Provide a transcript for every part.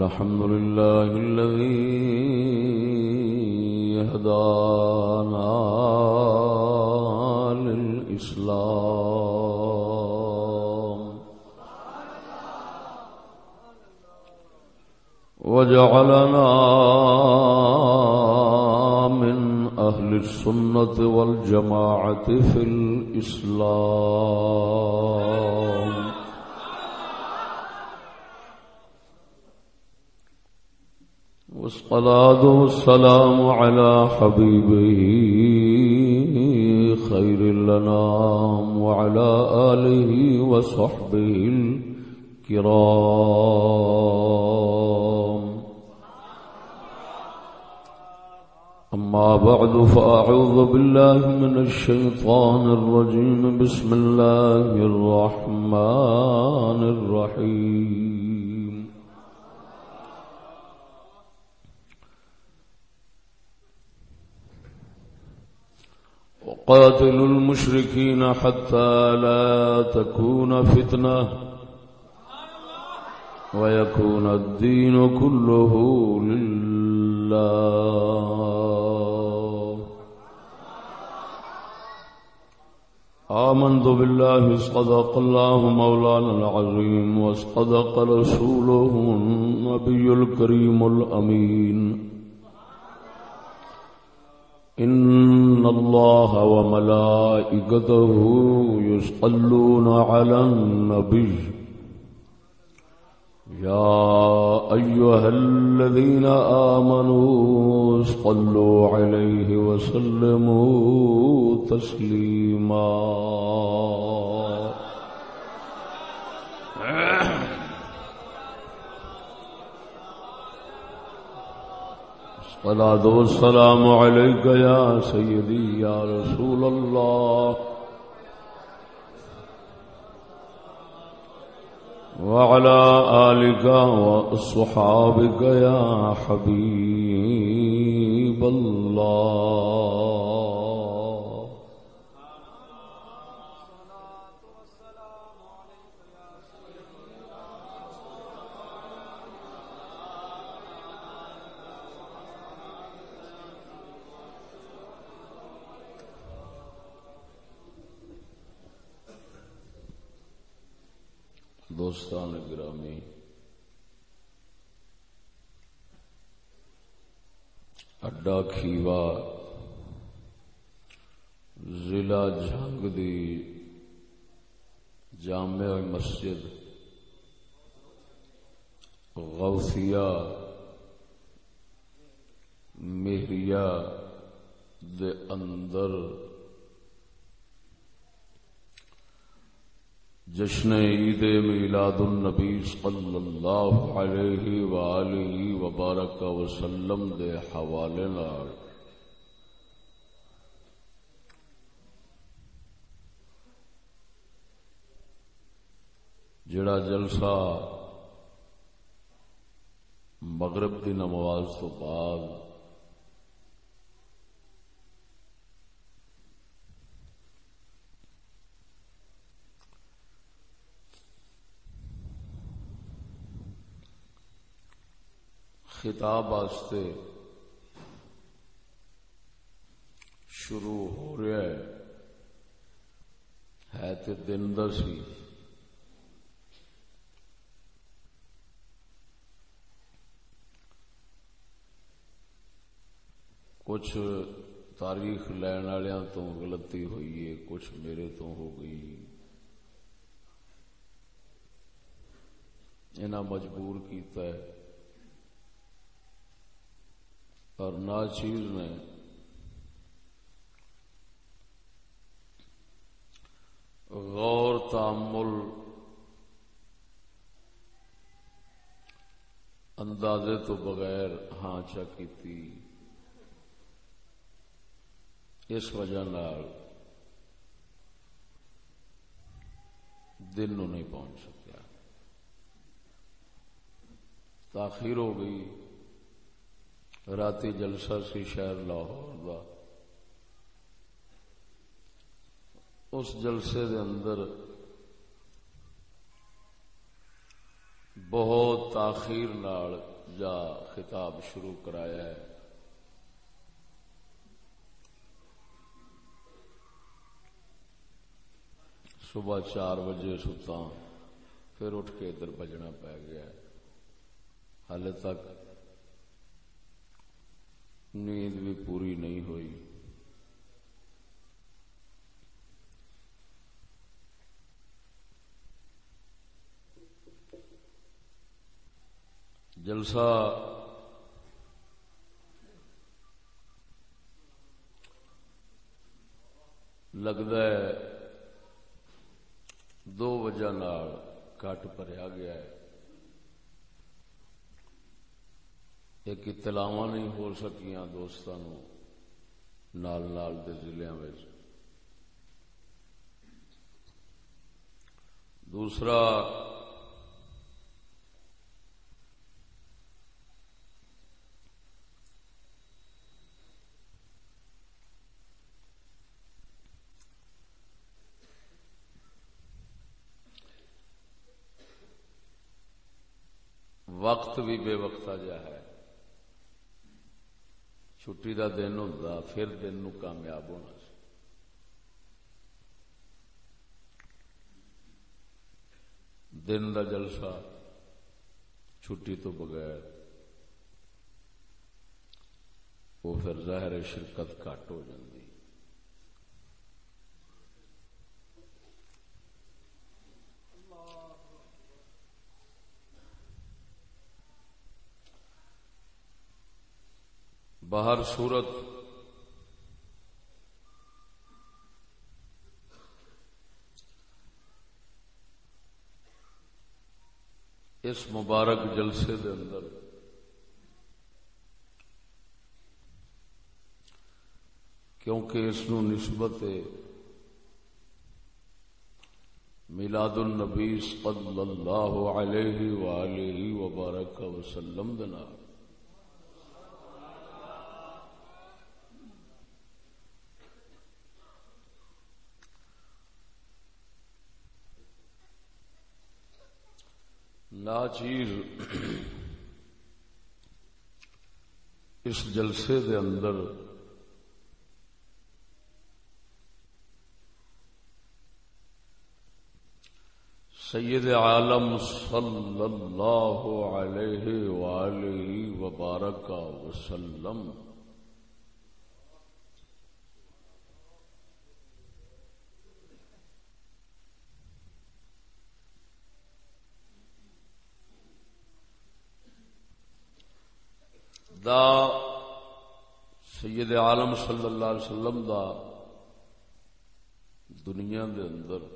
الحمد لله الذي هدانا للإسلام. وجعلنا من أهل السنة والجماعة في الإسلام. والصلاة والسلام على حبيبه خير الأنام وعلى آله وصحبه الكرام. أما بعد فأعوذ بالله من الشيطان الرجيم. بسم الله الرحمن الرحيم. وقاتلوا المشركين حتى لا تكون فتنة ويكون الدين كله لله. آمنت بالله اصدق الله مولانا العظيم واصدق رسوله النبي الكريم الأمين. إن الله وملائكته يصلون على النبي. يا أيها الذين آمنوا صلوا عليه وسلموا تسليما. الصلاة والسلام عليك يا سيدي يا رسول الله. وعلى آلك وصحابك يا حبيب الله. دوستان گرامی اڈا کھیوا ضلع جنگ دی جامع مسجد غوثیہ مہریا دے اندر جشن عید میلاد النبی صلی اللہ علیہ وآلہ وبارک وسلم دے حوالے نال۔ جڑا جلسہ مغرب کی نماز تو بعد خطاب واسطے شروع ہو رہا ہے۔ ہے تو دن دسی کچھ تاریخ لین والوں تو غلطی ہوئی ہے، کچھ میرے تو ہو گئی۔ انہیں مجبور کیتا ہے۔ اور ناچیز نے غور تعمل اندازے تو بغیر ہاں چا کی اس وجہ دن نو نہیں پہنچ سکیا۔ تاخیر ہو گئی۔ رات جلسہ سی شہر لاہور دا۔ اس جلسے دے اندر بہت تاخیر نال جا خطاب شروع کرایا ہے۔ صبح چار بجے ستا پھر اٹھ کے ادھر بجنا پی گیا۔ ہال تک نیند بھی پوری نہیں ہوئی۔ جلسہ لگتا ہے دو وجہ کٹ بھریا گیا ہے۔ ایک اطلاع نہیں ہو سکیاں دوستان نال نال دے ضلع دوسرا وقت بھی بے وقت جا ہے چھٹی دا دن ہوں پھر دن نو کامیاب ہونا سی۔ دن دا جلسہ چھٹی تو بغیر وہ پھر ظاہر شرکت کٹ ہو جاتی باہر صورت اس مبارک جلسے دے اندر کیونکہ اس نو نسبت میلاد النبی صلی اللہ علیہ وآلہ وبارک وسلم دنا ناچیر اس جلسے دے اندر سید عالم صلی اللہ علیہ وآلہ وبارک وسلم دا سید عالم صلی اللہ علیہ وسلم دا دنیا دے اندر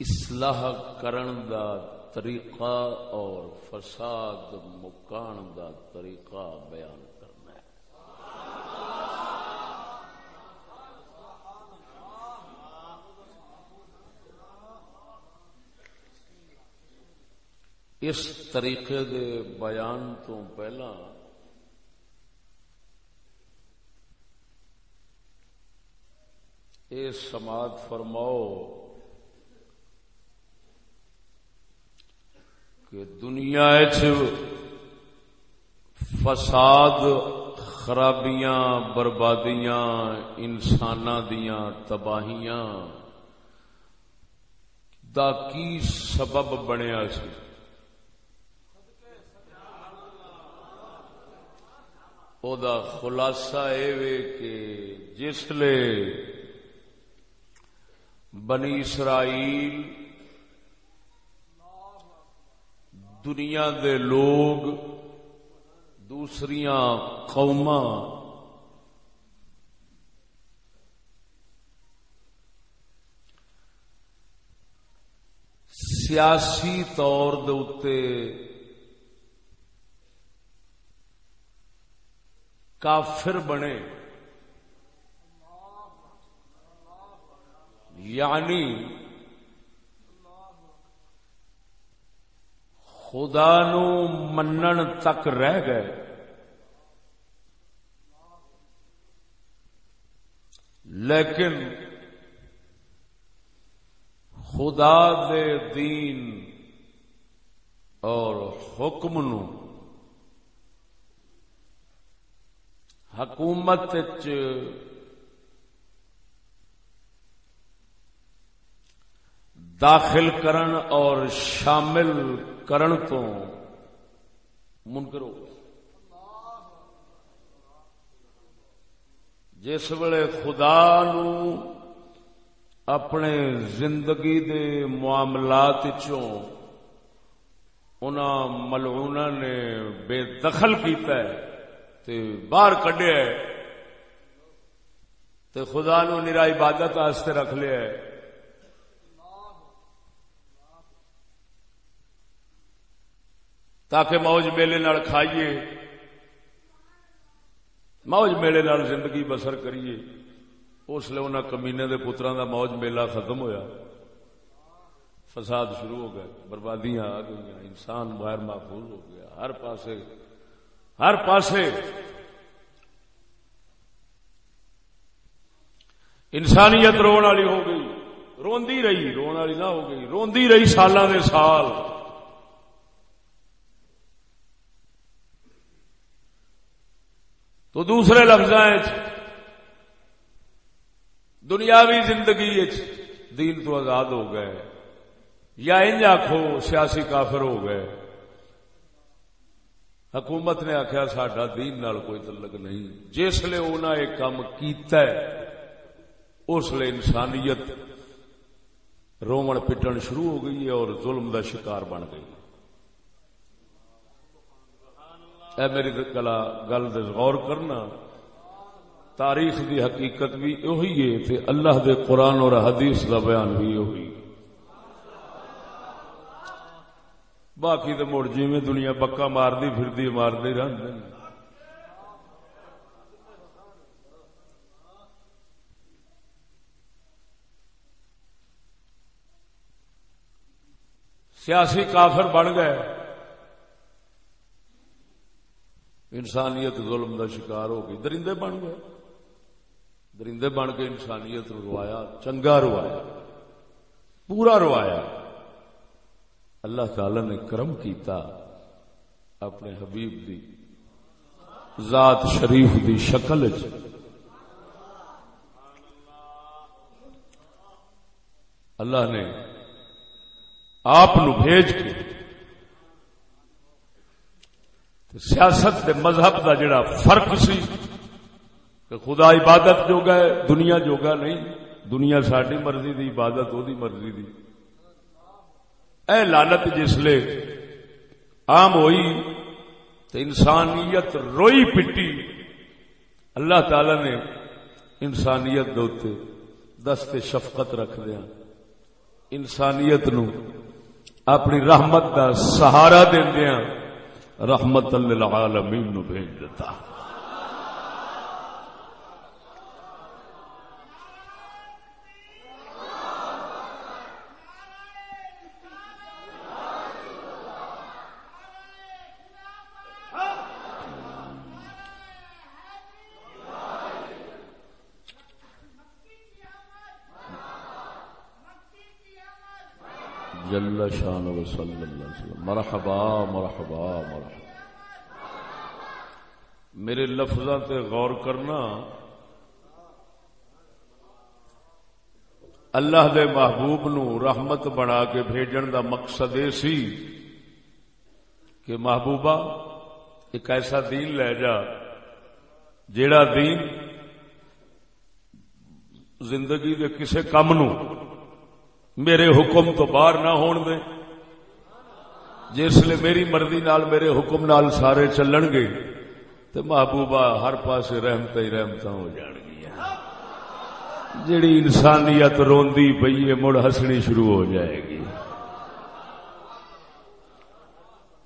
اصلاح کرن دا طریقہ اور فساد مکان دا طریقہ بیان اس طریقے دے بیان تو پہلا اے سماعت فرماؤ کہ دنیا فساد، خرابیاں، بربادیاں انسان دیا تباہیاں دا کی سبب بنیا سی؟ او دا خلاصہ اے کہ جس لے بنی اسرائیل دنیا دے لوگ دوسری قوم سیاسی طور دے کافر بنے۔ یعنی خدا نو منن تک رہ گئے۔ لیکن خدا دے دین اور حکم نو حکومت داخل کرن اور شامل کرن تو منکر ہو جس ویلے خدا نو اپنے زندگی دے معاملات چوں ملعونا نے بے دخل کیتا ہے تے باہر کڈیا تے خدا نو نرا عبادت واسطے رکھ لیا ہے۔ تاکہ موج میلے نال کھائیے، موج میلے نال زندگی بسر کریے۔ اس لیے انہوں کمینے دے پترا دا موج میلہ ختم ہویا۔ فساد شروع ہو گئے، بربادیاں آ گئی انسان باہر محفوظ ہو گیا۔ ہر پاسے ہر پاسے۔ انسانیت رون والی ہو گئی، روندی رہی، رون والی نہ ہو گئی، روندی رہی سالہ دے سال۔ تو دوسرے لفظ دنیاوی زندگی دین تو آزاد ہو گئے، یا انج آخو سیاسی کافر ہو گئے۔ حکومت نے آخیا سڈا دین نال کوئی تعلق نہیں۔ جس لیے انہیں کام کیتا ہے، اس انسانیت رومن پٹن شروع ہو گئی ہے اور ظلم دا شکار بن گئی اے میری گلا گل غور کرنا، تاریخ دی حقیقت بھی اہی ہے تے اللہ دے قرآن اور حدیث کا بیان بھی اہی باقی تو مڑ جی میں دنیا بکا مارتی پھرتی مارتے رہتے سیاسی کافر بن گئے انسانیت ظلم کا شکار ہو گئی درندے بن گئے درندے بن کے انسانیت روایا چنگا روایا پورا روایا اللہ تعالی نے کرم کیتا، اپنے حبیب دی ذات شریف دی شکل چ اللہ نے آپ بھیج کے سیاست دے مذہب دا جڑا فرق سی کہ خدا عبادت جو گئے، دنیا جوگا نہیں، دنیا ساری مرضی دی، عبادت وہ مرضی دی۔ اے لالت جسلے عام ہوئی تو انسانیت روئی پٹی، اللہ تعالی نے انسانیت دوتے دست شفقت رکھ دیا۔ انسانیت نو اپنی رحمت دا سہارا دیا۔ رحمت للعالمین نو بھیج دیتا۔ جل شان و صلی اللہ علیہ وسلم. مرحبا مرحبا مرحبا. میرے لفظوں تے غور کرنا، اللہ دے محبوب نو رحمت بنا کے بھیجن دا مقصد یہ سی کہ محبوبہ ایک ایسا دین لے جا جیڑا دین زندگی دے کسے کم نو میرے حکم تو باہر نہ ہون دے۔ جس لیے میری مرضی نال میرے حکم نال سارے چلن گے تو محبوبہ ہر پاس رحمت ہی رحمت ہو جان گیا جڑی انسانیت روندی پی ہے، مڑ ہسنی شروع ہو جائے گی۔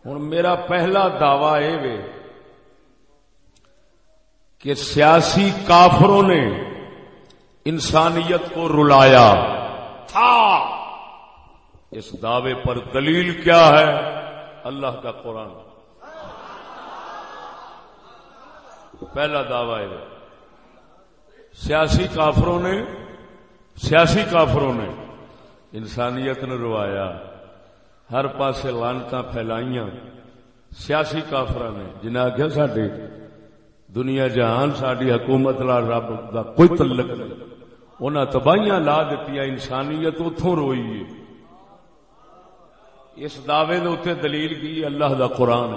ہوں میرا پہلا دعوی یہ کہ سیاسی کافروں نے انسانیت کو رلایا۔ تھا۔ اس دعوے پر دلیل کیا ہے؟ اللہ کا قرآن۔ پہلا دعوی ہے۔ سیاسی کافروں نے، سیاسی کافروں نے انسانیت نے روایا، ہر پاسے لانتا پھیلائیاں۔ سیاسی کافر نے جنہیں آخیا سڈے دنیا جہان ساری حکومت لا رب دا کوئی تعلق نہیں۔ انہاں تباہیاں لا دیتی انسانیت اتوں روئی ہے۔ اس دعوے دے اتنے دلیل کی؟ اللہ دا قرآن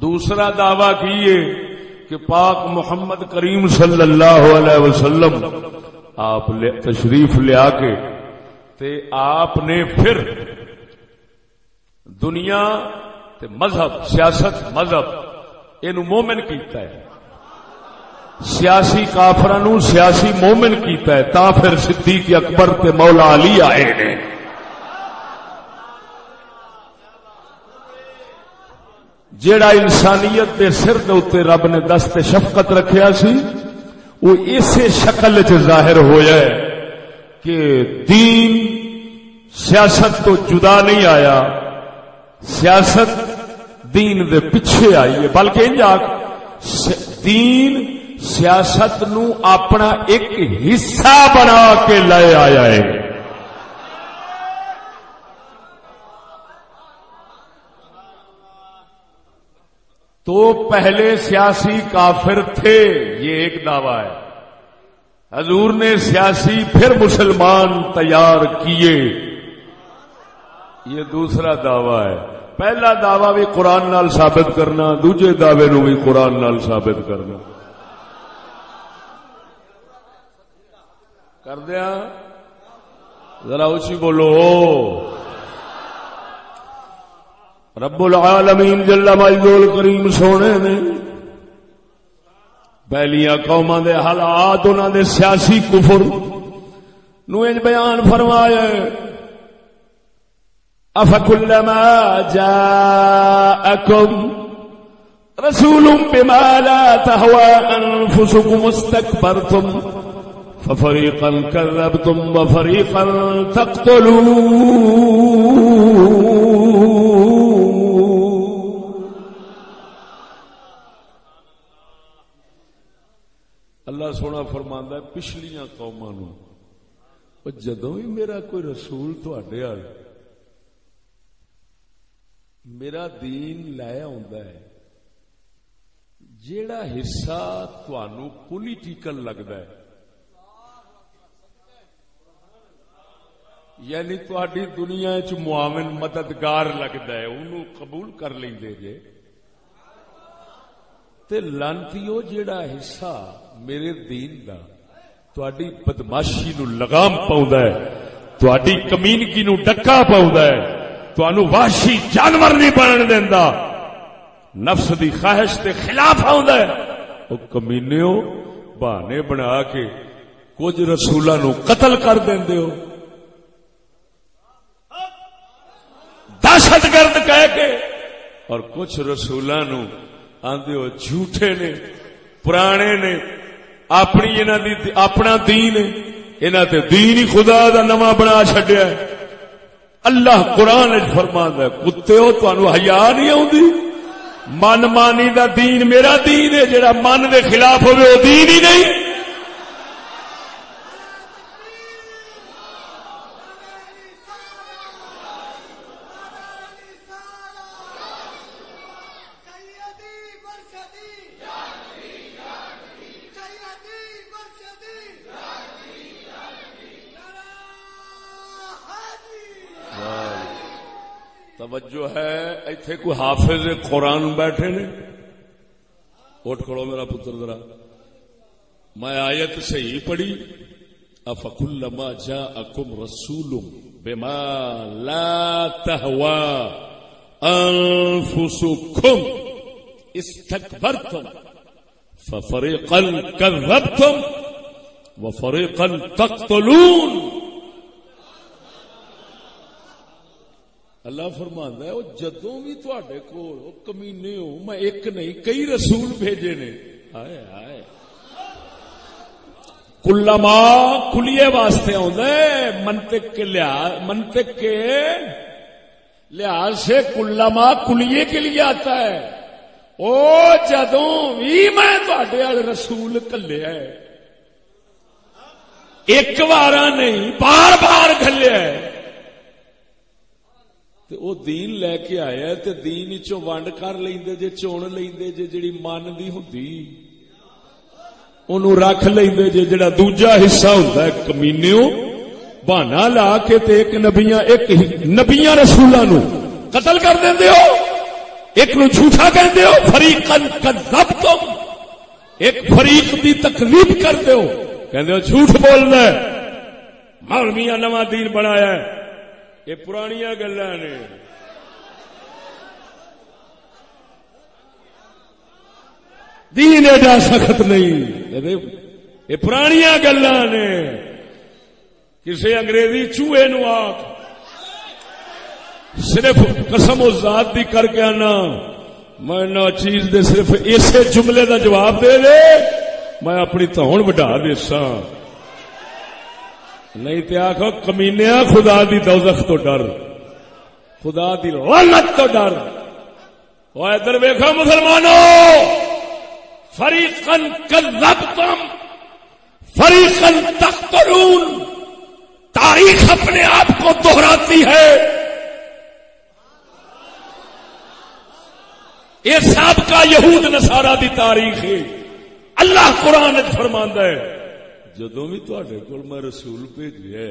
دوسرا دعوی کی کہ پاک محمد کریم صلی اللہ علیہ وسلم آپ تشریف لیا کے تے آپ نے پھر دنیا تے مذہب، سیاست مذہب یہ مومن کیتا ہے۔ سیاسی کافر سیاسی مومن کیتا ہے تا پھر صدیق اکبر تے مولا علی آئے نے جیڑا انسانیت دے سر دے اتنے رب نے دست شفقت رکھیا سی وہ اسی شکل چ ظاہر ہویا ہے کہ دین سیاست تو جدا نہیں آیا، سیاست دین دے پیچھے آئی ہے۔ بلکہ دین سیاست نو اپنا ایک حصہ بنا کے لے آیا ہے۔ تو پہلے سیاسی کافر تھے، یہ ایک دعویٰ ہے۔ حضور نے سیاسی پھر مسلمان تیار کیے۔ یہ دوسرا دعویٰ ہے۔ پہلا دعویٰ بھی قرآن نال ثابت کرنا، دوجے دعوے نو بھی قرآن نال ثابت کرنا۔ کر دیا؟ ذرا اسی بولو۔ رب العالمین جل مجدول کریم سونے نے پہلیاں قوما دے حالات انہوں دے سیاسی کفر نو بیان فرمایا افکلما جاءکم رسول بما لا تهوى انفسكم استكبرتم ففريقا كذبتم وفريقا تقتلون. اللہ سونا فرماندہ پچھلیاں قوما نو جدو بھی میرا کوئی رسول تڈے میرا دین لے ہے، جیڑا حصہ تنوع پولیٹیکل لگتا ہے یعنی تھی دنیا چ معاون مددگار لگتا ہے انہوں قبول کر لیں جے۔ تے لانتیو جیڑا حصہ میرے دین دا، تواڈی بدماشی نو لگام پاوندا ہے، تواڈی کمینگی نو ڈکا پاوندا ہے۔ تانوں وحشی جانور نہیں بنن دیندا۔ نفس دی خواہش دے خلاف آوندا ہے۔ او کمینیو بہانے بنا کے کچھ رسولاں نو قتل کر دیندے ہو۔ دہشت گرد کہہ کے۔ اور کچھ رسولاں نو آدھے ہو جھوٹے نے، پرانے نے، اپنی دی، اپنا دین انہوں تے دین ہی خدا دا نواں بنا چڈیا اللہ قرآن فرما ہے، کتے ہو تو ہیا نہیں آتی من مانی دا دین میرا دین ہے، جڑا من دے خلاف ہوئے وہ دین ہی نہیں۔ ایتھے کوئی حافظ قرآن بیٹھے نے؟ اٹھ کھڑو میرا پتر ذرا۔ میں آیت صحیح پڑھی۔ افق لما جا اکم رسول بما لا تهوى انفسكم استكبرتم ففريقا كذبتم وفريقا تقتلون۔ اللہ فرمانا ہے وہ جدو بھی تھوڑے کول کمینے ہو میں ایک نہیں، کئی رسول بھیجے نے۔ آئے آئے کلما کلیے واسطے آدھے منطق کے لحاظ، منطق کے لحاظ سے کلما کلیے کے لیے آتا ہے۔ او جدوں بھی میں تھوڑے رسول کلے ہے۔ ایک بار نہیں، بار بار گلیا وہ دین لے کے آیا تے دین چو ونڈ کر لے جے چون لے جے جڑی من دی ہوں رکھ لے جے جڑا دوجا حصہ ہوں کمینو بہانا لا کے تے ایک نبیاں ایک نبیاں رسولوں نو قتل کر دیں ہو ایک نو جھوٹا کہتے ہو فریقن کذب تم ایک فریق دی تکلیف کر دو کہندے ہو جھوٹ بولنا ہے مولویاں نواں دین بنایا ہے یہ پرانیاں گلاں نے۔ دین ایڈا سخت نہیں۔ یہ پرانیاں گلاں نے۔ کسی انگریزی چوہے نو آخ صرف قسم و ذات دی کر کے آنا۔ میں نہ چیز دے، صرف اسے جملے دا جواب دے دے۔ میں اپنی تون بڑھا دے سا نہیں تے آخو کمینیا خدا دی دوزخ تو ڈر۔ خدا دی لعنت تو ڈر۔ وہ ادھر ویکھو مسلمانوں فریقن کذبتم فریقن تخترون تاریخ اپنے آپ کو دوہراتی ہے۔ یہ سابقہ یہود نسارا دی تاریخ ہے۔ اللہ قرآن فرماندہ ہے۔ جدو بھی تے کول میں رسول بھیجیا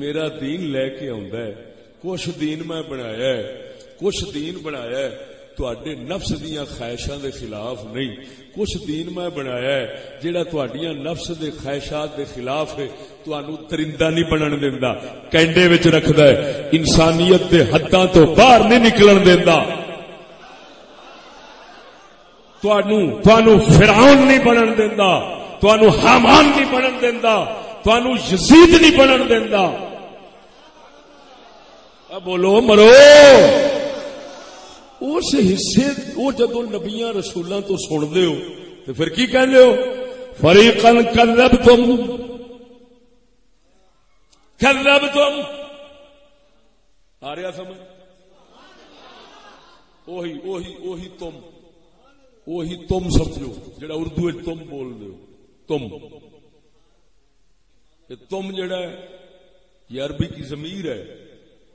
میرا دین لے کے آندا ہے، کچھ دین میں بنایا ہے، کچھ دین بنایا ہے تے نفس دیا خواہشاں دے خلاف نہیں، کچھ دین میں بنایا ہے جہاں تڈیاں نفس دے خواہشات دے خلاف ہے تنوع ترندہ نہیں بنن دینا کینڈے رکھد ہے، انسانیت دے حداں تو باہر نہیں نکلن دینا فراؤن نہیں بنن دینا تنوع حامان نہیں بنن دینا تنوع یزید نہیں بنن دینا بولو، مرو۔ اس حصے، وہ جدو نبیا رسولوں تو سن دے ہو، تو پھر کی کہہ ہو؟ فریقن کلب تم کلب تم آ رہا سمجھ۔ اوہی اوہی اوہی تم۔ اوہی تم سمجھو، جڑا اردو تم بول دو تم تم جڑا ہے، یہ عربی کی ضمیر ہے۔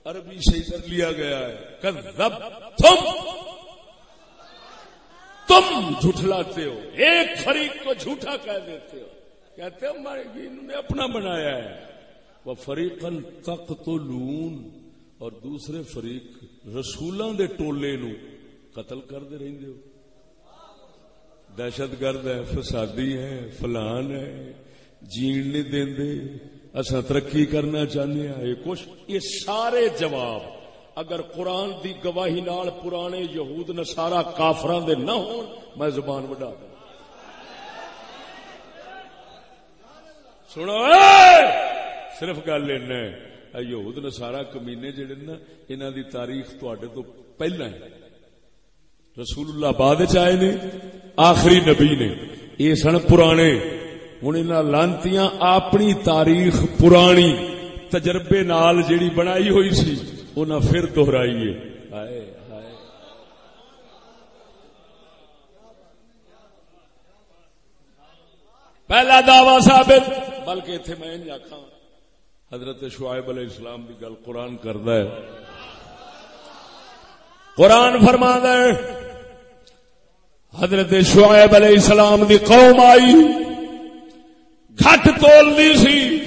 عربی سے کر لیا گیا ہے۔ کذب تم۔ تم جھٹلاتے ہو۔ ایک فریق کو جھوٹا کہہ دیتے ہو۔ کہتے ہو انہوں نے اپنا بنایا ہے۔ وہ فریقن تک تو لون اور دوسرے فریق رسولوں دے ٹولے نو قتل کر دے ہو۔ دہشت گرد ہے، فسادی ہے، فلان ہے جین نہیں دے اصا ترقی کرنا چاہنے یہ کچھ، یہ سارے جواب اگر قرآن دی گواہی نال پرانے یہود نسارا کافران دے نہ ہون، میں زبان بڑھا دوں سنو صرف گل لینا یہود نسارا کمینے جڑے نا انہوں دی تاریخ تے تو پہلا ہے۔ رسول اللہ بعد چائے نے، آخری نبی نے۔ یہ سن پرانے۔ ہوں ان لانتیاں اپنی تاریخ پرانی، تجربے نال جیڑی بنائی ہوئی سی انہیں پھر دوہرائی پہلا دعوی ثابت، بلکہ اتنے میں نہیں آخا حضرت شعیب علیہ السلام کی گل قرآن کرد ہے۔ قرآن فرما ہے حضرت شعیب علیہ السلام دی قوم آئی کٹ تولنی سی۔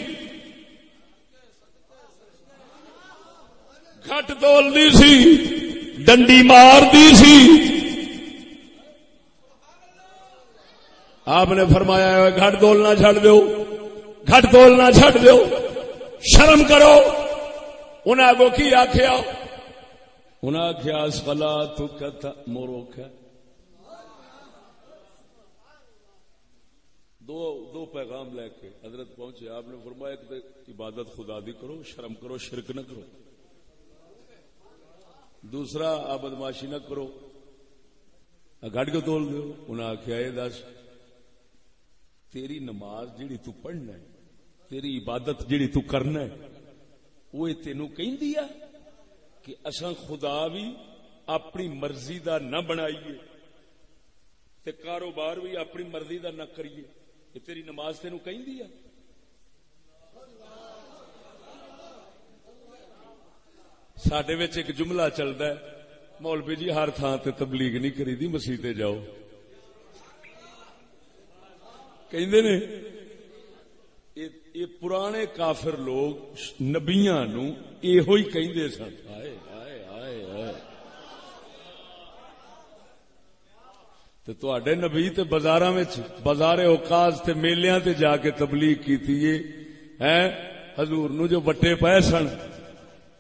کٹ تولنی سی، ڈنڈی مار دی سی۔ آپ نے فرمایا گھٹ تولنا چھڈ دو گھٹ تولنا چھڈ دو شرم کرو۔ انہیں اگو کی آخیا انہیں آخیا سلا تو مورو کیا؟ دو دو پیغام لے کے حضرت پہنچے، آپ نے فرمایا کہ عبادت خدا دی کرو، شرم کرو، شرک نہ کرو۔ دوسرا، آپ بدماشی نہ کرو۔ گڈ کے تول دو انہیں آخیا یہ دس، تیری نماز جیڑی تو پڑھنا ہے، تیری عبادت جیڑی تو کرنا ہے، وہ تینو کہیں دیا کہ اصا خدا بھی اپنی مرضی دا نہ بنائیے، تے کاروبار بھی اپنی مرضی دا نہ کریے۔ تیری نماز تین کہیں دیا سڈے ایک جملہ چلتا ہے، مولوی جی ہر تھان تے تبلیغ نہیں کری دی مسیطے جاؤ۔ کہ پرانے کافر لوگ نبیا نو ایہو سن۔ آئے تے تواڈے نبی تے بازاراں وچ بازار اوقاز تے میلیاں تے جا کے تبلیغ کیتی ہے ہیں؟ حضور نو جو بٹے پے سن،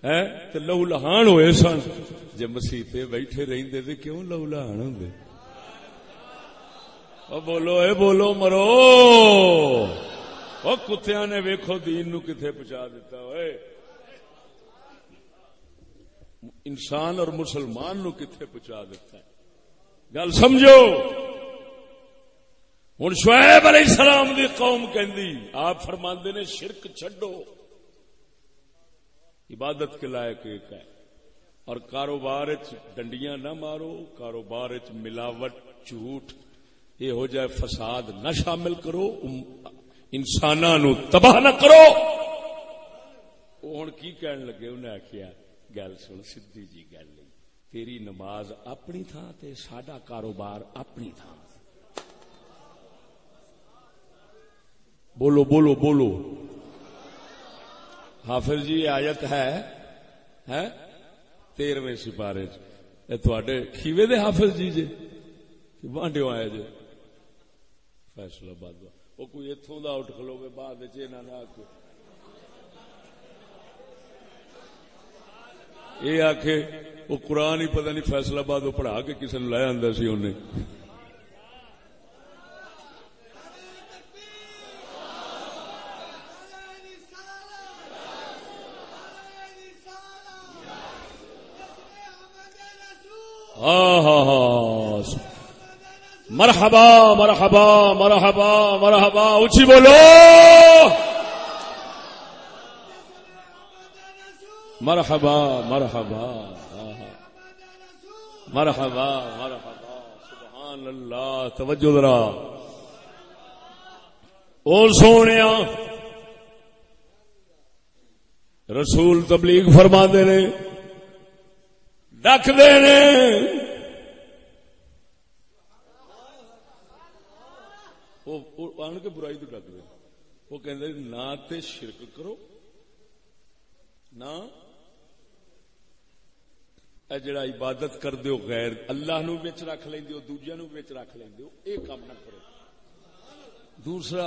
ہیں؟ تے لہو لہان ہوئے سن۔ جے مسیح بیٹھے رہندے تے کیوں لہو لہان ہوندے؟ او بولو، اے بولو، مرو! او کتیاں نے ویکھو، دین نو کتے پہنچا دیتا ہوئے انسان اور مسلمان نو کتے پہنچا دیتا ہے؟ گل سمجھو۔ ہوں شعیب علیہ السلام دی قوم کہ آپ فرما نے شرک چڈو عبادت کے لائق ایک ہے۔ اور کاروبار ڈنڈیاں نہ مارو، کاروبار ملاوٹ، جھوٹ یہ ہو جائے فساد نہ شامل کرو انسان نو تباہ نہ کرو۔ ہوں کی کہن لگے؟ انہیں آخیا گل سن سی جی گل تیری نماز اپنی تھان تے ساڈا کاروبار اپنی تھان بولو بولو بولو۔ حافظ جی آیت ہے تیرویں سپارے چڈے کھیوے دے حافظ جی جی بانڈیو آئے جی فیصلہ باد وہ کوئی اتوں کا اٹھ کلو گے بعد نہ یہ آخ وہ قرآن ہی پتہ نہیں فیصلہ باد پڑھا کے کسی نے لایا آدھا سی انہیں ہاں ہاں ہاں مرحبا مرحبا مرحبا مرحبا اچھی بولو۔ مرحبا مرحبا مرحبا مرحبا، سبحان اللہ، توجہ ذرا۔ اور سونے رسول تبلیغ فرما دے نے۔ ڈک دے نے آن کے برائی تو ڈک دے وہ کہ نہ تے شرک کرو، نہ جڑا عبادت کر دیو غیر اللہ نو بچ رکھ لیں دیو دوجہ نو بچ رکھ لیں دیو اے کام نہ کرو۔ دوسرا،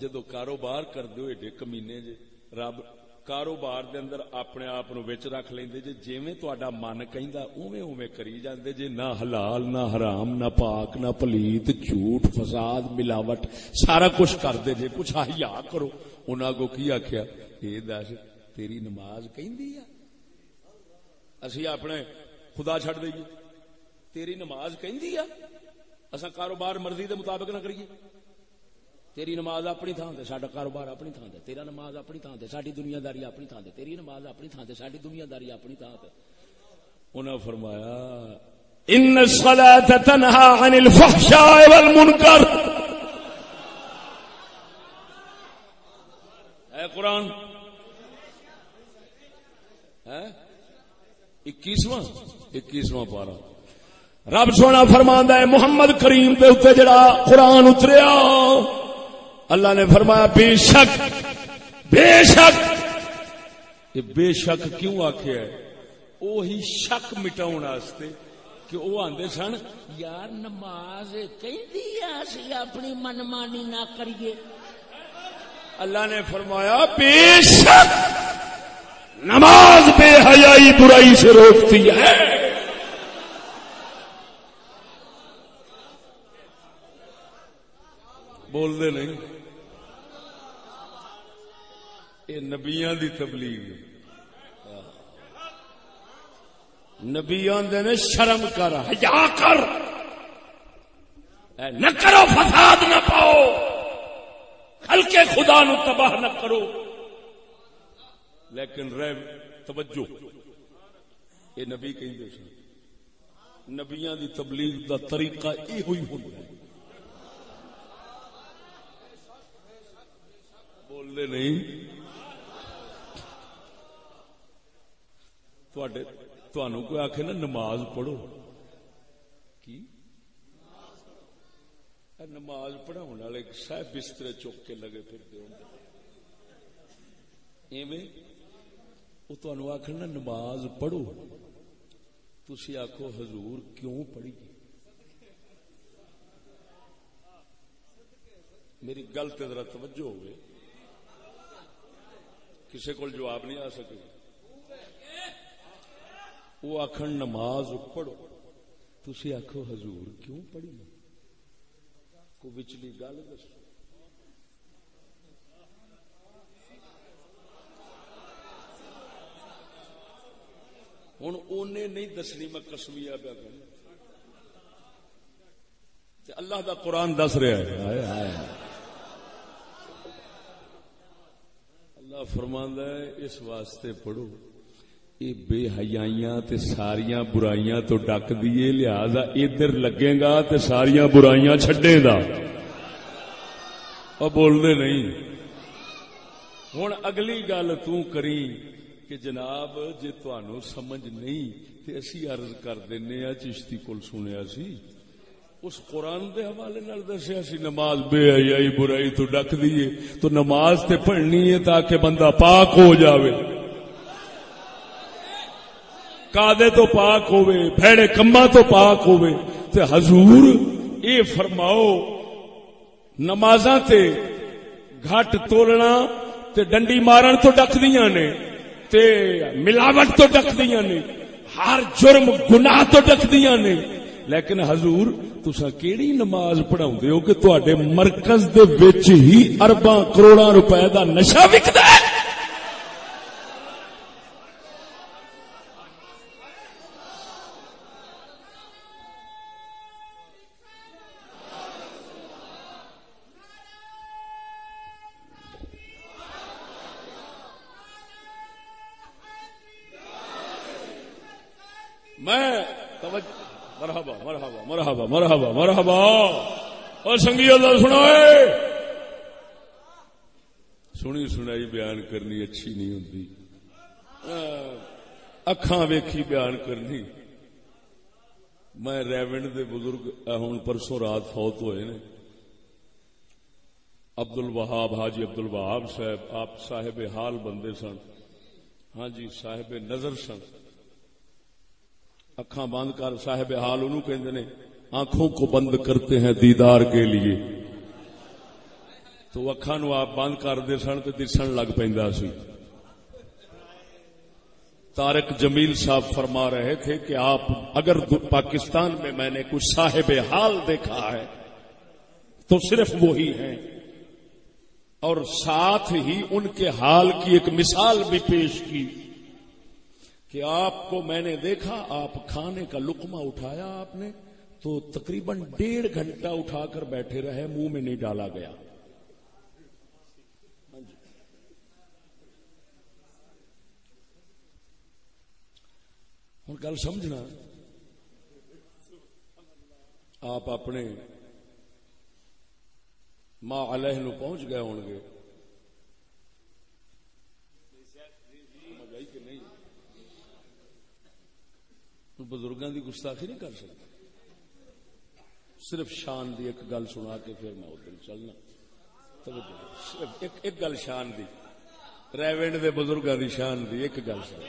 جدو کاروبار کر دیو ایڈے کمینے جے، رب کاروبار دے اندر اپنے آپ نو بچ رکھ لیں دے جے، جیویں تہاڈا من کہندا اوویں اوویں کری جاندے جے، نہ حلال، نہ حرام، نہ پاک، نہ پلیت، جھوٹ، فساد، ملاوٹ، سارا کچھ کر دے جے، کچھ حیا کرو۔ انہاں کو کی آکھیا، اے دس، تیری نماز کہندی ہے؟ اسی اپنے خدا چڈ دئیے۔ تیری نماز کہندی اصا کاروبار مرضی دے مطابق نہ کریے۔ تیری نماز اپنی تھان سے ساڈا کاروبار اپنی تھان سے تیرا نماز اپنی تھان سے ساری دنیا داری اپنی تھان سے تیری نماز اپنی تھان سے ساری دنیا داری اپنی تھان سے انہوں فرمایا، ان الصلاة تنہا عن الفحشاء والمنکر. اے قرآن اکیسواں اکیسواں پارا رب سونا فرما ہے، محمد کریم کے اتنے جڑا قرآن اتریا، اللہ نے فرمایا، بے شک بے شک۔ یہ بے شک کیوں آخیا وہی شک مٹاؤ کہ وہ آدھے سن، یار نماز کہ اپنی من مانی نہ کریے۔ اللہ نے فرمایا، بے شک۔ نماز بے حیائی برائی سے روکتی ہے۔ بول دے نہیں۔ یہ نبیا دی تبلیغ۔ نبی آدھے نے شرم کر ہجا کر۔ نہ کرو، فساد نہ پاؤ۔ ہلکے خدا نو تباہ نہ کرو۔ لیکن رہ توجہ۔ یہ نبی کہیں سن۔ نبیاں دی تبلیغ دا طریقہ یہ ہوئی ہوتا ہے۔ نہیں۔ کوئی آخ نا نماز پڑھو۔ کی؟ نماز پڑھاؤ والے سہ بسترے چک کے لگے پھرتے ہوں۔ وہ آخر نا، نماز پڑھو۔ تھی آخو حضور کیوں پڑھی؟ میری گل تو ذرا توجہ ہوگی کسی کو جواب نہیں آ سکے۔ وہ آخر نماز پڑھو۔ تھی آخو حضور کیوں پڑھی؟ کو بچلی گل دسو۔ ہوں اونے نہیں دسنی، میں کسمیا پیا کر اللہ دا قرآن دس رہا ہے۔ اللہ فرماندہ ہے، اس واسطے پڑھو۔ یہ بے حیائیاں تے ساریاں برائیاں تو ڈک دیے لہذا ادھر لگے گا تے ساریاں برائیاں چھڈے گا۔ اور بولنے نہیں۔ ہوں اگلی گل تری کہ جناب جی تہن سمجھ نہیں تے اسی عرض کر دینا چشتی کول سنیا سی، اس قرآن دے حوالے نال دسیا سی، نماز بے حیائی برائی تو ڈک دیے تو نماز تے پڑھنی ہے تاکہ بندہ پاک ہو جاوے۔ کادے تو پاک ہوئے بھڑے کما تو پاک ہوئے تے حضور اے فرماؤ، نمازاں تے گھٹ تولنا تے ڈنڈی مارن تو ڈک دیاں نے۔ تے ملاوٹ تو ڈکدیاں نے، ہر جرم، گناہ تو ڈک نے۔ لیکن حضور تسا کیڑی نماز پڑھاؤ ہو کہ تے مرکز دے وچ ہی ارباں کروڑاں روپے دا نشہ وکدا ہے مرحبا مرحبا مرحبا اور سنگی اللہ سنا سنی سنائی بیان کرنی اچھی نہیں ہوتی اکھاں ویکھی بیان کرنی۔ میں ریونڈ دے بزرگ ہوں پرسوں رات فوت ہوئے نے۔ عبد الوہاب حاجی عبد الوہاب صاحب، آپ صاحب حال بندے سن۔ ہاں جی صاحب نظر سن۔ اکھاں بند کر، صاحب حال انہوں کہندے نے۔ آنکھوں کو بند کرتے ہیں دیدار کے لیے۔ تو اکھا نو آپ بند کر سن تو دسن لگ پہ سی۔ تارک جمیل صاحب فرما رہے تھے کہ آپ اگر پاکستان میں میں نے کچھ صاحب حال دیکھا ہے تو صرف وہی ہیں۔ اور ساتھ ہی ان کے حال کی ایک مثال بھی پیش کی کہ آپ کو میں نے دیکھا، آپ کھانے کا لکما اٹھایا آپ نے۔ تو تقریباً ڈیڑھ گھنٹہ اٹھا کر بیٹھے رہے، منہ میں نہیں ڈالا گیا۔ ہوں، گل سمجھنا۔ آپ اپنے ماں علیہ نو پہنچ گئے ہون گے۔ بزرگوں کی گستاخی نہیں کر سکتے؟ صرف شان دی ایک گل سنا کے پھر میں ادھر چلنا۔ صرف ایک ایک گل شان دی۔ ریونڈ دے بزرگوں دی شان دی ایک گل سن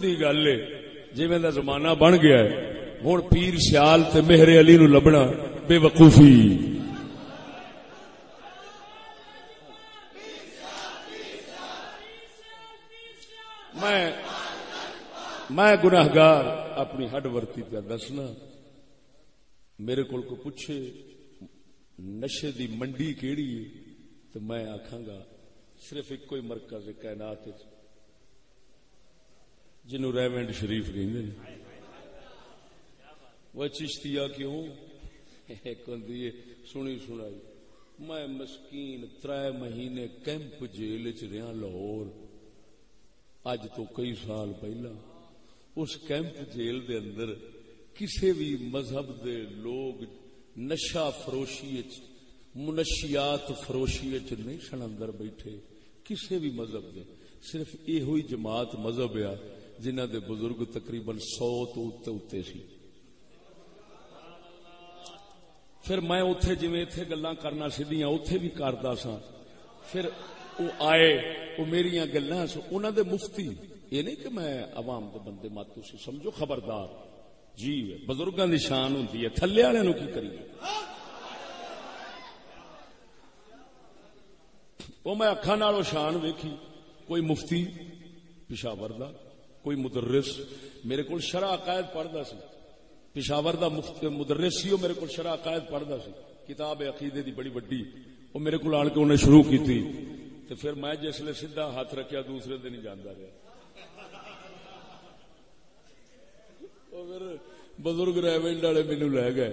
سی گل ہے جی میں زمانہ بن گیا ہے ہوں پیر سیال تے مہر علی نو لبنا بے وقوفی۔ میں میں گناہگار۔ اپنی ہڈ ورتی پہ دسنا، میرے کو پوچھے، نشے دی منڈی کیڑی ہے؟ تو میں آخا گا، صرف ایک کوئی مرکز کائنات جنو ریونڈ شریف نہیں وہ چشتیا کیوں؟ ایک ہوں سنی سنائی۔ میں مسکین تر مہینے کیمپ جیل چ رہا لاہور۔ اج تو کئی سال پہلا۔ اس کیمپ جیل دے اندر کسی بھی مذہب دے لوگ نشا فروشی منشیات فروشی نہیں سن اندر بیٹھے کسی بھی مذہب دے۔ صرف یہ ہوئی جماعت مذہب آ جنہ دے بزرگ تقریباً سو تو اتنے سی۔ پھر میں اتے جی اتے گلا کرنا سیدیاں اتے بھی کرتا سا پھر وہ آئے وہ میری گلا انہوں دے مفتی۔ یہ نہیں کہ میں عوام دے بندے مت تھی سمجھو خبردار جی بزرگوں کی شان ہوں تھلے والے کی کریے؟ وہ میں اکھا نالوں شان ویکھی، کوئی مفتی پشاور دا کوئی مدرس، میرے کو شرح عقائد پڑھتا سی۔ پشاور دا مدرس سی میرے کو شرح عقائد پڑھتا سی۔ کتاب عقیدے دی بڑی بڑی وہ میرے کو آن کے انہیں شروع کی تھی تو پھر میں جس لیے سیدھا ہاتھ رکھیا، دوسرے دن ہی جانا رہا پھر بزرگ ریونڈ والے مینو لے گئے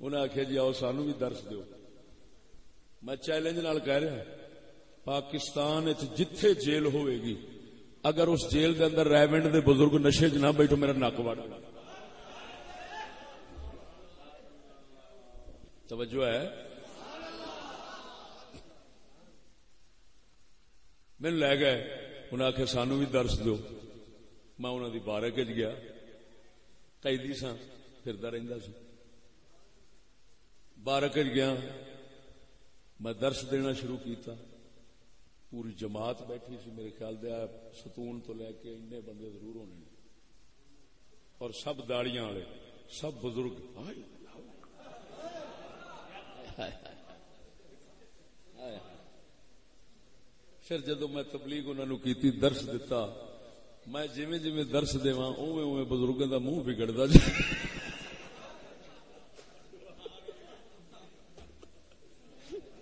انہیں آخیا جی آؤ سانو بھی درس دو میں چیلنج نال کہہ رہا پاکستان جتھے جیل ہوئے گی اگر اس جیل دے اندر ریونڈ دے بزرگ نشے چ نہ بیٹھو میرا نک وڑ توجہ ہے میرے لے گئے انہیں آخر سانو بھی درس دو میں انہوں دی بارک گیا قیدی سا پھرتا رہتا سا بارک گیا، میں درس دینا شروع کیتا۔ پوری جماعت بیٹھی سی، میرے خیال دیا ستون تو لے کے این بندے ضرور ہونے اور سب داڑیاں والے، سب بزرگ۔ پھر جدو میں تبلیغ انہوں کی درس دتا میں جی جی درس دوا اوے اوے بزرگوں کا منہ بگڑتا جائے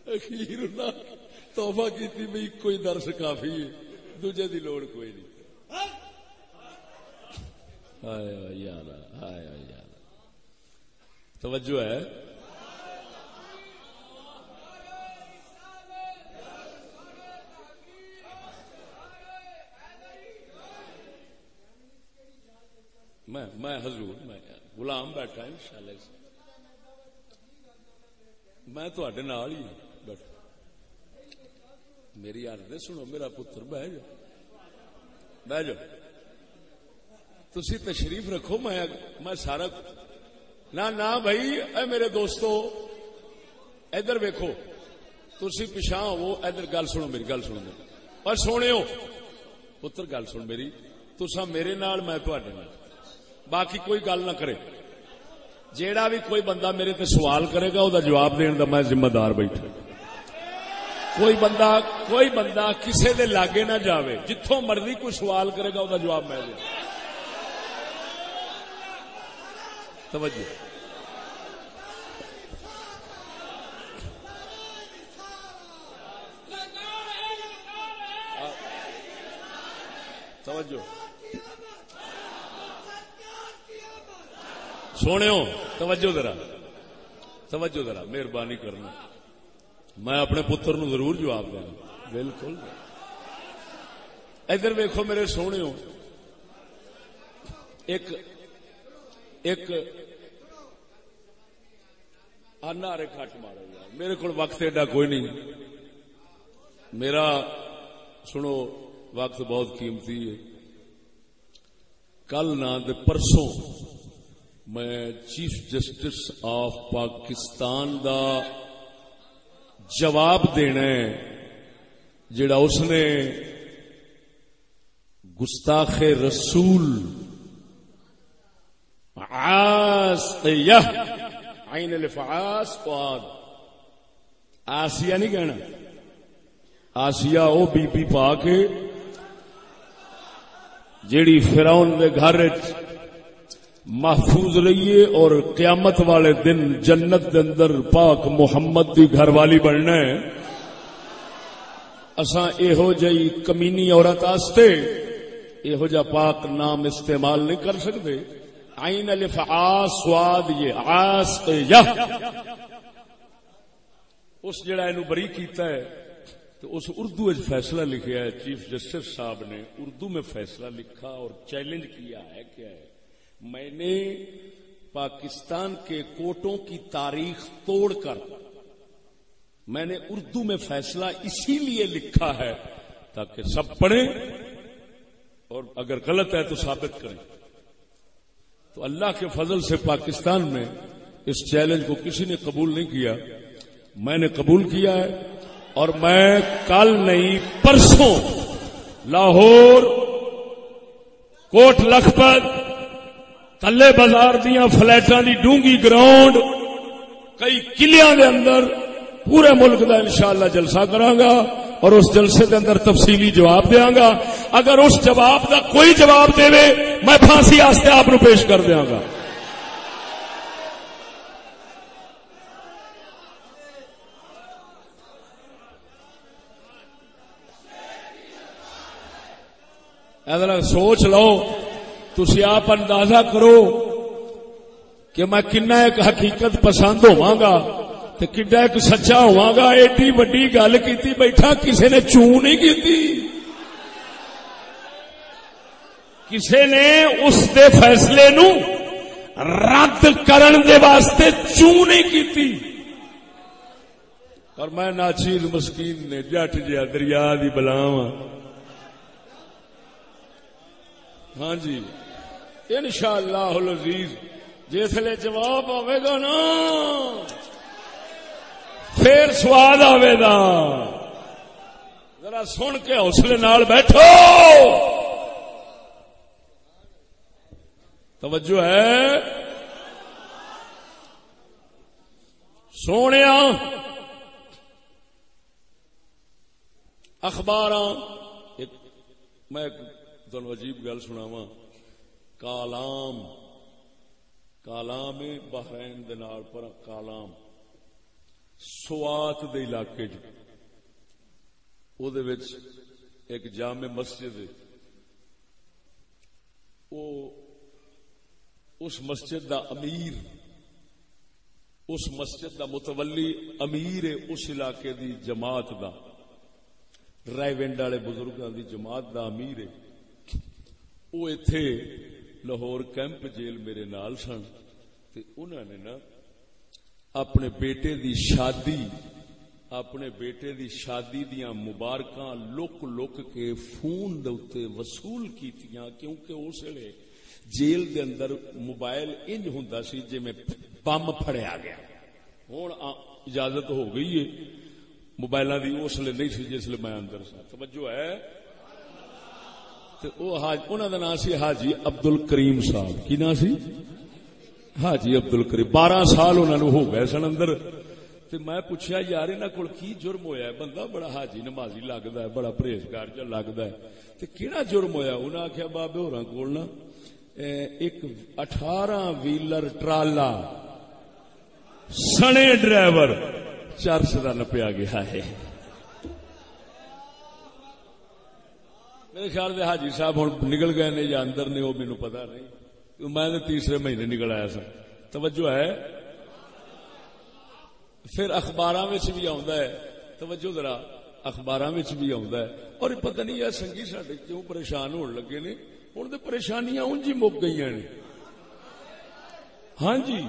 اخیر توبہ کی بھائی کوئی درس کافی ہے، دوجے دی لوڑ کوئی نہیں۔ یار آیا یار۔ توجہ ہے۔ میں میں حضور، میں غلام بیٹھا ان شاء اللہ میں تھوڑے نال ہی بیٹھا۔ میری عرض سنو، میرا پتر بہ جا بہ جا تھی تشریف رکھو، میں میں سارا نہ نہ بھائی، اے میرے دوستو، ادھر ویکو تھی پچھا ہو، ادھر گل سنو، میری گل سنو۔ میری اور سونے ہو، پتر گل سن میری۔ تسا میرے نال، میں باقی کوئی گل نہ کرے۔ جیڑا بھی کوئی بندہ میرے تے سوال کرے گا وہ جواب دین دا میں ذمہ دار بیٹھا۔ کوئی بندہ کوئی بندہ کسے دے لاگے نہ جاوے جتوں مرضی کوئی سوال کرے گا وہ جواب میں دوں توجہ۔ توجہ۔ سونے توجہ ذرا توجہ ذرا مہربانی کرنا۔ میں اپنے پتر نو ضرور جواب دینا بالکل۔ ادھر ویکو میرے سونے ایک کٹ مارا میرے کو وقت ایڈا کوئی نہیں۔ میرا سنو وقت بہت قیمتی ہے۔ کل نہ پرسوں میں چیف جسٹس آف پاکستان دا جواب دینا ہے، جڑا اس نے گستاخ رسول عین الفعاس قاد۔ آسیا نہیں کہنا۔ آسیا وہ بی بی پا کے، جیڑی فراؤن دے گھر محفوظ رہیے اور قیامت والے دن جنت دے اندر پاک محمد دی گھر والی بننا ہے۔ اساں ایہو جئی کمینی عورت آستے ایہو جا پاک نام استعمال نہیں کر سکتے۔ آئین الف آسواد یہ آس اس جڑا اینو بری کیتا ہے تو اس اردو فیصلہ لکھیا ہے۔ چیف جسٹس صاحب نے اردو میں فیصلہ لکھا اور چیلنج کیا ہے کیا ہے؟ میں نے پاکستان کے کوٹوں کی تاریخ توڑ کر میں نے اردو میں فیصلہ اسی لیے لکھا ہے تاکہ سب پڑھیں اور اگر غلط ہے تو ثابت کریں۔ تو اللہ کے فضل سے پاکستان میں اس چیلنج کو کسی نے قبول نہیں کیا۔ میں نے قبول کیا ہے اور میں کل نہیں، پرسوں لاہور کوٹ لکھپت تلے بازار دیا فلٹان کی ڈونگی گراؤنڈ، کئی کلیاں دے اندر پورے ملک کا انشاءاللہ جلسہ گا اور اس جلسے کے اندر تفصیلی جواب دیا گا اگر اس جواب کا کوئی جواب دے میں پھانسی آستے آپ پیش کر دیا گا سوچ لو۔ تھی آپ اندازہ کرو کہ میں کنا ایک حقیقت پسند ہوا گا کڈا ایک سچا ہوا گا ایڈی وڈی گل کی بیٹھا کسی نے چو نہیں کی کسی نے اس دے فیصلے نو رد کرن دے واسطے چو نہیں کی اور میں ناچیز مسکین نے جٹ جیا دریا دی بلاو ہاں جی۔ ان شاء اللہ جسے جواب آئے گا نا، پھر سواد آئے گا ذرا سن کے حوصلے نال بیٹھو۔ توجہ ہے؟ سونے اخبار میں تمہیں عجیب گل سناوا کالام کالام بحرین پر کالام، سوات دے علاقے ایک جامع مسجد اس مسجد دا امیر، اس مسجد دا متولی امیر ہے اس علاقے دی جماعت دا۔ رائے ونڈ والے بزرگوں دی جماعت دا امیر ہے۔ وہ اتے لاہور کیمپ جیل میرے نال سن۔ انہوں نے نا اپنے بیٹے دی شادی، اپنے بیٹے دی شادی دیا مبارک لک لک کے فون دے وصول کیتیاں کیونکہ اس ویلے جیل دے اندر موبائل انج ہوں سی جی میں بم فڑیا گیا۔ ہوں اجازت ہو گئی ہے۔ موبائل دی اس لیے نہیں سی جس لیے میں اندر سا توجہ ہے۔ نام سی حاجی ابدل کریم صاحب۔ کی نام سی? حاجی ابدل کریم۔ بارہ سال انہوں ہو گئے سن اندر۔ میں پوچھا یار انہوں کو کی جرم ہویا ہے؟ بندہ بڑا حاجی نمازی لگتا ہے، بڑا پرہیزگار جا لگتا ہے۔ کہڑا جرم ہویا؟ انہیں آخیا بابے ہو کول نا ایک اٹھارہ ویلر ٹرالا سنے ڈرائیور، چرس کا نپیا گیا ہے۔ میرے خیال سے حاجی صاحب ہوں نکل گئے نے یا اندر نے وہ مینو پتا نہیں میں تیسرے مہینے نکل آیا سا۔ توجہ ہے؟ پھر اخبار بھی ہے۔ توجہ ذرا اخبار بھی ہے۔ اور پتہ نہیں ہے سنگھی سڈے کیوں پریشان ہون لگے نے؟ ہوں تو پریشانیاں ان جی مک گئی نے۔ ہاں جی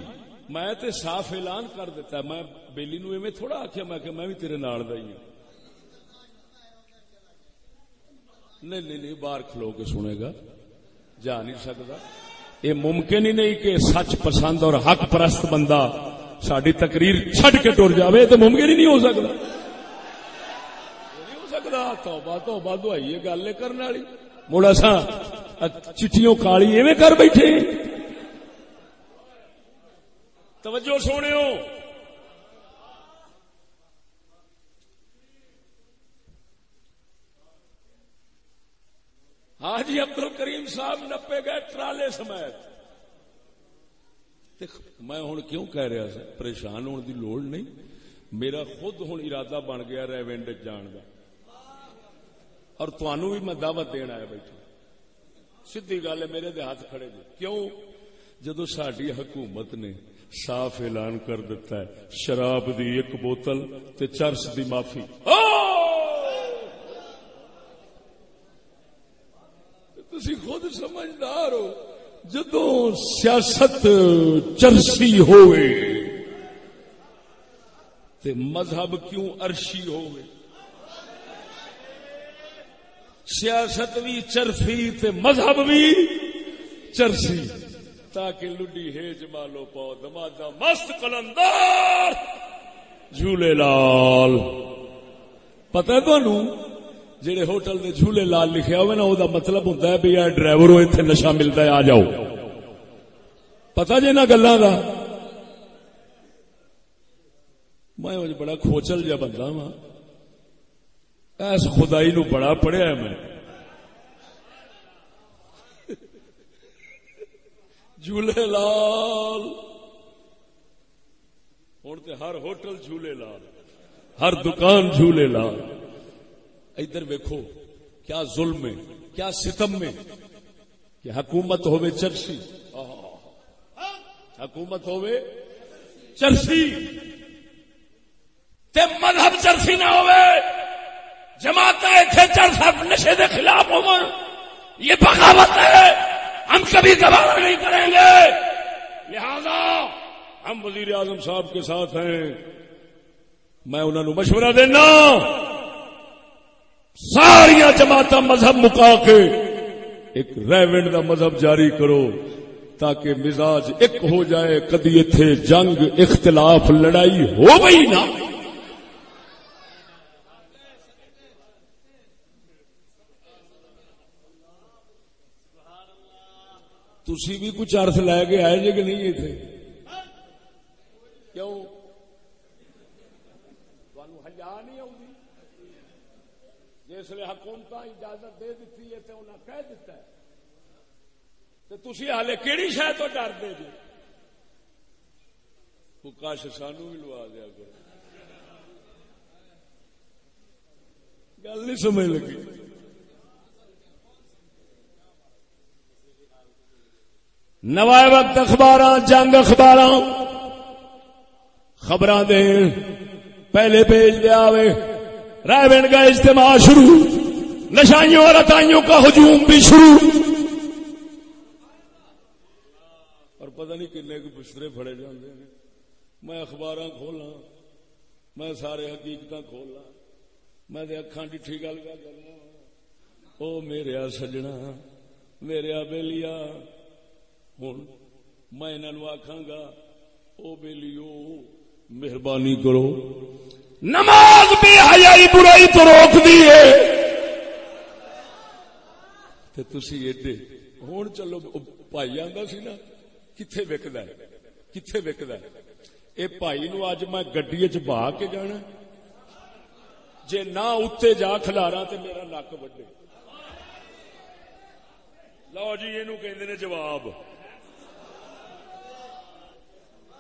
میں تے صاف اعلان کر دیتا میں بیلی نو ایویں تھوڑا آخیا میں کہ میں بھی تیرے نال ہوں۔ نہیں نہیں نہیں، باہر کھلو کے سنے گا۔ جا نہیں سکتا۔ یہ ممکن ہی نہیں کہ سچ پسند اور حق پرست بندہ ساری تقریر چڈ کے ٹر جائے تو ممکن ہی نہیں ہو سکتا۔ نہیں ہو سکتا۔ توبہ توبہ دوائی گل کرنے والی۔ مڑا سا چٹیوں کالی ایویں کر بیٹھے۔ توجہ سونے ہو حاجی عبد الکریم صاحب نپے گئے ٹرالے سمیت۔ میں ہوں کیوں کہہ رہا سا؟ پریشان ہونے کی لوڑ نہیں۔ میرا خود ہوں ارادہ بن گیا ریونڈ جان کا اور تنوع بھی میں دعوت دینا آیا بیٹھا۔ سی گل ہے، میرے دے ہاتھ کھڑے دے کیوں؟ جدو ساری حکومت نے صاف اعلان کر دیتا ہے، شراب دی ایک بوتل تے چرس دی معافی۔ تھی خود سمجھدار ہو جدو سیاست چرسی ہوئے تے مذہب کیوں عرشی ہوئے سیاست بھی چرفی تے مذہب بھی چرسی، تاکہ لڈی ہیج مالو پاؤ دمادا مست کلندر جھولے لال۔ پتہ تہن جہے ہوٹل دے جھولے لال لکھیا ہوئے نا وہ مطلب ہوتا ہے بھی ڈرائیور اتنے نشا ملتا ہے، آ جاؤ۔ پتا جی نہ گلا میں بڑا کھوچل جا بندہ وا ایس خدائی نو بڑا پڑھیا میں۔ جھولے لال۔ ہوں تو ہر ہوٹل جھولے لال، ہر دکان جھولے لال۔ ادھر ویکو کیا ظلم ہے کیا ستم میں، کہ حکومت ہوئے چرسی۔ حکومت ہوئے چرسی۔ تے مذہب چرسی نہ ہوئے جماعت اتنے چرس نشے کے خلاف ہو یہ بغاوت ہے، ہم کبھی گوارا نہیں کریں گے۔ لہذا ہم وزیر اعظم صاحب کے ساتھ ہیں۔ میں انہوں نے مشورہ دینا۔ ساریا جماعت مذہب مکا کے ایک ریونڈ کا مذہب جاری کرو تاکہ مزاج ایک ہو جائے، کدی اتنے جنگ، اختلاف، لڑائی ہو گئی نا تھی بھی کچھ ارتھ لے کے آئے جی کہ نہیں اتنے کیوں ہزار نہیں آؤں جس حکومت اجازت دے دیتی ہے تو انہیں کہہ دیتا ہے۔ تو تھی ہالے کہڑی شہ تو ڈر دے جی کاش سانو بھی لوا دیا کرو۔ گل نہیں سمجھ لگی۔ نوائے وقت اخبار، جنگ اخبار خبر دین پہلے پیج دیا رائے بین کا اجتماع شروع نشائیوں اور اتائیوں کا ہجوم بھی شروع۔ اور پتہ نہیں کنے کو بسترے پڑے جاندے ہیں۔ میں اخبار کھولا میں سارے حقیقت کھولا میں اکھان ڈٹھی گل کیا کرنا۔ او میرے سجنا میرے بےلیا ہوں میں انہوں آخا گا، او بیلیو، مہربانی کرو۔ نماز بھی حیائی برائی تو روک دی تھی ایڈے ہوں چلو بھائی آتا سی نا کتنے وکد کتنے وکد اے بھائی نو اج میں گڈی چ بہا کے جانا جے نہ اتنے جا کھلارا تو میرا نک وڈے۔ لو جی یہ جواب۔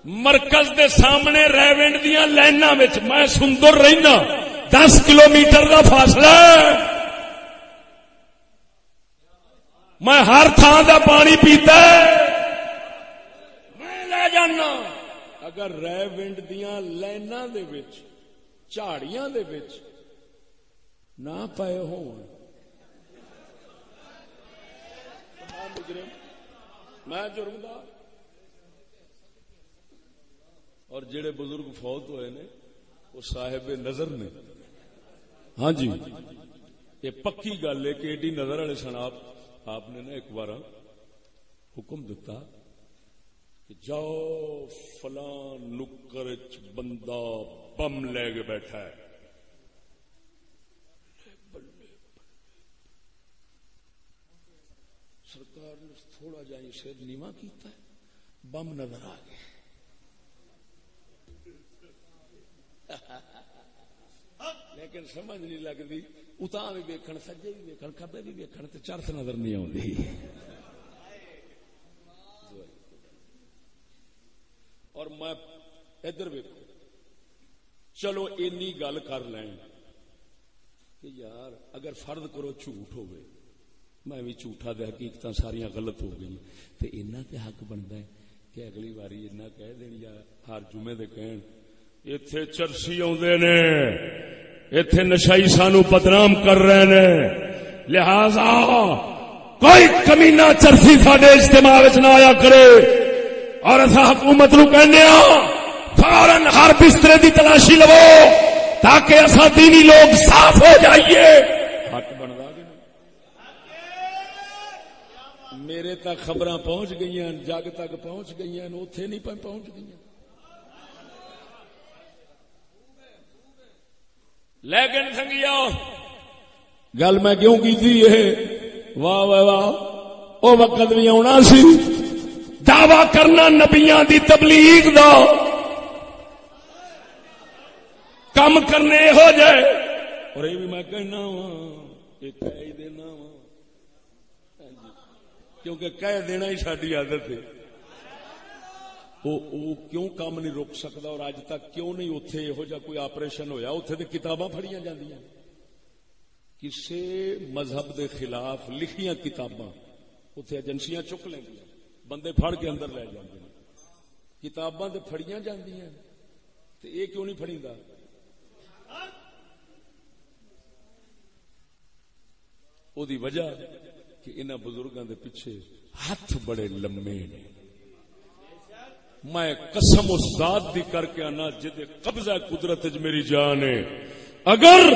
مرکز دے سامنے ریونڈ دیا لائن میں سندر رہنا دس کلو میٹر کا فاصلہ میں ہر تھان کا پانی پیتا میں لے جانا۔ اگر ریونڈ دیا لائن جھاڑیاں نہ پائے ہو میں جرمدار اور جڑے بزرگ فوت ہوئے نے، وہ صاحب نظر نے۔ ہاں جی۔ یہ پکی گل ہے کہ ایڈی نظر والے سن آپ آپ نے نا ایک بار حکم دیتا کہ جاؤ فلاں نکر بندہ بم لے کے بیٹھا ہے۔ سرکار نے تھوڑا جا سر نیواں کیتا ہے، بم نظر آ گیا لیکن سمجھ نہیں لگتی۔ اتنا بھی ویکن سجے بھی ویکن کبے بھی ویکن چرس نظر نہیں آتی اور میں ادھر ویکو چلو اینی گل کر لین کہ یار، اگر فرد کرو جھوٹ ہوئے، میں بھی جھوٹا دے حقیقت ساریا غلط ہو گئی تو اینا تے حق بنتا ہے کہ اگلی باری اینا کہہ دین یا ہر جمعے دے کہن اتے چرسی آدھے نے اتے نشائی سانو بدنام کر رہے نے لہذا کوئی کمی نہ چرسی سڈے اجتماع نہ آیا کرے اور اصا حکومت نو کہنے فورن ہر بسترے دی تلاشی لو تاکہ اصا دینی لوگ صاف ہو جائیے حق بنتا میرے تک خبر پہنچ گئی جگ تک پہنچ گئی اتے نہیں پہنچ گئی لیکن سنگیا گل میں کیوں کی تھی یہ واہ واہ واہ وہ وقت بھی آنا سی۔ دعوی کرنا نبیاں دی تبلیغ دا۔ کم کرنے ہو جائے۔ اور یہ بھی میں کہنا وا یہ کہہ دینا وا کیونکہ کہہ دینا ہی ساری عادت ہے۔ وہ کیوں کام نہیں روک سکتا اور اج تک کیوں نہیں اتے یہو جا کوئی آپریشن ہویا اتے تو کتاباں فڑیاں جاندیاں کسے مذہب دے خلاف لکھیاں کتاباں اتے ایجنسیاں چک لیں بندے پھڑ کے اندر لے جاندے کتاباں تے فڑیاں جاندیاں تے اے کیوں نہیں فڑیندا او دی وجہ کہ انہاں بزرگاں دے پیچھے ہاتھ بڑے لمبے نے میں قسم اس ذات دی کر کے آنا جدے قبضہ قدرت میری جان ہے۔ اگر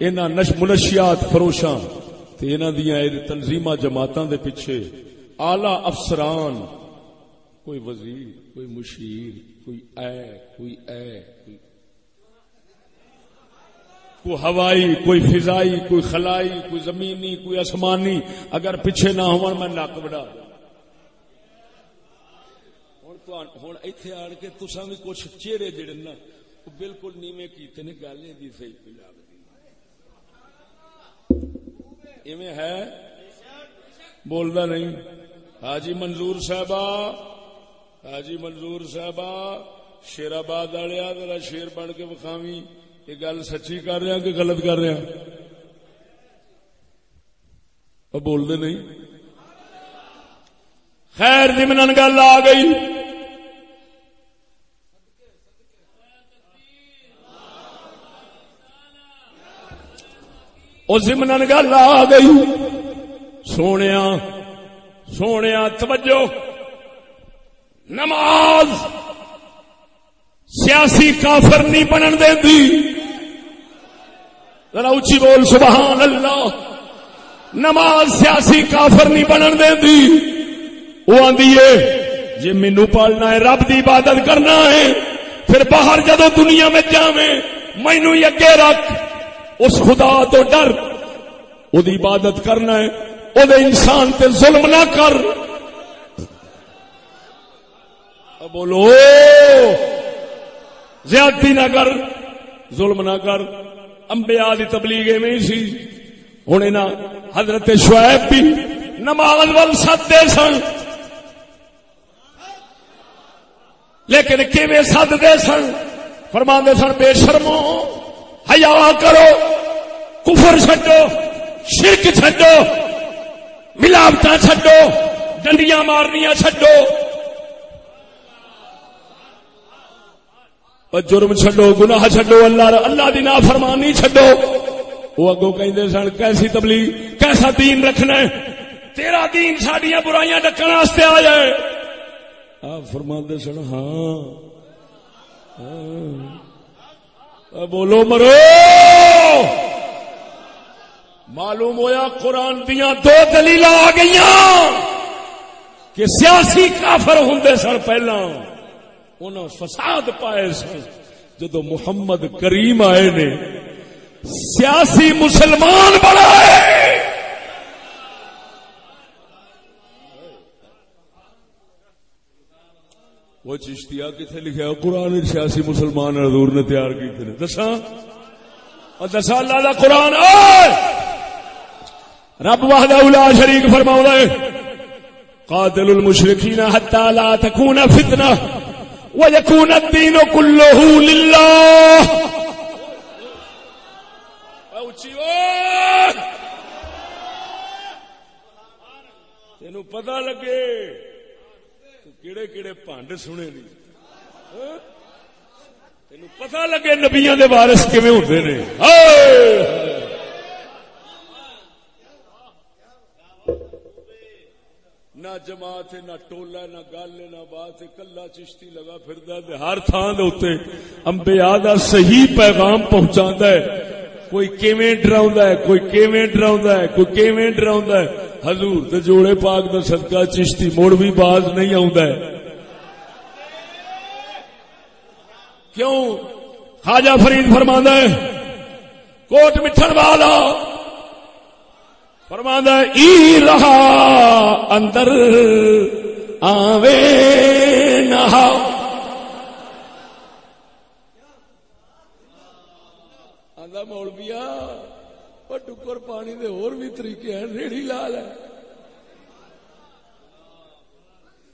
انہاں منشیات فروشاں تے انہاں دیاں تنظیماں جماعتاں دے پیچھے اعلی افسران، کوئی وزیر، کوئی مشیر، کوئی اے کوئی اے، کوئی کوئی ہوائی، کوئی فضائی، کوئی خلائی، کوئی زمینی، کوئی آسمانی، اگر پیچھے نہ ہو میں نک بڑا ہوں اتنے آن کے تسا بھی کچھ چہرے جڑے نا بالکل نیویں کیتے نے گل نہیں صحیح پہ لگتی ہے بولتا نہیں حاجی منظور صاحبہ حاجی منظور صاحبہ شیر آباد والے ذرا شیر بن کے وکھاوی یہ گل سچی کر رہا کہ غلط کر رہا بولتے نہیں خیر دمن گل آ گئی زمن گل آ گئی۔ سونے سونے توجہ۔ نماز سیاسی کافر نہیں بنن ذرا اچھی بول، سبحان اللہ۔ نماز سیاسی کافر نہیں بنن دی وہ آدھی جی مینو پالنا ہے، رب دی عبادت کرنا ہے۔ پھر باہر جدو دنیا میں جاویں مینو اگے رکھ۔ اس خدا تو ڈر۔ وہ عبادت کرنا ہے۔ وہ انسان تے ظلم نہ کر۔ بولو۔ زیادتی نہ کر۔ ظلم نہ کر۔ امبیا کی تبلیغ میں سی۔ ہوں نہ حضرت شعیب بھی نماز ول سدتے سن۔ لیکن کیویں سدتے سن؟ فرما سن، بے شرمو ہیا کرو، کفر چڈو شرک چڈو ملاوٹ چڈو ڈنڈیاں مارنیا چڈو جرم چڈو گناہ چڈو اللہ اللہ دی نا فرمانی چڈو وہ اگو کہ سن، کیسی تبلیغ، کیسا دین رکھنا ہے؟ تیرا دین سڈیا برائیاں ڈکن واسطے آ جائے آپ فرما سن ہاں۔, ہاں۔ بولو مرو! معلوم ہویا قرآن دیا دو دلیل آ گئی کہ سیاسی کافر ہوں سن پہلا۔ انہوں فساد پائے سن۔ جدو محمد کریم آئے نے، سیاسی مسلمان بنائے۔ وہ چشتیا کتنے لکھا قرآن سیاسی مسلمان حضور نے تیار کیتے کی دسا دسا اللہ کا قرآن رب وحدہ اولا شریک فرما قاتل المشرکین حتی لا تکون فتنہ ویکون الدین کلہ للہ۔ تینو پتہ لگے۔ کیڑے کیڑے پانڈ سنے نہیں۔ ہاں؟ تینو پتہ لگے نبیاں دے وارث کیویں ہوندے نے۔ نہ جماعت نہ ٹولا نہ گل نہ بات کلا چشتی لگا پھر ہر تھان دے امبیا دا صحیح پیغام پہنچا ہے۔ کوئی کیویں ڈرا ہے، کوئی کیویں ڈرا ہے، کوئی کیویں ڈرا ہے۔ حضور تے جوڑے پاک دا صدقہ چشتی مڑ بھی باز نہیں آوندا ہے۔ کیوں؟ خواجہ فرید فرماندا ہے، کوٹ مٹھن والا۔ فرماندا ہے، ای رہا اندر، آوے نہا آندا مولویا او ٹکر پانی دے اور بھی طریقے ہیں ریڑھی لال ہے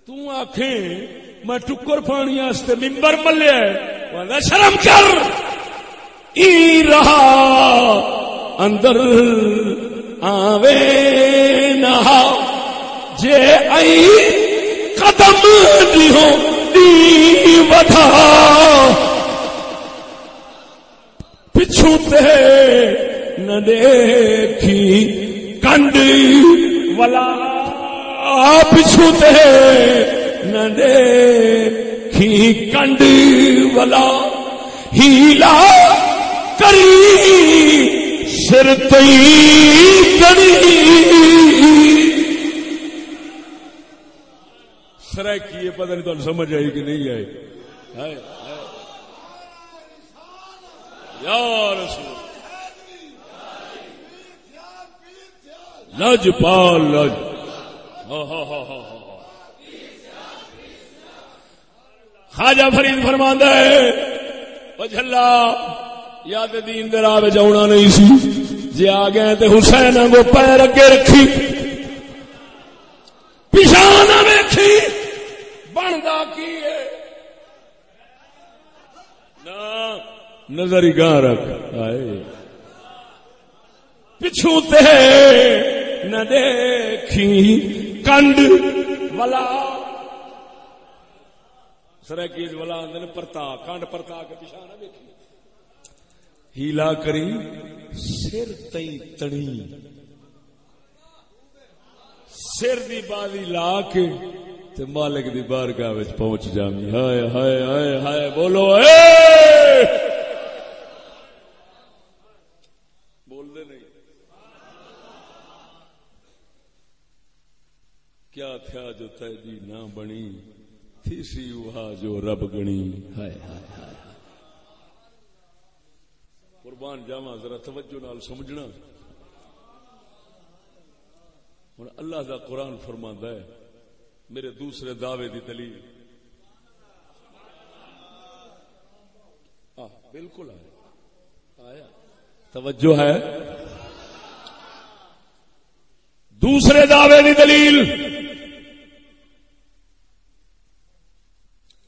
تو آکھیں میں ٹکر پانی واسطے ممبر ملیا ہے شرم کر ای رہا اندر آوے نہا جے آئی قدم دیو دی وٹھا پچھو تے نہ دیکھی کنڈ ولا پچھو تے نہ دیکھی کنڈ ولا ہیلا کری، سر تئی سرائے کی پتہ نہیں تو سمجھ آئی کہ نہیں آئی۔ یا رسول لج پال لج۔ ہاں، ہاں، ہاں، خاجا فرید فرما ہے جلا یا دین دے راہ جاؤنا نہیں سی۔ جی آ گئے تو حسین کو پیر اگے رکھی۔ پیچھا نہ ویکھی۔ بنتا کی ہے؟ نظر ہی گاہ رکھ۔ آئے۔ پچھو تے نہ دیکھی کنڈ ولا سرکیز ولا آدھے پرتا کنڈ پرتا کے پیچھا نہ دیکھی ہیلا کری سر تئی تڑی سر دی بازی لا کے تے مالک دی بارگاہ وچ پہنچ جامی ہائے ہائے ہائے ہائے بولو اے بول دے نہیں کیا تھا جو تیجی نہ بنی تھی سی وہاں جو رب گنی۔ ہائے ہائے ہائے قربان جاوا ذرا توجہ نال سمجھنا۔ ہوں اللہ دا قرآن فرما ہے میرے دوسرے دعوے دی دلیل۔ بالکل آیا۔ توجہ ہے۔ دوسرے دعوے دی دلیل۔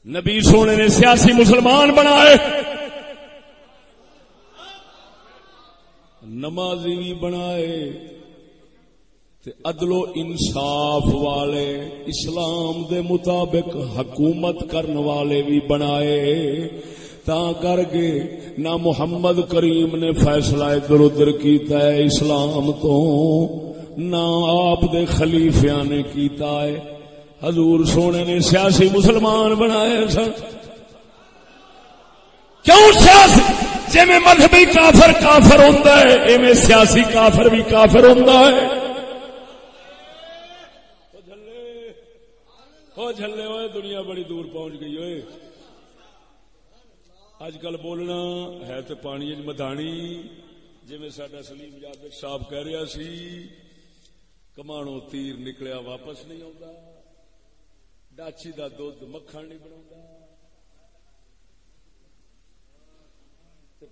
نبی سونے نے سیاسی مسلمان بنائے۔ نمازی بھی بنائے۔ عدل و انصاف والے، اسلام دے مطابق حکومت کرن والے بھی بنائے۔ تا کر کے نہ محمد کریم نے فیصلہ ادھر ادھر کیتا ہے اسلام تو، نہ آپ دے خلیفیا نے کیتا ہے۔ حضور سونے نے سیاسی مسلمان بنائے سن۔ کیوں سیاسی؟ جی میں مذہبی کافر کافر ہوتا ہے، ایویں سیاسی کافر بھی کافر ہوتا ہے۔ جلے ہوئے دنیا بڑی دور پہنچ گئی ہوئے اج کل بولنا ہے تو پانی مدانی۔ جی میں سڈا سلیم یادک صاحب کہہ رہا سی کمانو تیر نکلیا واپس نہیں آتا ڈاچی دا دھد مکھن نہیں بنا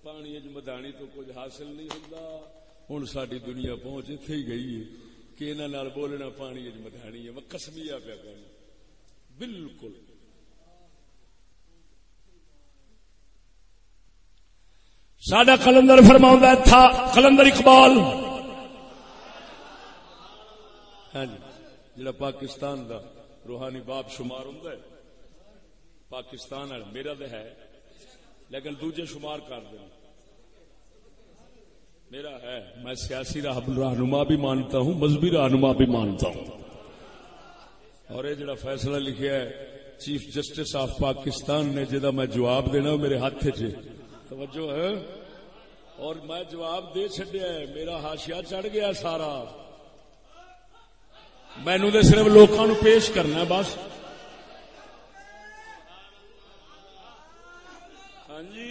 پانی مدانی تو کچھ حاصل نہیں ہوتا ہوں ساری دنیا پہنچ اتے ہی گئی ہے کہ انہوں بولنا پانی مدانی ہے۔ میں کسمیا پیا کرنا بالکل۔ سڈا کلندر فرما تھا کلندر اقبال۔ ہاں جی جڑا پاکستان دا روحانی باپ شمار ہوں پاکستان میرا تو ہے، لیکن دوجے شمار کر دیں میرا ہے، میں سیاسی رہنما بھی مانتا ہوں، مذہبی رہنما بھی مانتا ہوں۔ اور یہ جڑا فیصلہ لکھیا ہے، چیف جسٹس آف پاکستان نے جہاں میں جواب دینا میرے ہاتھ چ توجہ ہے۔ اور میں جواب دے چڈیا میرا ہاشیا چڑھ گیا سارا۔ مینو تو صرف لوگوں نو پیش کرنا بس۔ ہاں جی۔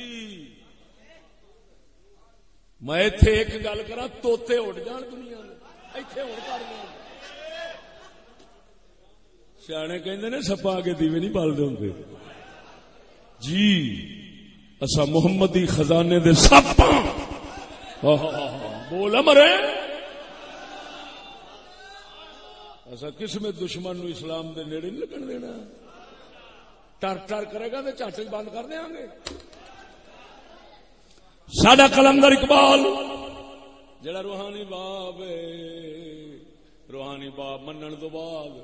میں اتے ایک گل کرا توتے اڈ جان دنیا اتے ہوں کر سیانے کہ سپا کے دیوے نہیں پالتے ہوں جی اصا محمدی خزانے دے سپ بول مرے۔ ایسا کس میں دشمن نو اسلام دے نیڑے نہیں لگن دینا۔ ٹر ٹر کرے گا تو چاٹ جی بند کر دیا گے۔ سڈا کلندر اقبال، جڑا روحانی باب روحانی باب منن تو بعد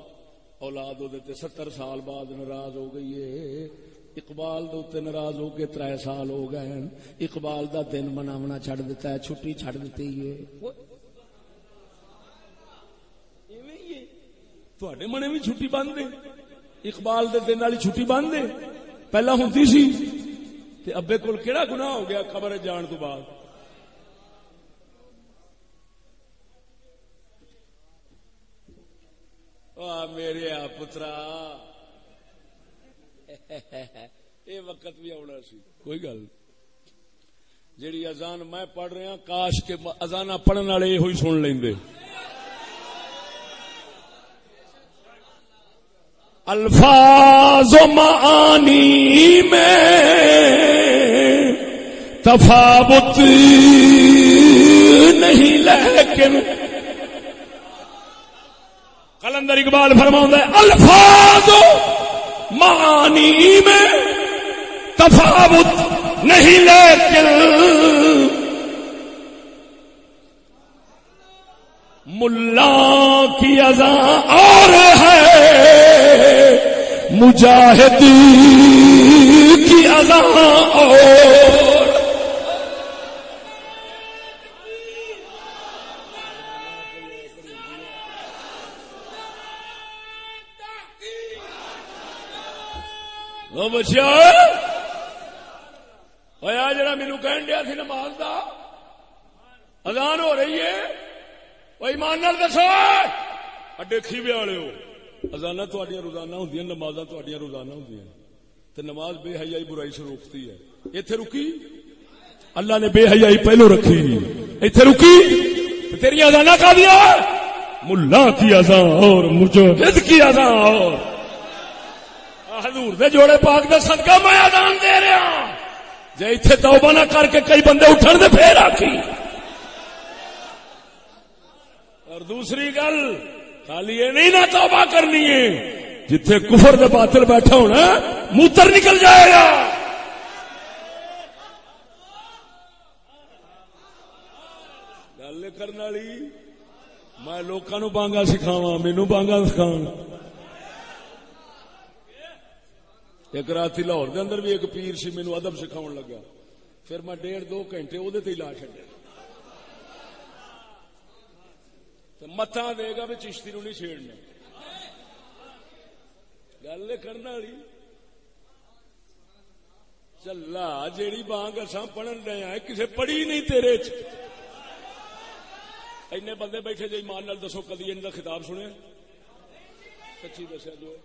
اولاد وہ ستر سال بعد ناراض ہو گئی ہے۔ اقبال دے ناراض ہو کے تر سال ہو گئے اقبال دا دن مناونا چڈ دتا ہے، چھٹی چڈ دیتی ہے۔ تھوڑے منے بھی چھٹی بند دے اقبال دے دن والی چھٹی بند دے پہلا ہوں سی تے ابے کول کیڑا گناہ ہو گیا خبر جان تو بعد میرے آ پترا یہ وقت بھی آنا سی کوئی گل جیڑی ازان میں پڑھ رہا کاش کے ازان پڑھنے والے یہ سن لیں الفاظ و معانی میں تفاوت نہیں، لیکن کلندر اقبال فرماؤں الفاظ معانی میں تفاوت نہیں، لیکن ملا کی ازا اور ہے۔ مجاہد کی ازا اور بچیا ہوا جڑا مینو کہن دیا سی نماز دا اذان ہو رہی ہے وہ ایمان دسو اڈے کھیوے والے ہو ازانا تھوڑی روزانہ ہوں نماز تھوڑی روزانہ ہوں تو نماز بے حیائی برائی سے روکتی ہے۔ اتے رکی؟ اللہ نے بے حیائی پہلو رکھی اتے رکی؟ تیری ازانا کا دیا؟ ملا کی ازاں اور مجھے کی ازاں اور۔ حضور دے جوڑے پاک دے صدقہ میں آدان دے رہا ہوں جے اتھے توبہ نہ کر کے کئی بندے اٹھن دے پھر آکی اور دوسری گل خالی یہ نہیں نہ توبہ کرنی ہے۔ جتھے کفر دے باطل بیٹھا ہونا، موتر نکل جائے گا۔ گل کرنے والی، میں لوگوں بانگا سکھاوا مینو بانگا سکھاؤ ایک رات لاہور دے اندر بھی ایک پیر سی مینو ادب سکھاؤ لگا۔ پھر میں ڈیڑھ دو گھنٹے وہ لا چڈیا متا دے گا بھی چشتی نو نہیں چھیڑنا گل کرنے والی۔ چلا، جیڑی بانگ اصا پڑھن رہے ہیں کسے پڑھی نہیں تیرے این بندے بیٹھے جی مان دسو، کدی ان کا خطاب سنے سچی دسیا جو۔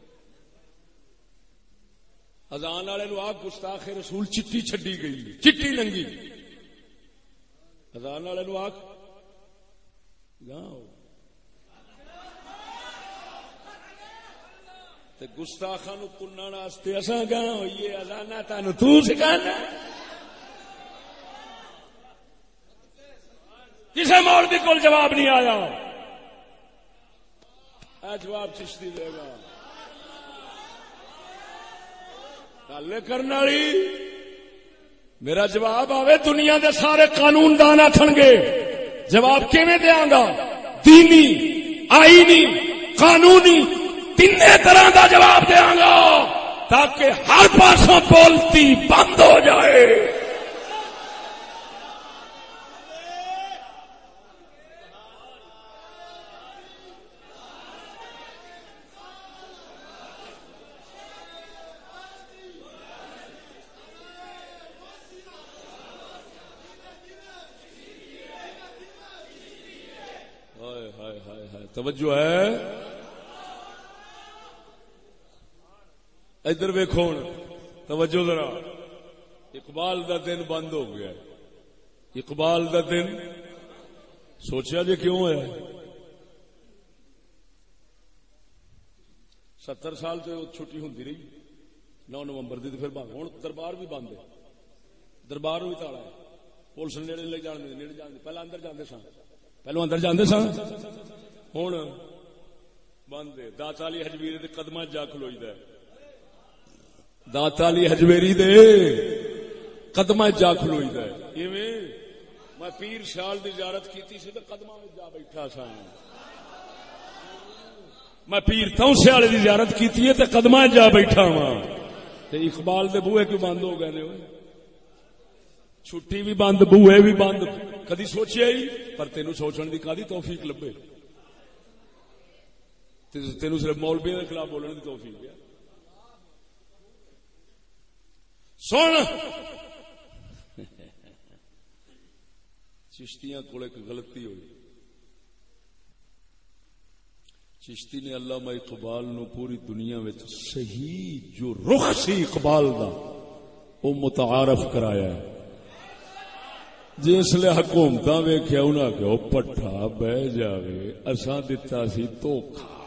ازان والے نو آگ گستاخ رسول چٹی چڈی گئی، چٹی لنگی ازان والے نو آگ گاؤں۔ گستاخا نو کنن اصا گاہ ہوئیے؟ ازانا تین تکانا کسی مول بھی کول جواب نہیں آیا؟ جواب چشتی دے گا۔ گل کرنے والی، میرا جواب آوے دنیا دے سارے قانون دان آخن گے۔ جواب کیویں دیا گا؟ دینی، آئینی، قانونی۔ تین طرح دا جواب دیا گا تاکہ ہر پاسوں بولتی بند ہو جائے۔ توجہ ہے۔ ادھر ویکو توجہ ذرا۔ اقبال دا دن بند ہو گیا۔ اقبال دا دن۔ سوچیا جی کیوں ہے؟ ستر سال تو چھٹی ہوں رہی۔ نو نومبر دی پھر بند۔ ہوں دربار بھی بند ہے۔ دربار بھی تالا ہے۔ پولیس نیڑے لے جان دے، نیڑے جان دے۔ پہلے اندر جاندے سن۔ پہلو اندر جاندے سن۔ ہوں بند ہے۔ داتا علی حجویری دے جا کھلوئی دے داتا علی حجویری دے قدمہ جا کھلوئی دے ایویں میں پیر شال دی زیارت کیتی سی تے قدمہ میں جا بیٹھا سا میں پیر توسے والے دی زیارت کیتی ہے تے قدمہ جا بیٹھا ہاں تے اقبال دے بوئے کیوں بند ہو گئے نے چھٹی بھی بند بوئے بھی بند کدی سوچیا ہی پر تینوں سوچن دی کدی توفیق لبے تین صرف مولبی کے خلاف بولنے کی توفیق ہے سن! چشتیاں کو ایک غلطی ہوئی۔ چشتی نے علامہ اقبال نو پوری دنیا میں صحیح جو رخ سی اقبال دا وہ متعارف کرایا ہے۔ جسل حکومت ویخیا انہیں کہ پٹھا بہ جائے اصا دتا سی دھوکھا۔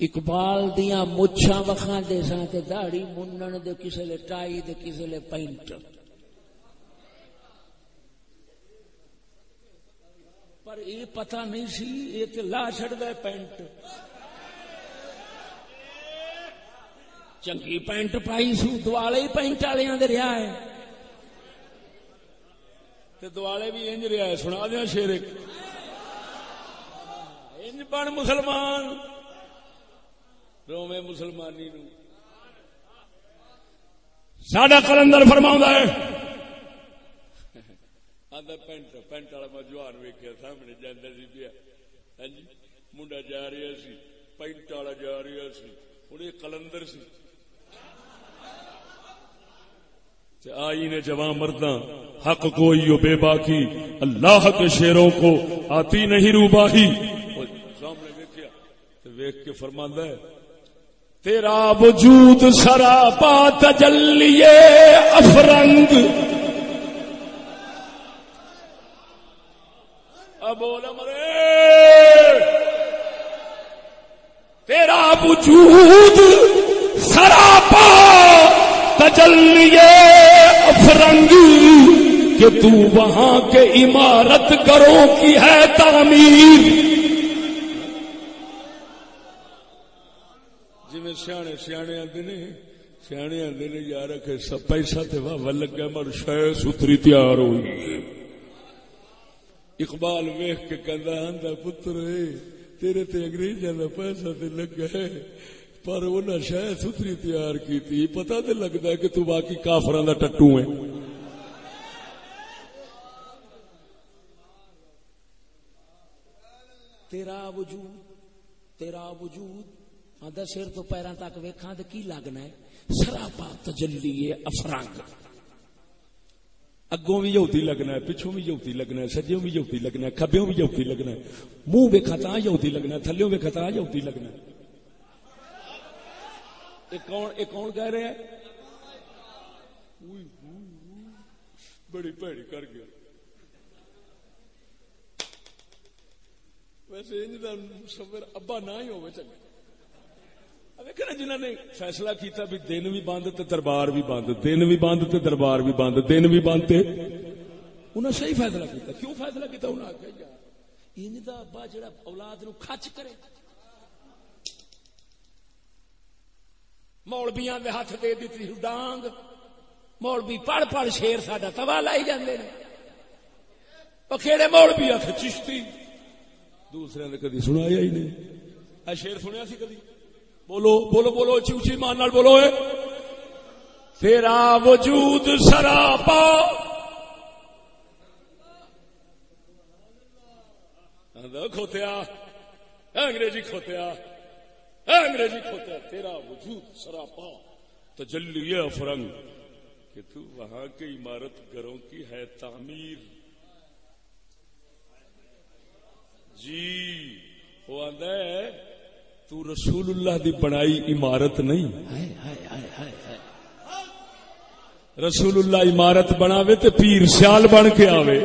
اقبال دیا مچھا وکھا دے سا تے داڑی منن دے کسے لے ٹائی دے کسے لے پینٹ۔ پر یہ پتہ نہیں سی یہ تے لا چھڑ گئے پینٹ۔ چنگی پینٹ پائی سو دوالے ہی پینٹ والے دے رہا ہے۔ تے دوالے بھی انج رہا ہے، سنا دیا شیر انج بن مسلمان۔ روے مسلمانی نو۔ ساڈا کلندر فرما ہے۔ پینٹ پینٹ والا میں جوان ویکیا سامنے جانا سی پیا۔ ہاں جی منڈا جا رہا سی، پینٹ والا جا رہا سی ہوں یہ کلندر سی۔ آئی نے جوان مردہ حق کوئی ہو بے باقی اللہ کے شیروں کو آتی نہیں روباہی۔ سامنے ویکیا ویک کے فرماندہ ہے تیرا وجود سرا پا تجلیے افرنگ۔ بول مرے تیرا وجود سرا پا تجلیے افرنگ۔ کہ تو وہاں کے عمارت گروں کی ہے تعمیر۔ سیانے سیانے آدھے نے، سیانے آدھے نے، یار پیسہ تو واہ لگا مر شہ ستری تیار ہوئی۔ اقبال ویخ کے کہندا، آندا پتر تیرے تے انگریزاں دا پیسہ تے لگا ہے، پر انہاں شہ ستری تیار کیتی، پتہ تے لگدا ہے کہ تو باقی کافراں دا ٹٹو ہے۔ تیرا وجود تیرا وجود آدھا سر تو پیروں تک ویکھاں تے کی لگنا ہے؟ سراپا تجلی افرنگ۔ اگوں بھی یوتی لگنا ہے، پچھوں بھی یوتی لگنا ہے سجوں بھی یوتی لگنا ہے، کھبیوں بھی یوتی لگنا ہے۔ منہ ویکھا تا یوتی لگنا ہے، تھلیوں ویکھا تا یوتی لگنا ہے۔ یہ کون کہہ رہے ہیں؟ بڑی پیڑی کر گیا۔ ویسے ابا نہ ہی ہوئے چلے جنہوں نے فیصلہ کیتا بھی دن بھی بند تے دربار بھی بند، دن بھی بند تے دربار بھی بند، دن بھی بند تے انہیں صحیح فیصلہ کیتا، کیوں فیصلہ کیتا؟ انہیں آخیا یار، ان دا ابا جڑا اولاد نو کھچ کرے مولبیاں دے ہاتھ دے دیتی ڈانگ مولبی پڑھ پڑھ شیر ساڈا توا لائی جاندے نے۔ مولبی آخ چشتی۔ دوسرے نے کدی سنایا ہی نہیں۔ اے شیر سنیا سی کدی؟ بولو بولو بولو اچھی اچھی مان نال بولو، اے۔ تیرا وجود سراپا۔ کھوتیا، انگریزی کھوتیا انگریزی کھوتیا، تیرا وجود سراپا۔ تجلی افرنگ، کہ تو وہاں کی عمارت گھروں کی ہے تعمیر۔ جی وہ آدھا ہے تو رسول اللہ دی بنائی عمارت نہیں۔ رسول اللہ عمارت بناوے تے پیر سیال بن کے آوے۔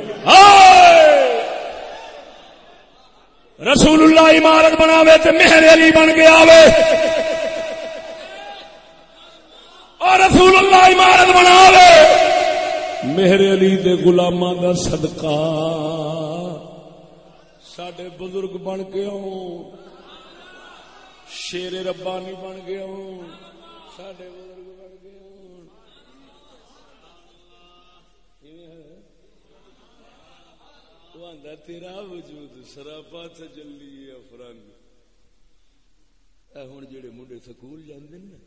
رسول اللہ عمارت بناوے تے مہر علی بن کے آوے۔ اور رسول اللہ عمارت بناوے۔ مہر علی دے غلاماں دا صدقہ۔ سڈے بزرگ بن کے ہوں شیر ربانی بن گیا ہوں۔ سڈے بزرگ بن گئے ہوں۔ تیرا وجود سراپا تجلی افرنگ. ہوں جڑے منڈے سکول جانے نا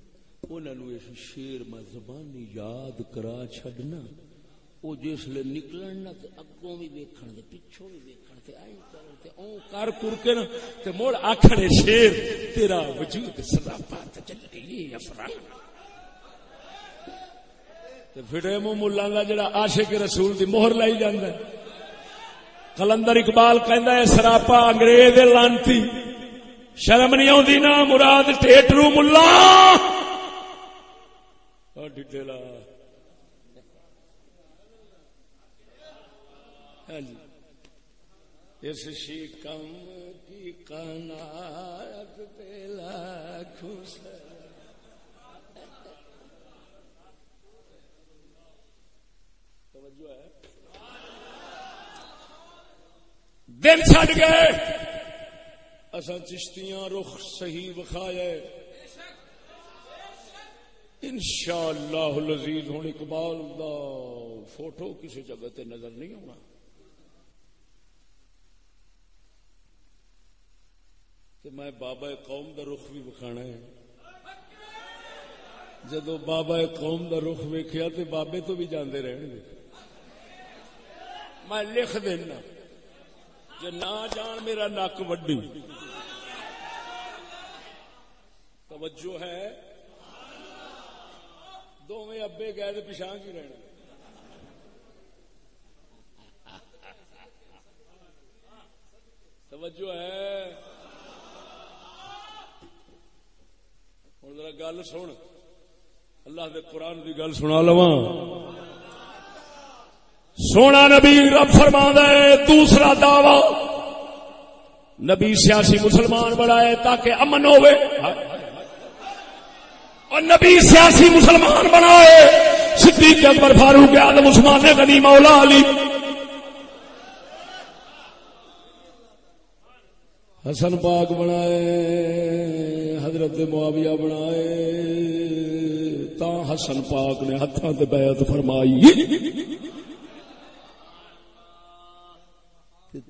انہوں اس شیر میں زبانی یاد کرا چڈنا وہ جس لیے نکلن نا اگوں بھی ویکھن دے، پچھوں بھی ویکھن تے کرن تے اون کر کر کے نا تے آکھنے شیر، تیرا وجود سدا پات چلی افران تے مو مولا دا جڑا عاشق رسول دی مہر لائی جاندا ہے۔ کلندر اقبال کہندا ہے، سراپا انگریز لانتی، شرم نہیں آوندی نا، مراد ٹیٹرو مولا۔ او ہاں جی۔ اس شکم کی قناعت پہ لاکھوں دن چڈ گئے۔ اصا چشتیاں رخ صحیح بخایا ان شاء اللہ لذیذ ہوں اقبال دا فوٹو کسی جگہ تے نظر نہیں ہونا کہ میں بابا قوم دا رخ بھی بکھانا ہے۔ جدو بابا قوم دا رخ ویکیا تو بابے تو بھی جاندے رہن گے میں لکھ دینا جی نہ جان میرا نک وڈی۔ توجہ ہے۔ دونوں ابے گئے تو پچھا کی رہنا توجہ ہے۔ ہوں ذرا گل سن اللہ دے قرآن کی گل سنا لوا سونا نبی رب فرما ہے دوسرا دعوی نبی سیاسی مسلمان بنائے تاکہ امن ہوئے اور نبی سیاسی مسلمان بنائے صدیق اکبر فاروق آدم عثمان غنی مولا علی حسن پاک بنائے، حضرت معاویہ بنائے، تا حسن پاک نے ہاتھوں سے بیعت فرمائی۔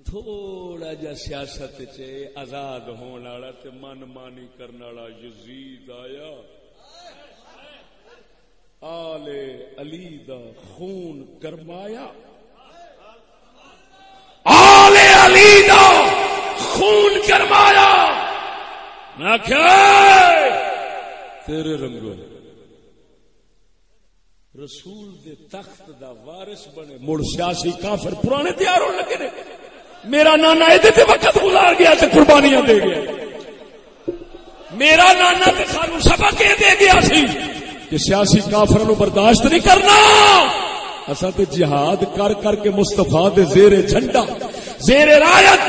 تھوڑا جا سیاست آزاد ہونے والا من مانی کرنے والا یزید آیا۔ آل علی دا خون گرمایا۔ آل علی دا خون کرمایا تیرے رنگو رسول دے تخت دا وارث بنے۔ مڑ سیاسی کافر پرانے تیار ہونے لگے میرا نانا یہ وقت گزار گیا تے قربانیاں دے گیا۔ میرا نانا تے سانو سبق یہ دے گیا سی کہ سیاسی کافر نو برداشت نہیں کرنا۔ اصا تے جہاد کر کر کے مستفا دے زیر جھنڈا، زیر رایت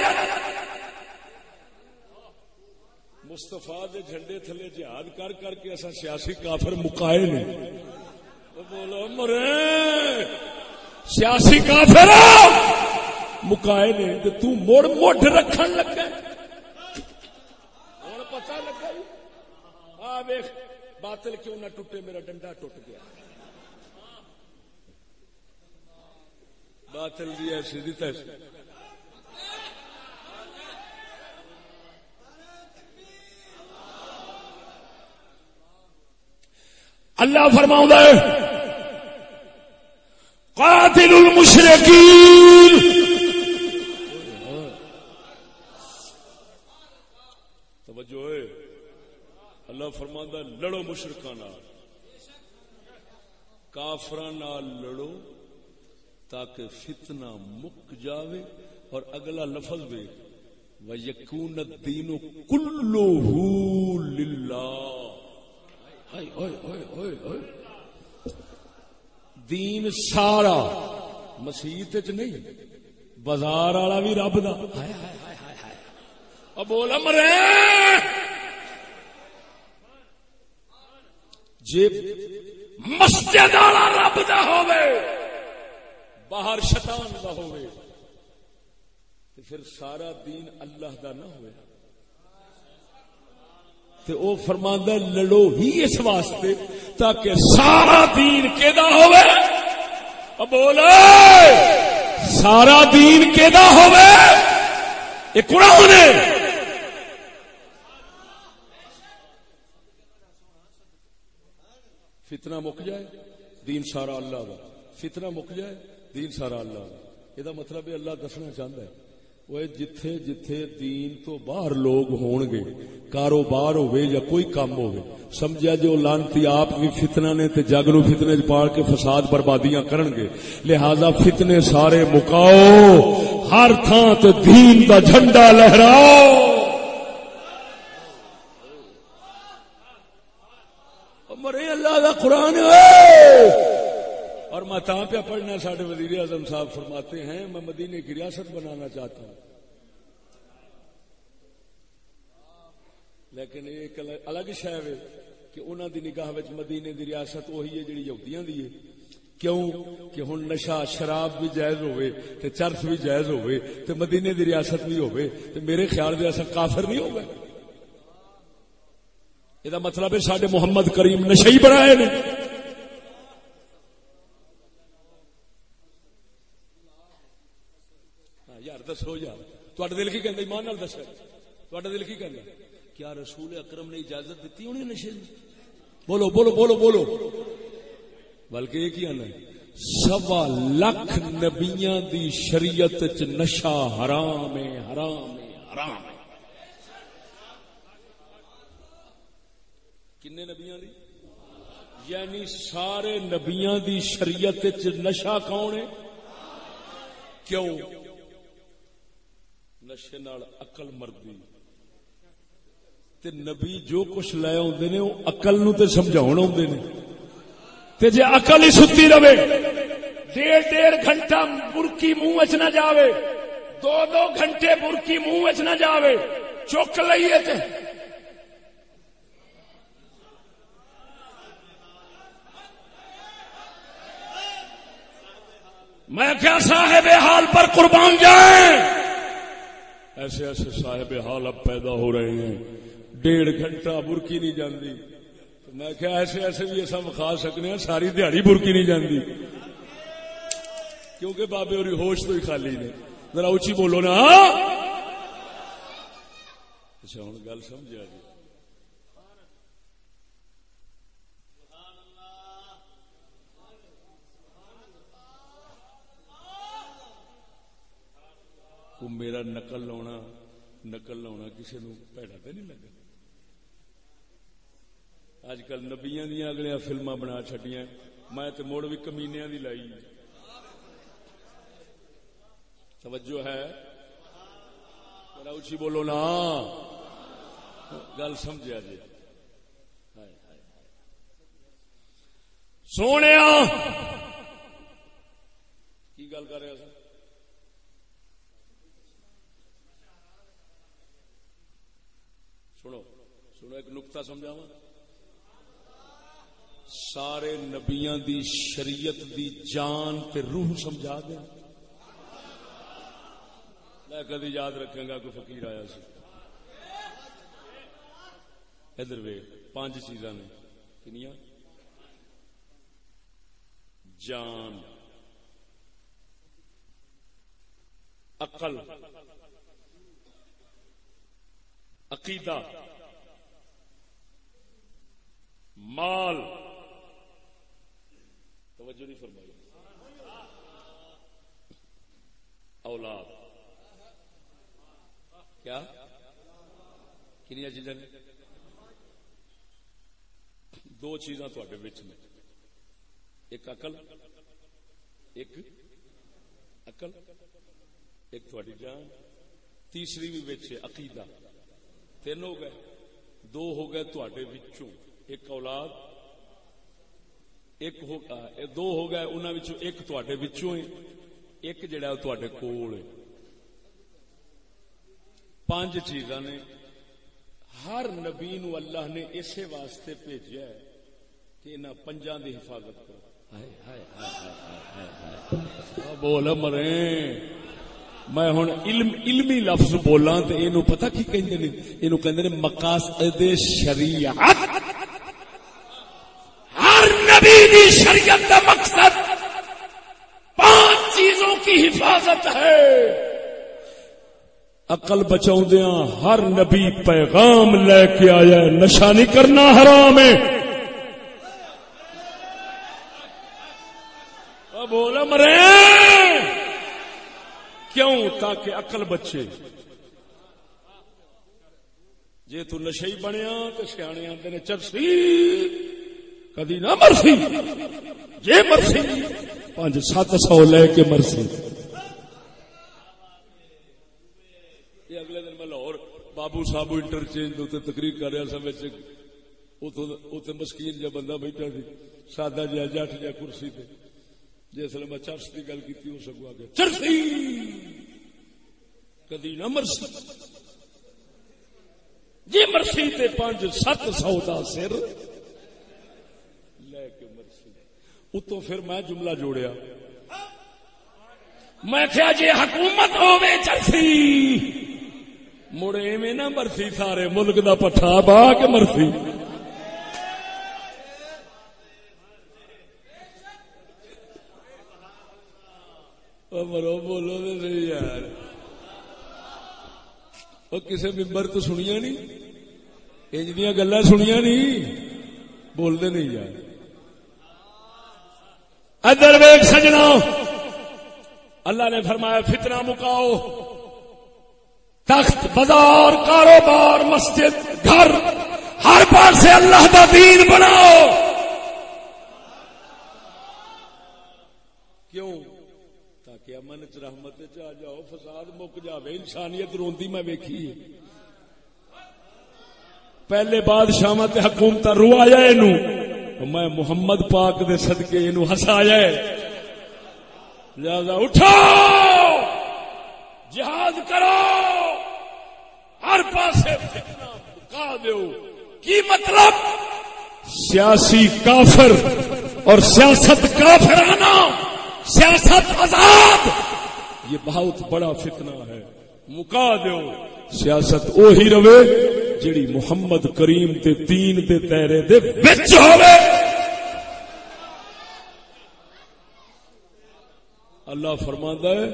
مستفا دے جھنڈے تھلے جہاد کر کر کے اصا سیاسی کافر مکائے نے۔ بولو، مرے! سیاسی کافر! مکائے نے تو تو مڑ مٹھ رکھن لگا ہوں پتا لگا آ ویخ باطل کیوں نہ ٹوٹے، میرا ڈنڈا ٹوٹ گیا۔ باطل دی ایسی دی تیسی۔ اللہ فرماؤں قاتل المشرقین توجہ ہے، اللہ فرما لڑو مشرقان کافران لڑو تاکہ فتنہ مک جاوے اور اگلا لفظ بھی وَيَكُونَ الدِّينُ كُلُّهُ لِلَّهِ۔ اوئے دین سارا مسیحت چ نہیں، بازار والا بھی رب دا۔ ہائے ہائے بول امرے جے مسجد والا رب دا ہوے باہر شیطان دا ہوے پھر سارا دین اللہ دا نہ ہوئے تے او فرماندا لڑو ہی اس واسطے تاکہ سارا دین کیدا ہوے اب بولے، سارا دین کیدا ہوے یہ قرآن ہے۔ فتنہ مک جائے، دین سارا اللہ دا۔ فتنہ مک جائے، دین سارا اللہ دا۔ یہ مطلب ہے اللہ دسنا چاہتا ہے۔ وہ جتھے جتھے دین تو باہر لوگ ہون گے کاروبار ہوئے یا کوئی کام ہوئے سمجھا جو لانتی آپ بھی فتنہ نے تے جگ نو فتنے پاڑ کے فساد بربادیاں کرن گے لہذا فتنے سارے مکاؤ ہر تھان تے دین دا جھنڈا لہراؤ مرے اللہ دا قرآن پڑھنا ساڈے وزیر اعظم صاحب فرماتے ہیں، میں مدینے کی ریاست بنانا چاہتا ہوں۔ لیکن ایک الگ شہ کہ انہوں دی نگاہ مدینے دی ریاست وہی ہے جڑی یہودیاں دی ہے۔ کیوں؟ کہ ہن نشہ شراب بھی جائز ہوئے، تے چرس بھی جائز ہوئے، تے مدینے دی ریاست بھی ہوئے، تے میرے خیال دے اصل کافر نہیں ہوگا یہ مطلب ہے سڈے محمد کریم نشئی بنائے نے یار دسو یار دل کی کہ ایمان دس دل کی کہنا کیا رسول اکرم نے اجازت دیتی ہونی نشے بولو بولو بولو بولو بلکہ یہ کیا نہیں سوا لکھ نبیاں دی شریعت چ نشا حرام ہے حرام ہے حرام ہے کنے نبیاں دی یعنی سارے نبیاں دی شریعت چ نشا کون ہے کیوں نشے نال عقل مردی۔ تے نبی جو کچھ لے آدھے نے وہ اقل نو تے سمجھا آدھے نے۔ تے جے اقل ہی ستی رہے، ڈیڑھ ڈیڑھ گھنٹہ برکی منہ چ نہ جاوے، دو دو گھنٹے برکی منہ چ نہ جاوے، چک لئیے تے۔ میں کیا صاحب حال پر قربان جائیں۔ ایسے ایسے صاحب حال اب پیدا ہو رہے ہیں۔ ڈیڑھ گھنٹہ برکی نہیں جاندی۔ میں کیا ایسے ایسے بھی ایسا کھا سکنے ہیں، ساری دیہڑی برکی نہیں جاندی۔ کیونکہ بابے اور ہوش تو ہی خالی نے۔ ذرا اچھی بولو نا۔ اچھا ہوں، گل سمجھا جی۔ میرا نقل لاؤنا نقل لاؤنا کسی نو پیڑا تو نہیں لگا۔ اج کل نبیا دیا اگلیا فلما بنا چڈیا میں تو مڑ بھی کمینیا دی لائی۔ توجہ ہے؟ اچھی بولو نا۔ گل سمجھا جی۔ سونے کی گل کر رہا سر؟ سنو، ایک نقطہ سمجھاوا سارے نبیاں دی شریعت دی جان تے روح سمجھا دیں میں کدی یاد رکھیں گا کوئی فقیر آیا سی۔ ادھر وے پانچ چیزاں نے۔ کنیا جان۔ عقل۔ عقیدہ۔ مال توجہ نہیں فرمائی۔ اولاد۔ کیا؟ کنیا جی چیزاں دو چیزاں تھوڑے بچ میں ایک اقل ایک اقل ایک تھوڑی جان۔ تیسری بھی بچ عقیدہ۔ تین ہو گئے، دو ہو گئے تھوڑے وچوں۔ ایک اولاد ایک ہو دو ہو گئے انہوں ایک تھوڑے وچوں ایک جڑا تھوڑے کول ہے۔ پانچ چیزاں نے ہر نبی نو اللہ نے اسی واسطے بھیجا ہے کہ انہاں پنجاں دی حفاظت کرو۔ بول مرے۔ میں ہوں علم علمی لفظ بولا تو یہ پتا کی کہندے نے؟ یہ کہندے نے مقاصد شریعت۔ نبی دی شریعت کا مقصد پانچ چیزوں کی حفاظت ہے۔ عقل بچاؤ ہر نبی پیغام لے کے آیا نشا نہیں کرنا حرام ہے۔ بول مرے۔ کیوں؟ تاکہ عقل بچے۔ جی تو نشے بنیا تو سیانے آتے نے چرسی۔ کدی نہ مرسی۔ جی مرسی۔ پانچ، سات سو لے کے مرسی۔ اگلے دن میں لاہور بابو صاحب انٹرچینج تقریر کر رہا سا مسکین جا بندہ بیٹھا سی، سادہ جہا جٹ جا کرسی پہ جس میں چرس کی گل کی اس اگو آ چرسی! کدی نہ مرسی۔ جی مرسی تے پانچ، سات سو کا سر لے کے مرسی اتو پھر میں جملہ جوڑیا۔ میں کیا جی حکومت ہوے چرسی مڑے میں نہ مرسی سارے ملک دا پٹھا با کے مرسی۔ مرو بولو تو نہیں یار۔ وہ کسی ممبر تو سنیا نہیں؟ انج دیا گلا سنیا نہیں؟ بولتے نہیں یار۔ ادھر ویگ سجنا۔ اللہ نے فرمایا، فتنہ مکاؤ۔ تخت، بازار، کاروبار، مسجد، گھر، ہر پاس سے اللہ کا دین بناؤ۔ کیوں؟ کہ امن چ رحمت آ جاؤ، فساد مک جائے انسانیت روندی میں ویکھی۔ پہلے بادشاہ حکومت روایا میں محمد پاک دے صدقے یہ ہسایا لہذا اٹھو! جہاد کرو! ہر پاسے کا دو کی مطلب؟ سیاسی کافر اور سیاست کافرانہ۔ سیاست آزاد! یہ بہت بڑا فتنہ ہے۔ مکا دو سیاست اوہی رہے جڑی محمد کریم تے تین تے تیرے دے بچ ہوئے اللہ فرماندا ہے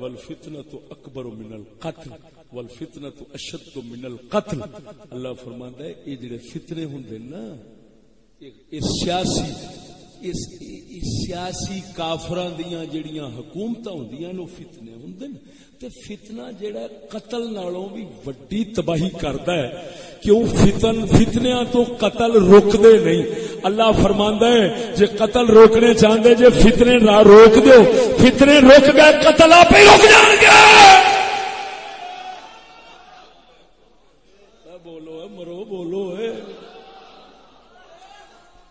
والفتنہ اکبر من القتل والفتنہ اشد من القتل۔ اللہ فرماندا ہے یہ جڑے فتنے ہوندے نا یہ سیاسی سیاسی کافران دیا جڑیاں حکومت ہوں فتنے ہوں تے فتنہ جڑا قتل نالوں بھی وڈی تباہی کردا ہے۔ کیوں؟ فتن فتنیاں تو قتل روکدے نہیں۔ اللہ فرماندا ہے، جے قتل روکنے چاہندے، جے فتنے نہ روک دیو، فتنے روک گئے، قتل آپ ہی روک جان گے۔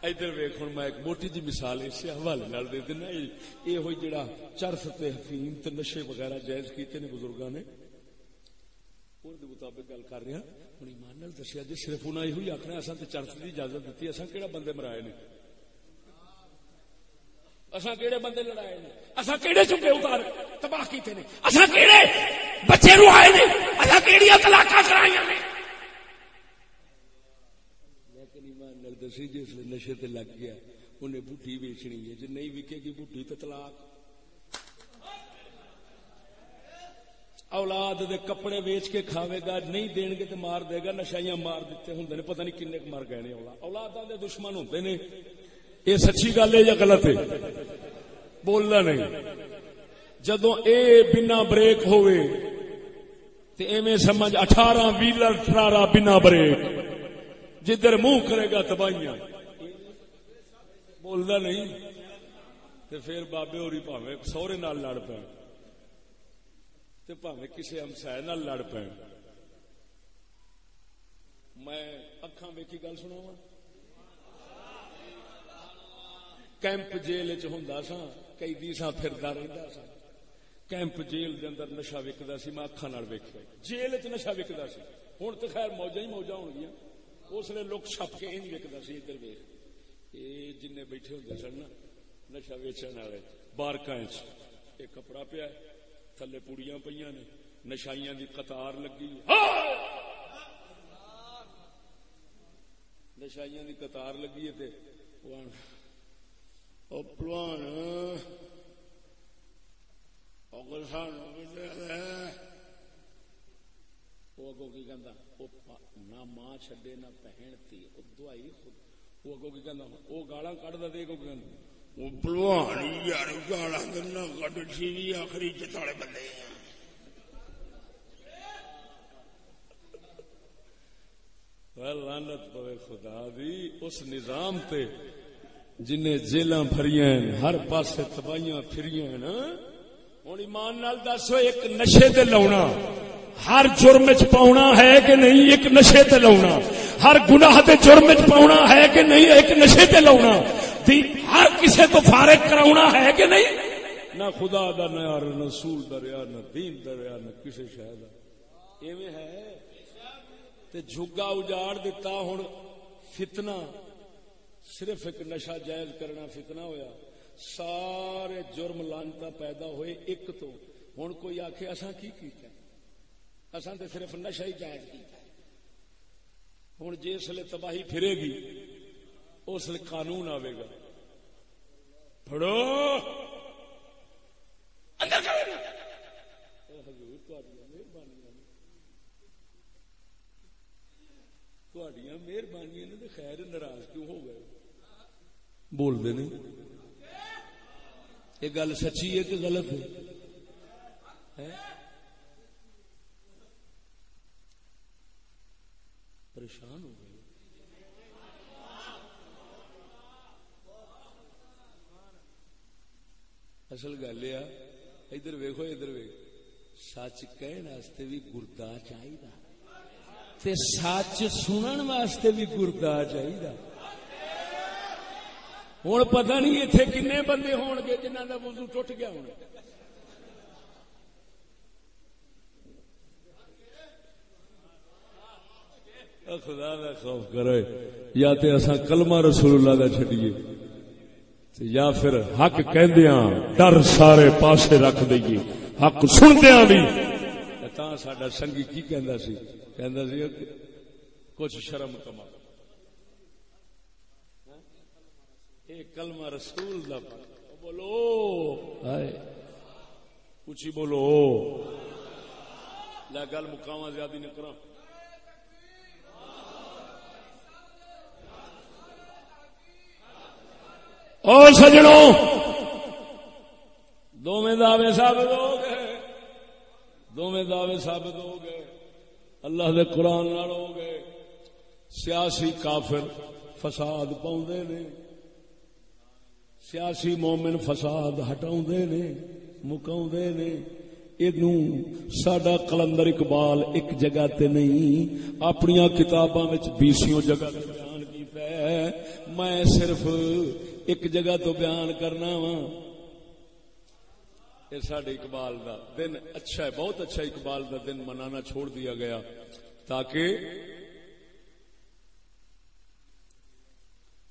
ادھر ویخ ہوں میں ایک موٹی جی مثال اس حوالے دے دینا۔ یہ ہوئی جڑا چرس تے حفیم تے نشے وغیرہ جائز کیتے نے بزرگاں نے۔ مطابق گل کر رہے ہیں ہوں ایمان نال دسیا جی صرف انہیں یہ آخنا اصل تو چرس کی اجازت دیتی اصل کہڑا بندے مرائے نے؟ اصا کہڑے بندے لڑائے نے؟ اصا کہڑے چکے اتار تباہ کیتے نے؟ اصا کہڑے بچے رو آئے نے؟ اصا کہڑی طلاق کرائی نے؟ دسی جس نشے تے لگ گیا، انہیں بوٹی ویچنی ہے۔ جی نہیں وکے گی بوٹی تو طلاق۔ اولاد دے کپڑے ویچ کے کھاوے گا، نہیں دین گے تو مار دے گا، نشائیاں مار دیتے ہوں نے۔ پتہ نہیں کنے مر گئے اولاد۔ اولاداں دے دشمن ہوتے نے۔ یہ سچی گل ہے یا غلط ہے؟ بولنا نہیں۔ جدو اے بنا بریک ہوئے تے ایویں سمجھ اٹھارہ ویلر ٹرارا بنا بریک۔ جدھر منہ کرے گا تباہیاں۔ بولتا نہیں تو پھر بابے ہوری پاوے سہرے نال لڑ پے۔ تے پاوے کسی ہمسائے نال لڑ پے۔ میں اکھاں ویکھی گل سنا کیمپ جیل چ ہوں سا قیدی سا پھردا رہندا سا کیمپ جیل دے اندر نشا وکدا سی، میں اکھاں نال ویکھیا۔ جیل چ نشا وکدا سی۔ ہن تے خیر موجاں ہی موجاں ہون گیاں اس لیے لوگ چھپ کے انج وکدا سی ادھر ویکھ اے جن بیٹھے ہوندے سن نا نشا ویچن والے بارکاں وچ کپڑا پیا تھلے پوڑیاں پہ نے نشائیاں دی قطار لگی نشائیاں دی قطار لگی ہے پلوان وہ اگو کی نہ ماں چڈے نہ بہن تھی دوائی وہ اگو کی وہ گالا کٹ دے اگو کی گالا کٹ سی آخری چالے بندے لانت پوے خدا دی، اس نظام تے جن جیل فری ہر پاس تباہیاں فری ہوں ایمان نال دسو ایک نشے تے لاؤنا ہر جرم چ پاؤنا ہے کہ نہیں ایک نشے تے لاؤنا۔ ہر گناہ تے جرم چ پاؤنا ہے کہ نہیں ایک نشے تے لاؤنا۔ ہر کسے تو فارغ کراؤنا ہے کہ نہیں؟ نہ خدا دا نہ یار رسول دریا نہ دین دریا نہ کسی شہر ایویں ہے؟ تے جھگا اجاڑ دیتا ہوں فتنہ۔ صرف ایک نشہ جائز کرنا فتنہ ہویا۔ سارے جرم لانتا پیدا ہوئے ایک تو۔ ہوں کوئی آخ اصا کی کیتا اصا تو صرف نشہ ہی جائز کیتا ہوں جس لیے تباہی پھرے گی، اس لیے قانون آئے گا۔ پڑو مہربانی نے۔ خیر ناراض کیوں ہو گئے؟ بولتے نہیں یہ گل سچی ہے کہ غلط ہے؟ پریشان ہو گئے۔ اصل گل یہ ادھر ویکو ادھر ویک سچ کہنے بھی گردا چاہیے سچ سنن واسطے بھی گردا چاہیے ہوں پتا نہیں اتنے کن بندے ہون گے جنہ کا وضو ٹوٹ گیا ہونا۔ خدا کا خوف کرے، یا تے اصا کلمہ رسول اللہ کا چڈیے یا پھر حق کہندیا ڈر سارے پاسے رکھ دئیے، حق سندیا بھی۔ سڈا سنگی کی کہندا سی؟ کہندا سی کچھ شرم کما۔ کلمہ رسول دا بولو۔ اچھی بولو۔ لا گل مقام زیادہ نہیں کرا اور سجنوں۔ دو میں دعوے ثابت ہو گئے۔ دو میں دعوے ثابت ہو گئے۔ اللہ دے قرآن نال ہو گئے۔ سیاسی کافر فساد پاؤں نے۔ سیاسی مومن فساد ہٹا نے مکا نے۔ سڈا کلندر اقبال ایک جگہ تے نہیں اپنی کتاباں بیسیوں جگہ بیان کیتا ہے۔ میں صرف ایک جگہ تو بیان کرنا وا یہ سڈے اقبال دا دن اچھا ہے بہت اچھا اقبال دا دن منانا چھوڑ دیا گیا تاکہ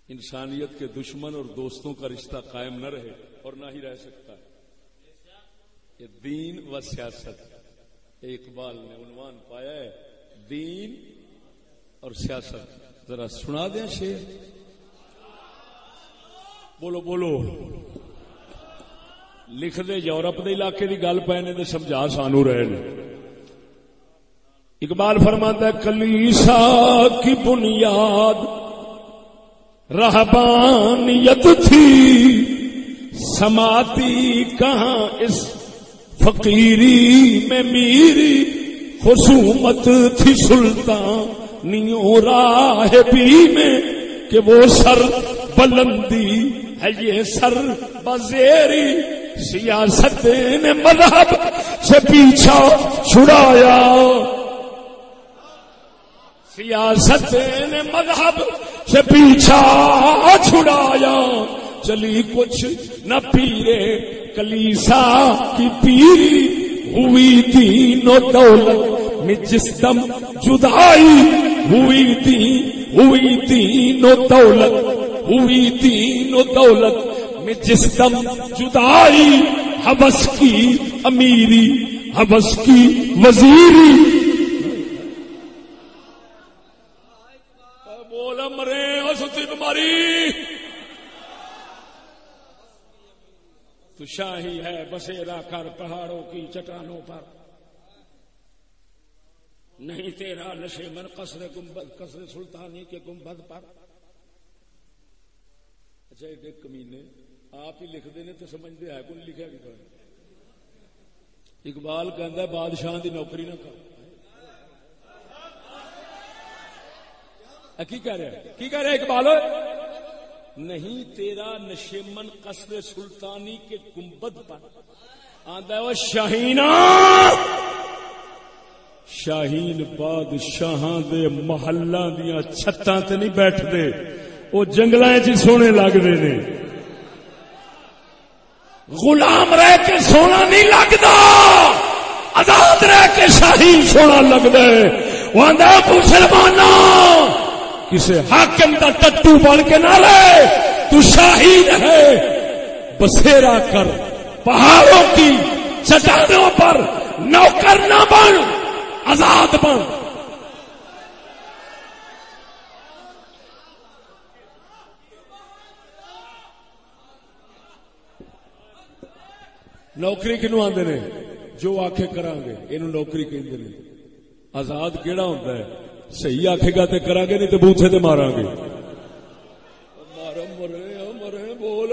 انسانیت کے دشمن اور دوستوں کا رشتہ قائم نہ رہے اور نہ ہی رہ سکتا ہے۔ یہ دین و سیاست اقبال نے عنوان پایا ہے۔ دین اور سیاست، ذرا سنا دیں شیر بولو بولو۔ لکھ دے یورپ دے علاقے کی گل پے نے سمجھا سانو رہے اقبال فرماتا ہے کلیسا کی بنیاد رہبانیت تھی۔ سماتی کہاں اس فقیری میں میری خصومت تھی؟ سلطان نیو راہ بھی میں کہ وہ سر بلندی ہے یہ سر بزیری سیاست نے مذہب سے پیچھا چھڑایا۔ سیاست نے مذہب سے پیچھا چھڑایا۔ چلی کچھ نہ پیرے، کلیسا کی پیری ہوئی دین و دولت میں جس دم جدائی ہوئی دین ہوئی دین و دولت۔ ہوئی دین و دولت میں جس دم جدائی، حبس کی امیری، حبس کی وزیری۔ تو شاہی ہے بسیرا کر پہاڑوں کی چٹانوں پر۔ نہیں تیرا نشے من قصر گنبد قصر سلطانی کے گنبد پر۔ اچھا ایک کمینے آپ ہی لکھتے ہیں تو سمجھتے ہیں، کون لکھا بھی کریں اقبال کہہ بادشاہ دی نوکری نہ کر کی کہہ رہے کی کہہ رہے اقبال نہیں، تیرا نشیمن قصر سلطانی کے گنبد پر۔ آدھا وہ شاہین شاہین بادشاہ دے محلہ دیا چھتاں تے نہیں بیٹھ دے وہ جنگل چ سونے لگتے نے غلام رہ کے سونا نہیں لگتا۔ آزاد رہ کے شاہین سونا لگتا ہے۔ وہ مسلمان کسی حاکم کا ٹٹو بن کے نہ رہے تو شاہین ہے بسیرا کر، پہاڑوں کی، چٹانوں پر نوکر نہ بن، آزاد بن۔ نوکری کنو آدھے نے؟ جو آخے کرا گے یہ نوکری کہ آزاد کہڑا ہوتا ہے؟ صحیح آخے گا تو کرا گے، نہیں تو بوتھے تو مارا گے۔ مرے مرے بول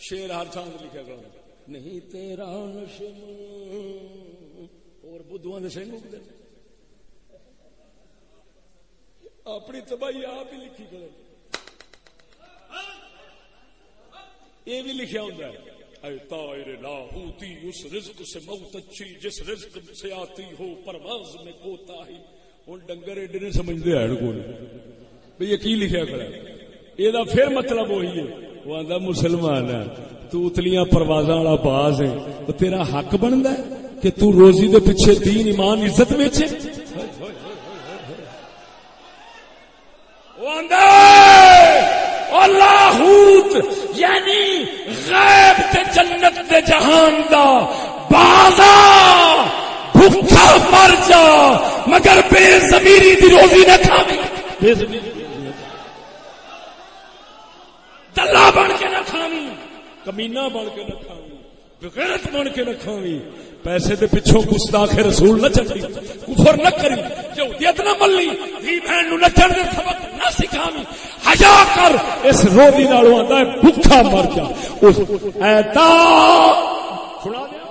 شیر ہر تھان لکھا گا نہیں تیرا نشم، اور بدھو نشے اپنی تباہی آپ ہی لکھی کرے یہ بھی لکھا ہوتا ہے۔ اے طائر لاہوتی، اس رزق سے موت اچھی، جس رزق سے آتی ہو، پرواز میں کوتا ہی۔ ہوں ڈنگر ایڈے نے سمجھتے ہیں کو بھئی یہ کی لکھا کرا یہ پھر مطلب وہی ہے۔ وہ آدھا مسلمان ہے، تو اتلیاں پروازاں والا باز ہے۔ تو تیرا حق بنتا ہے کہ تو روزی دے پیچھے دین، ایمان، عزت ویچے؟ وہ آدھا لاہوت یعنی غیب تے جنت تے جہان دا بازا بھوکا مر جا، مگر بے زمیری دی روزی نہ کھاوی بے زمیری دلہ بن کے نہ کھاوی کمینہ بن کے نہ کھاوی بغیرت بن کے نہ کھاوی پیسے دے پچھوں گستاخ رسول نہ چلی کفر نہ کری یہودیت نہ ملی ہی بہن نو نچن دے سبق نہ سکھاوی اجا کر، اس روزی نالوں آتا ہے بھوکا مر جا۔ اس ایتا سنا دیا۔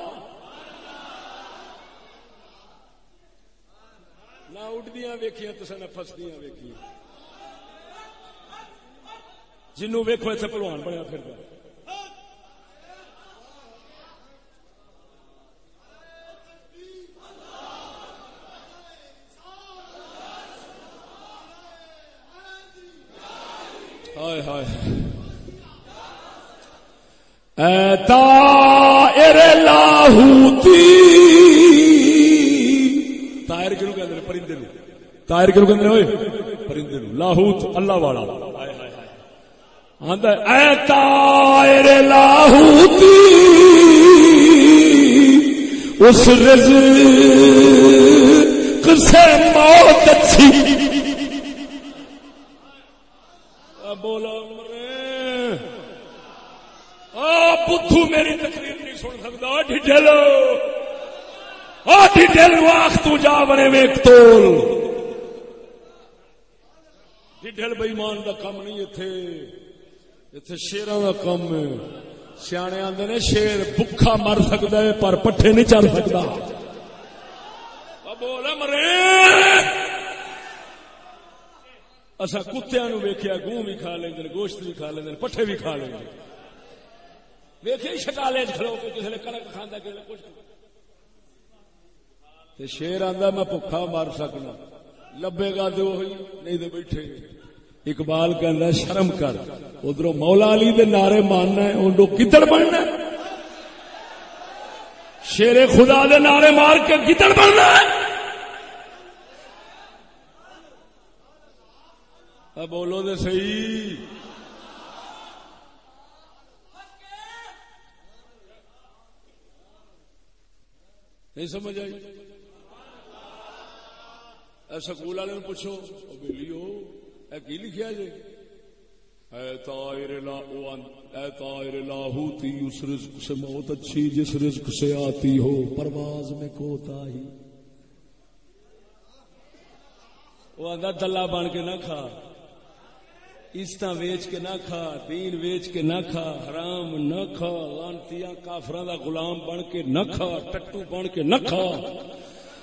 نہ اٹھدیاں ویکھیاں تے نہ پھسدیاں ویکھیاں۔ جنوں ویکھو، ایتھے پہلوان بنیا پھردا لاہوتی۔ تائر کیوں کہ پرندے تائر کیوں کہ ہوئے؟ پرندے لاہوت، اللہ والا۔ اے تائر لاہوتی، اس رزق سے موت اچھی بولا بدھو میری تقریر نہیں سن سکتا ڈھل ڈھل واخ تو جا بنے ویک تول۔ جی ڈھل بئیمان کا کم نہیں اتے اتے شیران کا کم۔ سیانے آدھے نے شیر بکھا مر سکتا ہے، پر پٹھے نہیں چل سکتا۔ بول مرے۔ اصا کتیا نو ویکیا گوں بھی کھا لیں گوشت بھی کھا لیں پٹھے بھی کھا لیں ویکھے شکالے کھلو کے کسی نے کنک کھانا کسی نے کچھ۔ شیر آندا، میں بھوکا مار سکنا۔ لبے گا تو وہی نہیں تو بیٹھے۔ اقبال کہندا شرم کر۔ ادھر مولا علی دے نعرے ماننا ہے اونڈو کدڑ بننا ہے؟ شیر خدا دے نعرے مار کے کدڑ بننا ہے؟ بولو دے صحیح۔ نہیں سمجھ آئی؟ سکول والے پوچھو بولیو اے کی لکھیا جی اے طائر اس رزق سے موت اچھی، جس رزق سے آتی ہو، پرواز میں کوتا ہی۔ وہ آدھا دلہ بن کے نہ کھا۔ عزت ویچ کے نہ کھا، دین ویچ کے نہ کھا، حرام نہ کھا لانتی کافر دا غلام بن کے نہ کھا، ٹٹو بن کے نہ کھا،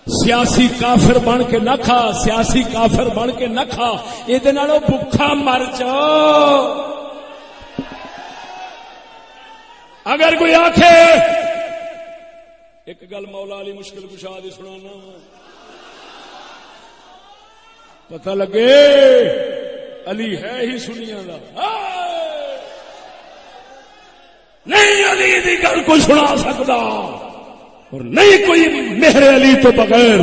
سیاسی کافر بن کے نہ کھا، سیاسی کافر بن کے نہ کھا یہ بکھا مر جا۔ اگر کوئی آخ ایک گل مولا علی مشکل کشا دی سنانا۔ پتہ لگے؟ علی ہے ہی سنیا نہیں علی دی گل کو سنا سکتا اور نہیں کوئی مہر علی تو بغیر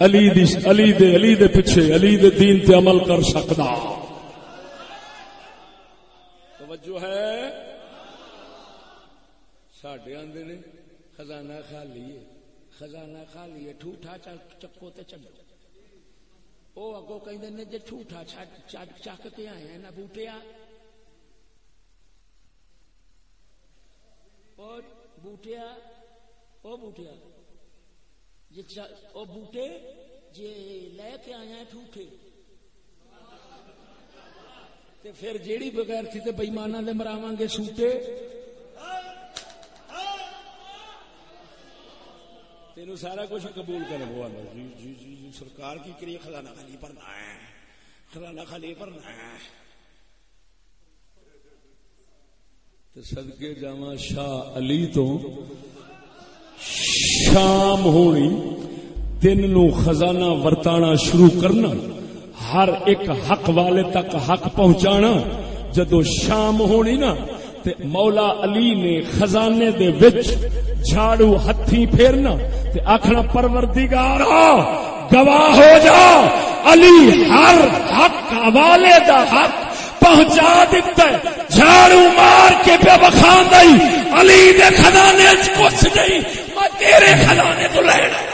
علی دی علی دے علی دے پیچھے علی دے دین تے عمل کر سکتا توجہ ہے؟ ساڈے آدھے نے خزانہ خالی ہے۔ خزانہ خالی ہے ٹھوٹا چکو تے چلو۔ وہ اگو کہ جی جھوٹا چک کے آئے نہ بوٹیا بوٹیا وہ بوٹیا وہ بوٹے جی لے کے آیا ٹھوٹے پھر جیڑی بغیر تھی تو بئیمانہ دے مراواں گے سوٹے تین سارا کچھ قبول کر جی جی جی جی سرکار کی کریے خزانہ خالی بھرنا ہے۔ خزانہ خالی بھرنا ہے۔ تو سدکے جا شاہ علی تو شام ہونی، دن نو خزانہ ورتانا شروع کرنا، ہر ایک حق والے تک حق پہنچانا۔ جدو شام ہونی نا، تے مولا علی نے خزانے دے وچ جھاڑو ہتھی پھیرنا تے آخنا پروردگار گواہ ہو جا۔ علی ہر حق، حوالے دا حق پہنچا دیتا ہے۔ جھاڑو مار کے پہ بخا دئی علی دے خزانے کچھ نہیں، میں تیرے خزانے تو لینا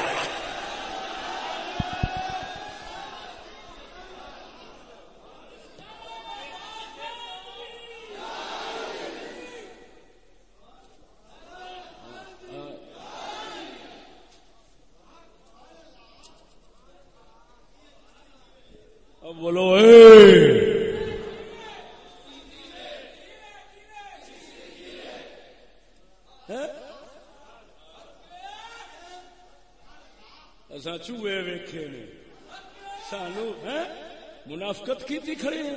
بولو اصا چوہے ویکھے نے۔ سانو منافقت کی کھڑے ہیں۔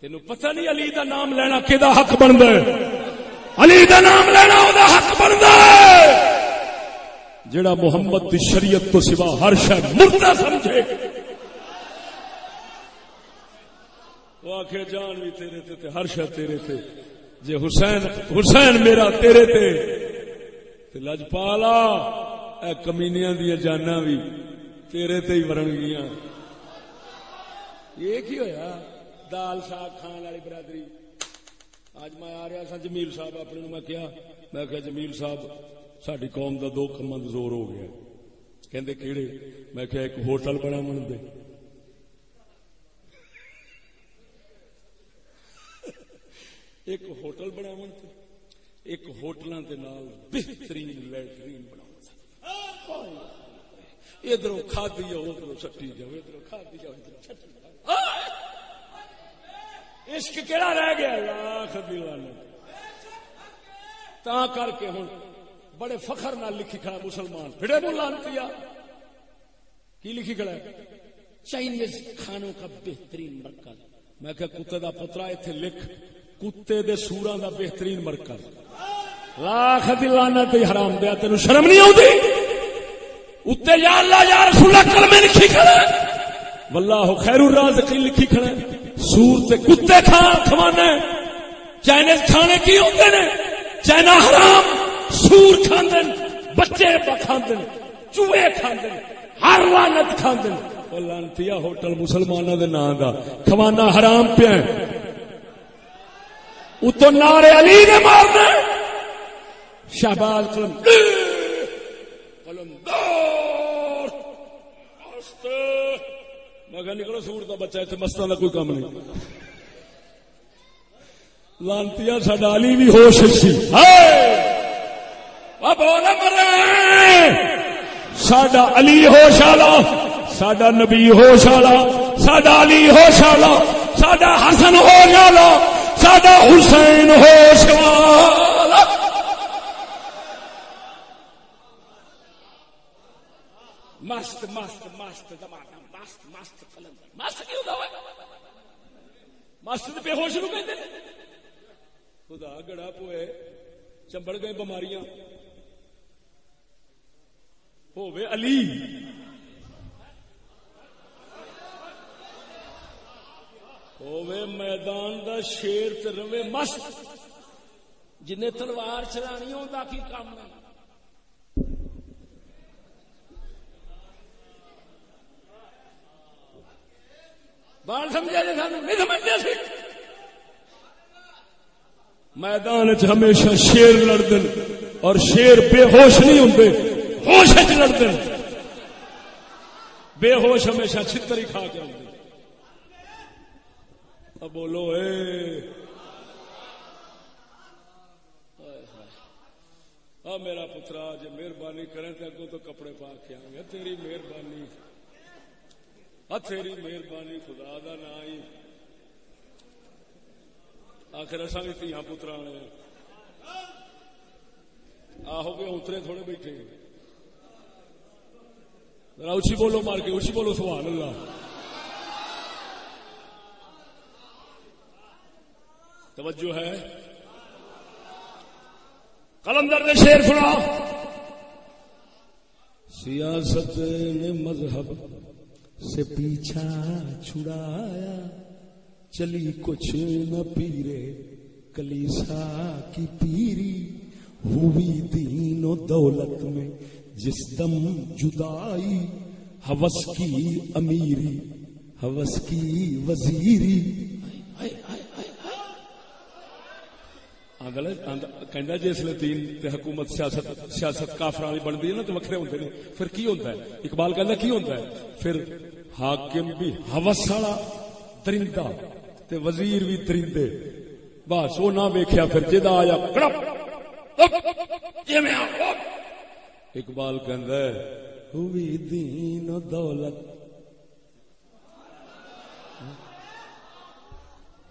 تین پتہ نہیں علی دا نام لینا کہ حق بنتا علی دا نام لینا او دا حق بنتا جڑا محمد دی شریعت تو سوا ہر شہر مردہ سمجھے۔ وہ آخ جان بھی تیرے تے ہر شا تیرے تے۔ جے حسین حسین میرا تیرے تے لجپالا۔ اے کمینیاں دیا جانا بھی تیرے تے ہی مرن گیا یہ کی ہویا دال ساگ کھان والی برادری اج میں آ رہا سا جمیل صاحب اپنے میں کیا میں کہ جمیل صاحب ساری قوم دا دو کما زور ہو گیا کہندے کیڑے میں کہ ایک ہوٹل بنا من دے ایک ہوٹل بنا من ایک ہوٹل بہترین لیٹرین بنا ادھر کھا دی جاؤ ادھر سٹی جاؤ، ادھر کھا دی جاؤ۔ ادھر عشق کہڑا رہ گیا لاکھ دیوانا تا کر کے ہوں بڑے فخر نال لکھی کھڑا مسلمان۔ پھڑے بولانتی کی لکھی کھڑا ہے؟ چائنیز کھانوں کا بہترین مرکز۔ میں کہ کتے دا پترا اتنے لکھ۔ کتے دے سوراں دا بہترین مرکز۔ لاکھ دلانا تے حرام دیا تینو شرم نہیں آتی اتنے یا اللہ، یا رسول اللہ، کلمے لکھی کھڑا واللہ خیر الرازقین لکھی کھڑا سور تے کتے کھا کھوانا چائنیز کھانے کی ہوتے نے؟ چائنا حرام۔ سور کھاندن، بچے کھاندن، چوہے کھاندن، ہر لانت کھاندن۔ لانتی ہوٹل مسلمانوں دے نام دا۔ کھوانا حرام پیا اتو نارے علی نے مارنا شہباز قلم میں نکلو سور کا بچہ، اتنے مستوں کا کوئی کام نہیں۔ لانتی سڈا علی بھی ہوش سی۔ سڈا علی ہوش والا سڈا نبی ہوش والا سڈا علی ہوش والا سڈا حسن ہوش والا سڈا حسین ہوش والا۔ مست مست مست مست مست مست کی ہوتا مست بے ہوش نو کہ خدا گڑا پوئے، چمبڑ گئے بماریاں ہووے علی۔ ہووے میدان دا شیر تے روے مست۔ جن تلوار چلانی ہوتا کی کام بال سمجھا جی سانو، نہیں سمجھتے سی۔ میدان چ ہمیشہ شیر لڑتے اور شیر بے ہوش نہیں ہوں ہوش لڑتے بے ہوش ہمیشہ چھتر ہی کھا کے آتے بولو، اے۔ میرا پترا جی مہربانی کریں تو اگوں تو کپڑے پا کے آ گیا تیری مہربانی۔ تیری مہربانی خدا دا نا ہی۔ آخر اصا بھی تیا پترا آہو گے اترے تھوڑے بیٹھے۔ اچھی بولو مار کے، اچھی بولو، سبحان اللہ۔ توجہ ہے۔ کلندر نے شیر سنا۔ سیاست نے مذہب سے پیچھا چھڑایا۔ چلی کچھ نہ پیرے، کلیسا کی پیری۔ ہوئی دین و دولت میں جس دم جدائی۔ ہوس کی امیری ہوس کی وزیری۔ جسے جی دین حکومت، سیاست سیاست کافر والی بنتی ہے نا تو وکرے ہوتے ہیں پھر کی ہوتا ہے؟ اقبال کہنا کی ہوتا ہے؟ پھر حاکم بھی ہوس والا درندہ تے وزیر بھی درندے۔ بس وہ نہ ویکیا پھر جا آیا اقبال ہوئی دین و دولت۔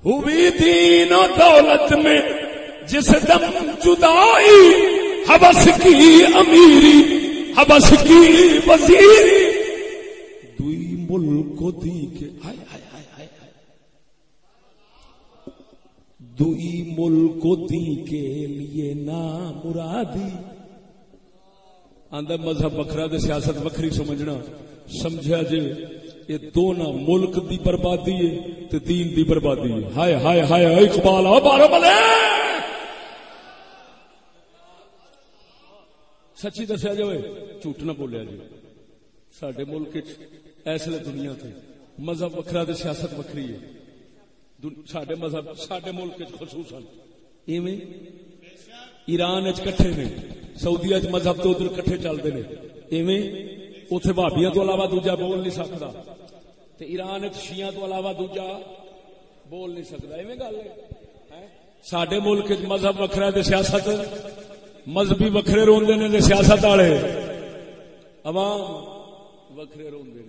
ہوئی دین و دولت میں جس دم جدائی حبس کی امیری حبس کی وزیری۔ دوئی ملک دی کے دوئی ملک دی کے لیے نا مرادی۔ آدھا مذہب وکھرا دے سیاست وکری سمجھنا۔ سمجھا جی یہ دونوں ملک دی بربادی ہے تے دین دی بربادی ہے۔ ہائے ہائے ہائے اقبال بارو بلے سچی دسیا جائے جھوٹ نہ بولیا جی سڈے ملک ایسے دنیا تے مذہب وکھرا دے سیاست وکری ہے۔ سڈے مذہب سڈے ملک خصوصاً۔ ایویں ایران کٹھے نے۔ سعودیا چ مذہب تو ادھر کٹھے چلتے ہیں ایویں اتے بھابیا تو علاوہ دوجا بول نہیں سکتا ایران شیاں تو علاوہ دوجا بول نہیں سکتا ایویں گل ہے۔ سڈے ملک مذہب وکھرا سیاست مذہبی وکھرے روندے نے سیاست والے عوام وکھرے روندے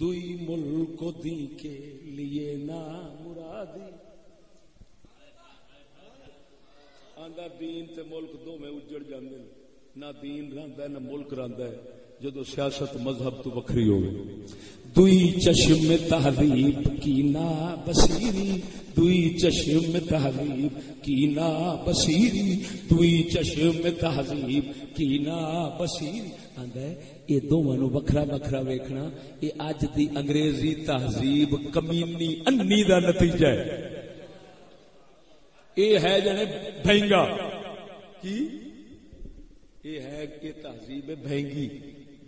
دوئی ملک دی کے لیے نہ مرادی۔ آندا دین تے ملک دو میں اجڑ جاندے نہ دین رہندا ہے، نہ ملک رہندا ہے۔ جدو سیاست مذہب تو وکری ہوگی دوئی چشم تہذیب کی نا بصیری دوئی چشم تہذیب کی نا بصیری دوئی چشم تہذیب کی نا بصیری آندا ہے یہ دونوں نو وکھرا وکھرا ویکھنا، یہ اج دی انگریزی تہذیب کمینی انی دا نتیجہ ہے۔ یہ ہے جنے بھینگا۔ کی؟ یہ ہے کہ تہذیب بھینگی۔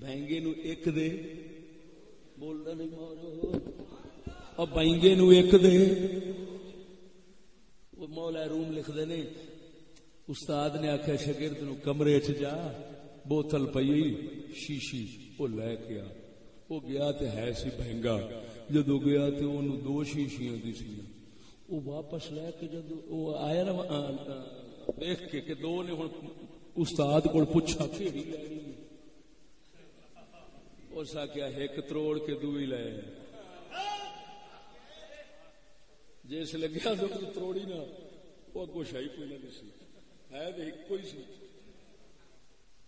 بہنگے نو ایک دے۔ بول بولنا نہیں مارو اور بہنگے نو ایک دے۔ وہ مولا روم لکھ دے نے استاد نے آخیا شگرد نو کمرے چ جا۔ بوتل پئی، شیشی وہ لے کے آ۔ وہ گیا تے ہے سی بہنگا۔ جدو گیا تے اونوں دو شیشیاں دی سی وہ واپس لے کے جدو وہ آیا نا دیکھ کے کہ دو نے ہن استاد کو پوچھا، کیڑی لینی اس آخیا ایک تروڑ کے دوئی لے۔ جس لگیا تو تروڑی نہ وہ اگو شاہی کوئی نہ دسی۔ ہے تو ایک کوئی سی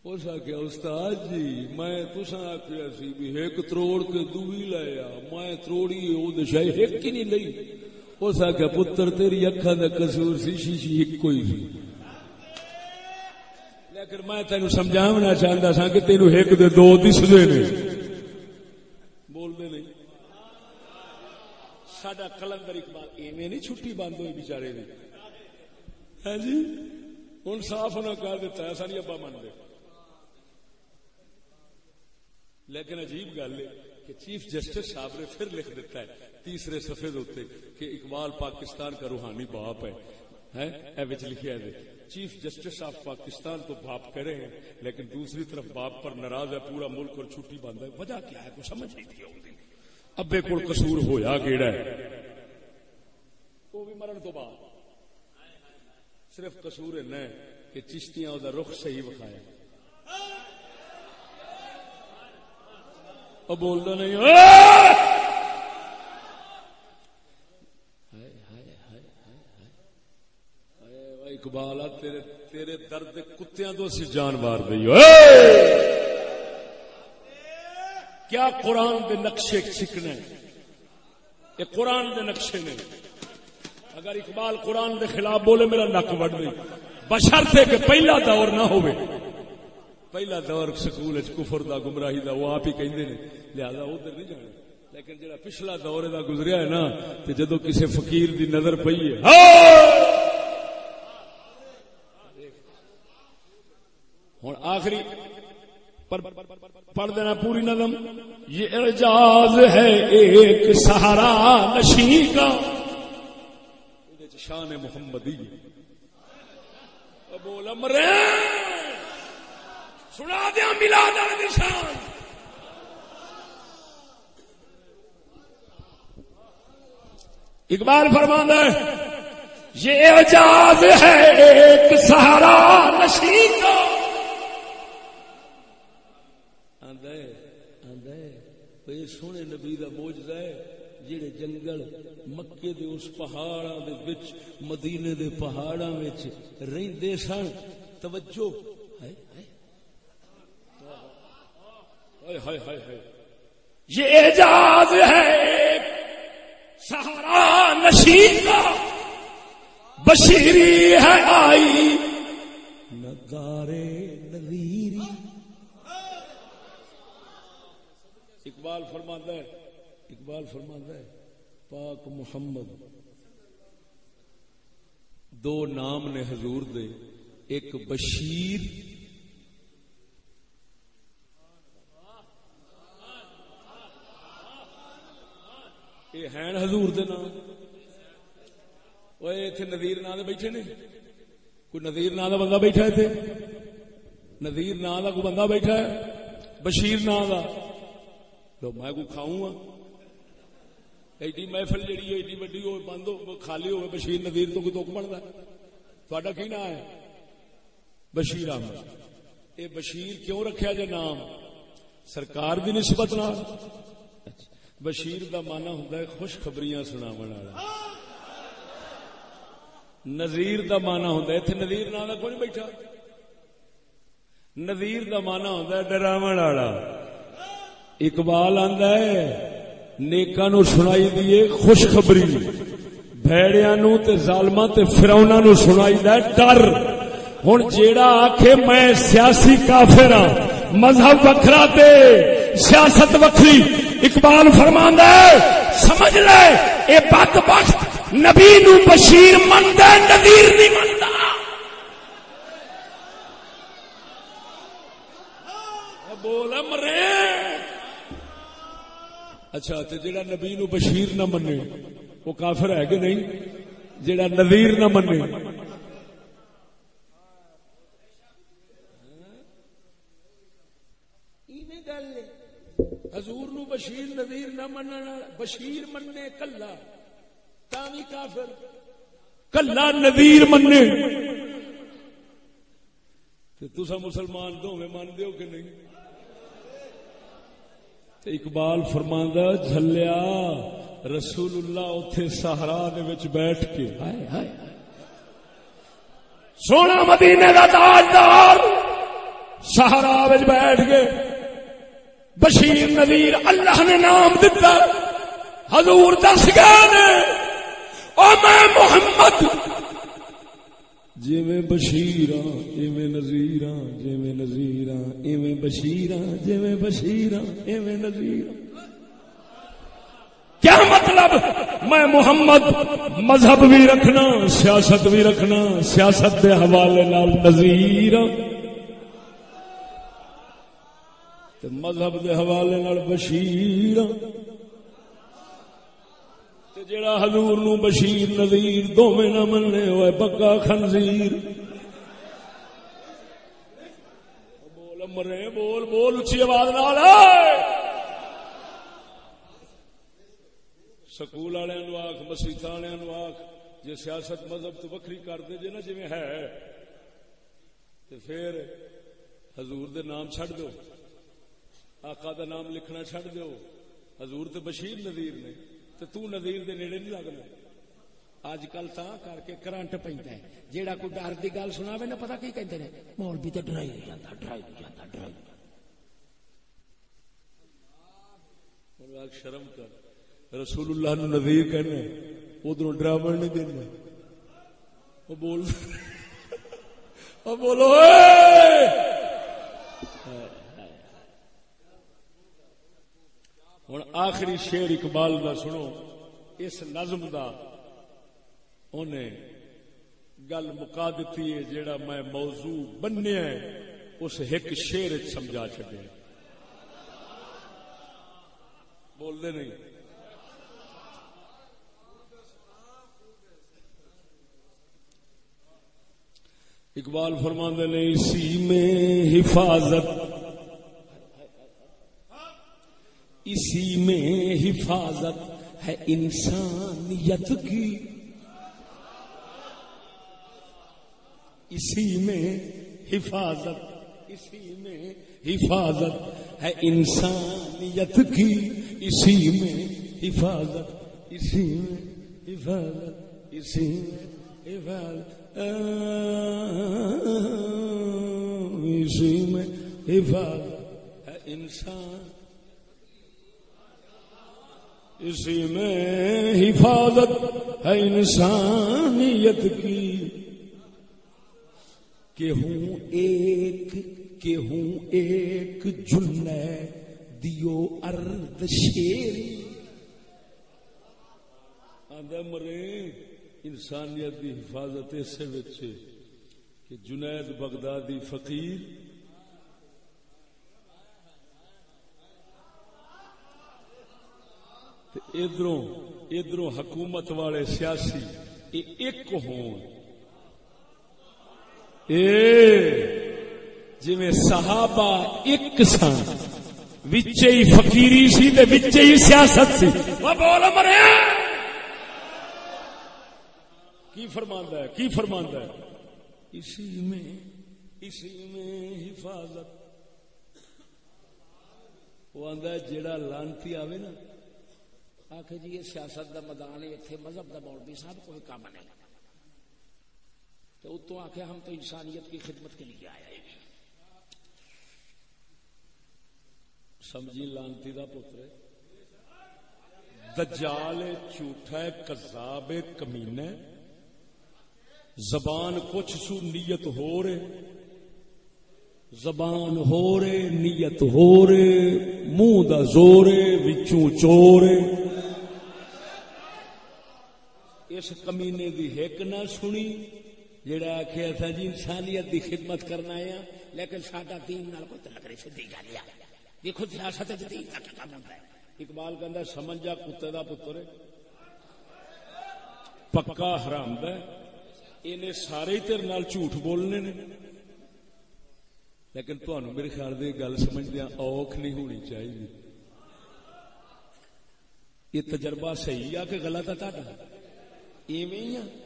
اس آخیا استاد جی میں تسا آخیا سی بھی ایک تروڑ کے دوئی لایا میں تروڑی وہ شاہی ایک ہی نہیں لئی۔ اس آخیا پتر، تیری اکھا کا کسور سی شیشی ایک کوئی سی لیکن میں تینو سمجھاونا چاہتا سا کہ تینو ایک دے دو دسدے نے۔ بولتے نہیں۔ سڈا کلندر اقبال ایویں نہیں چھٹی بند ہوئی بچارے نے ہے ہاں جی؟ ہوں صاف نہ کر دیتا ہے ساری ابا من دے لیکن عجیب گل ہے کہ چیف جسٹس صاحب نے پھر لکھ دیتا ہے، تیسرے سفید ہوتے کہ اقبال پاکستان کا روحانی باپ ہے۔ لکھا ہے۔ چیف جسٹس آف پاکستان تو باپ کرے ہیں، لیکن دوسری طرف باپ پر ناراض ہے، پورا ملک اور چھٹی بند ہے۔ وجہ کیا ہے؟ کچھ سمجھ نہیں تھی ابے کو قصور ہویا کیڑا ہے؟ وہ بھی مرن تو بعد۔ صرف قصور ہے کہ چشتیاں دا رخ صحیح بکھایا اب بولتا نہیں اقبال تیرے تیرے درد کتیاں تو اسی جان مار دئی کیا قرآن دے نقشے سکھنے یہ قرآن دے نقشے نے اگر اقبال قرآن دے خلاف بولے میرا نک وڈ گئی بشر کہ پہلا دور نہ ہوئے پہلا دور سکول کفر دا گمراہی دا وہ آپ ہی کہندے نے، لہذا ادھر نہیں جانا۔ لیکن جڑا پچھلا دور دا گزریا ہے نا، تے جدو کسی فقیر دی نظر پئی ہے۔ ہوں آخری پڑھ دینا پوری نظم۔ یہ اعجاز ہے ایک سہارا نشی کا۔ شان محمدی بول امرے سنا دیا ملا نشان اقبال فرمانا یہ اعجاز ہے ایک سہارا نشی کا۔ سونے نبی کا موجدہ ہے جڑے جنگل مکے دے اس پہاڑاں دے وچ، مدینے دے پہاڑاں وچ رہندے سن۔ توجہ۔ یہ اعجاز ہے سہارا نشین کا۔ بشیری ہے آئی۔ نگارے نویری۔ اقبال فرماندہ ہے، اقبال فرماندہ ہے، پاک محمد۔ دو نام نے حضور دے، ایک بشیر یہ ہیں حضور دے نام وہ اتنے نظیر نا بیٹھے نے کوئی نظیر نا کا بندہ بیٹھا ہے نظیر نا کا کوئی بندہ بیٹھا ہے بشیر نا کا تو میں کو کھاؤں گا ایڈی محفل جیڑی ایڈی وڈی ہو بند ہو خالی ہو بشیر نظیر تو کوئی دکھ بنتا تھوڑا کی نام ہے بشیر احمد یہ بشیر کیوں رکھا جائے نام سرکار بھی نسبت نہ بشیر کا مانا ہوں خوشخبریاں سنا والا۔ نظیر کا مانا ہوں اتنے نظیر نام کا کوئی بیٹھا۔ نظیر کا مانا ہوتا ہے ڈراو والا۔ اقبال آندا ہے نیکا نو سنائی دیے خوشخبری۔ بھڑیا نو تے ظالما تے فرونا نو سنائی دے ڈر۔ ہوں جیڑا آکھے میں سیاسی کافر ہاں مذہب وکھرا تے، سیاست وکری اقبال فرمان ہے، سمجھ لے، اے بد بخت، نبی نو بشیر مند ہے، نذیر نہیں منتا بول مرے۔ اچھا تے جڑا نبی نو بشیر نہ منے، وہ کافر ہے کہ نہیں؟ جڑا نذیر نہ منے۔ حضور نو بشیر نذیر نہ مننا بشیر مننے، کلا، تا کافر۔ کلا نذیر مننے۔ تے تسا مسلمان دو میں مان دیو کہ نہیں؟ اقبال فرماندہ جھلیا رسول اللہ اتے سہارا بیٹھ کے۔ سونا مدینے کا تاجدار سہارا بیٹھ کے۔ بشیر نذیر اللہ نے نام دتا۔ حضور دس گیا اور میں محمد جی میں بشیر جی میں نظیر ایویں بشیر جی میں بشیر ایویں نظیر کیا مطلب؟ میں محمد، مذہب بھی رکھنا، سیاست بھی رکھنا، سیاست کے حوالے نال نظیر مذہب کے حوالے نال بشیر جڑا حضور نو بشیر نظیر دونوں نہ مننے ہوئے پکا خنزیر۔ بول مرے بول بول اچھی آواز نال سکول والے آخ مسیت والے آخ جی سیاست مذہب تو وکری کرتے جی نا جی ہے۔ تو پھر حضور دے نام چھڑ دو۔ آقا دا نام لکھنا چھڑ دو حضور تے بشیر نظیر نے۔ تو تو نظیر دے نیڑے نہیں لگنا۔ اج کل تا کر کے کرنٹ پیندا ہے۔ جیڑا کوئی ڈر دی گل سناوے نا پتہ کی کہندے نے؟ مولوی تے ڈرائی نہیں جاندا، ڈرائی نہیں جاندا، ڈرائی شرم کر۔ رسول اللہ نو نظیر کہنے ادھر ڈرامن نہیں دینا وہ بول۔ وہ بولو ہاں۔ ہوں آخری شیر اقبال دا سنو، اس نظم دا انہیں گل مکا دیتی ہے جیڑا میں موضوع بنیا ہے، اس ایک شیر سمجھا چکے بول دے نہیں۔ اقبال فرماندے نے، اسی میں حفاظت اسی میں حفاظت ہے انسانیت کی۔ اسی میں حفاظت، اسی میں حفاظت ہے انسانیت کی۔ اسی میں حفاظت، اسی میں حفاظت، اسی میں حفاظت۔ اسی میں حفاظت ہے انسان۔ اسی میں حفاظت ہے انسانیت کی۔ کہ ہوں ایک، کہ ہوں ایک جن دیو ارد شیر آدھا مرے، انسانیت کی حفاظت اسے کہ جنید بغدادی فقیر ادھر ادھر حکومت والے سیاسی ایک ہون۔ جی صحابہ ایک سن، وچے ہی فقیری سی تے وچے ہی سیاست سی۔ بول مرے! کی فرماندا ہے؟ کی فرماندا ہے؟ اسی میں اسی میں حفاظت۔ وہ آندا جیڑا لانتی آوے نا آخ جی یہ سیاست دا میدان ہے اتنے مذہب دا مولوی صاحب کوئی کام نہیں۔ تو اتوں آخ ہم تو انسانیت کی خدمت کے لیے آئے ہیں۔ سمجھی لانتی دا پتر دجال جھوٹا ہے، کذاب کمین زبان کچھ سو نیت ہو رہے۔ زبان ہو رہے، نیت ہو رہے۔ منہ دا زورے وچوں چورے اس کمینے دی ہک نہ سنی جڑا آخیا تھا جی انسانیت دی خدمت کرنا ہے ہاں، لیکن ساڈا دین نال کوئی تعلق نہیں سیدھی گل ہے۔ دیکھو سیاست دین کا کام ہوتا ہے۔ اقبال کہندا سمجھ جا کتے دا پتر۔ پکا حرام دا اینے سارے تیرے نال جھوٹ بولنے نے۔ لیکن تہن میرے خیال دی گل سمجھدیا ہاں، اوکھ نہیں ہونی چاہیے۔ یہ تجربہ صحیح آ کہ غلط ہے تہاڈا؟ ایویں ہی ہاں۔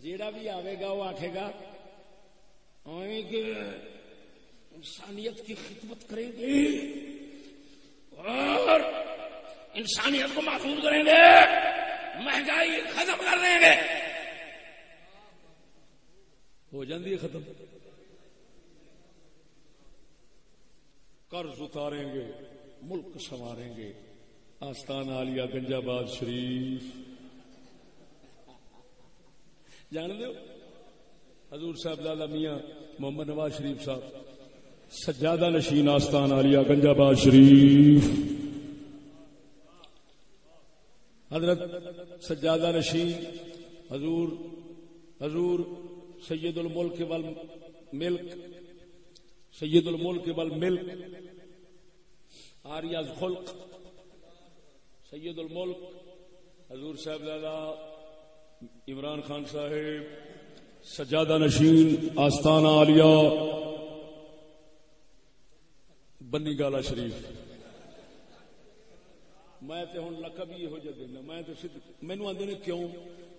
جیڑا بھی آئے گا وہ آخے گا کہ انسانیت کی خدمت کریں گے۔ اور انسانیت کو محفوظ کریں گے۔ مہنگائی ختم کر دیں گے۔ ہو جاتی ہے ختم۔ قرض اتاریں گے، ملک سنواریں گے۔ آستان آلیا گنجاباد شریف۔ جان دو حضور صاحب دادا میاں محمد نواز شریف صاحب، سجادہ نشین آستان آلیا گنجا باد شریف۔ حضرت سجادہ نشین، حضور حضور سید الملک وال ملک سید الملک وال ملک، آریاز خلق سید الملک حضور صاحب دادا عمران خان صاحب، سجادہ نشین، آستانہ آلیا بنی گالا شریف۔ میں ہوں لقب ہی یہ دینا، میں مینو آدھے کیوں؟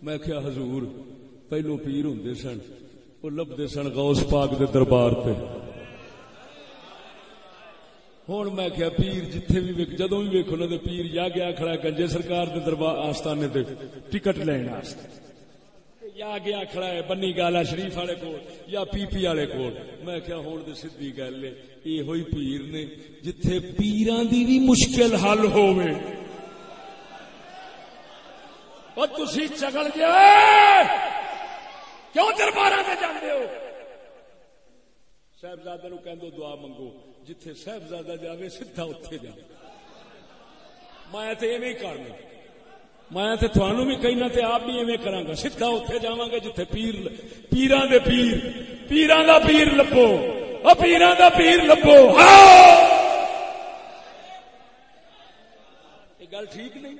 میں کیا حضور، پہلو پیر ہوں سن وہ لبتے سن غوث پاک دے دربار پہ ہوں میں کیا پیر جتھے بھی جدو بھی ویکو نہ پیر یا گیا کھڑا گنجے سرکار دے دربار آستانے تے ٹکٹ لین یا گیا کھڑا ہے بنی گالا شریف والے کو یا پی پی والے کو میں کیا ہوں تو سیدھی گل ہے یہ ہوئی پیر نے جتھے پیران دی بھی مشکل حل ہوئے اور تسی چگل گیا کیوں دربار سے جانے ہو؟ صاحبزادے نو کہندو دعا منگو۔ جتھے صاحبزادہ جاوے سیدھا اوتھے جا میں تے ایویں کرنا۔ میں تے تھانو بھی کہنا تے آپ بھی ایویں کراں گا۔ سیدھا اوتھے جاواں گے جتھے پیر پیراں دے پیر۔ پیراں دا پیر لبو۔ او پیراں دا پیر لبو۔ ہاں! یہ گل ٹھیک نہیں؟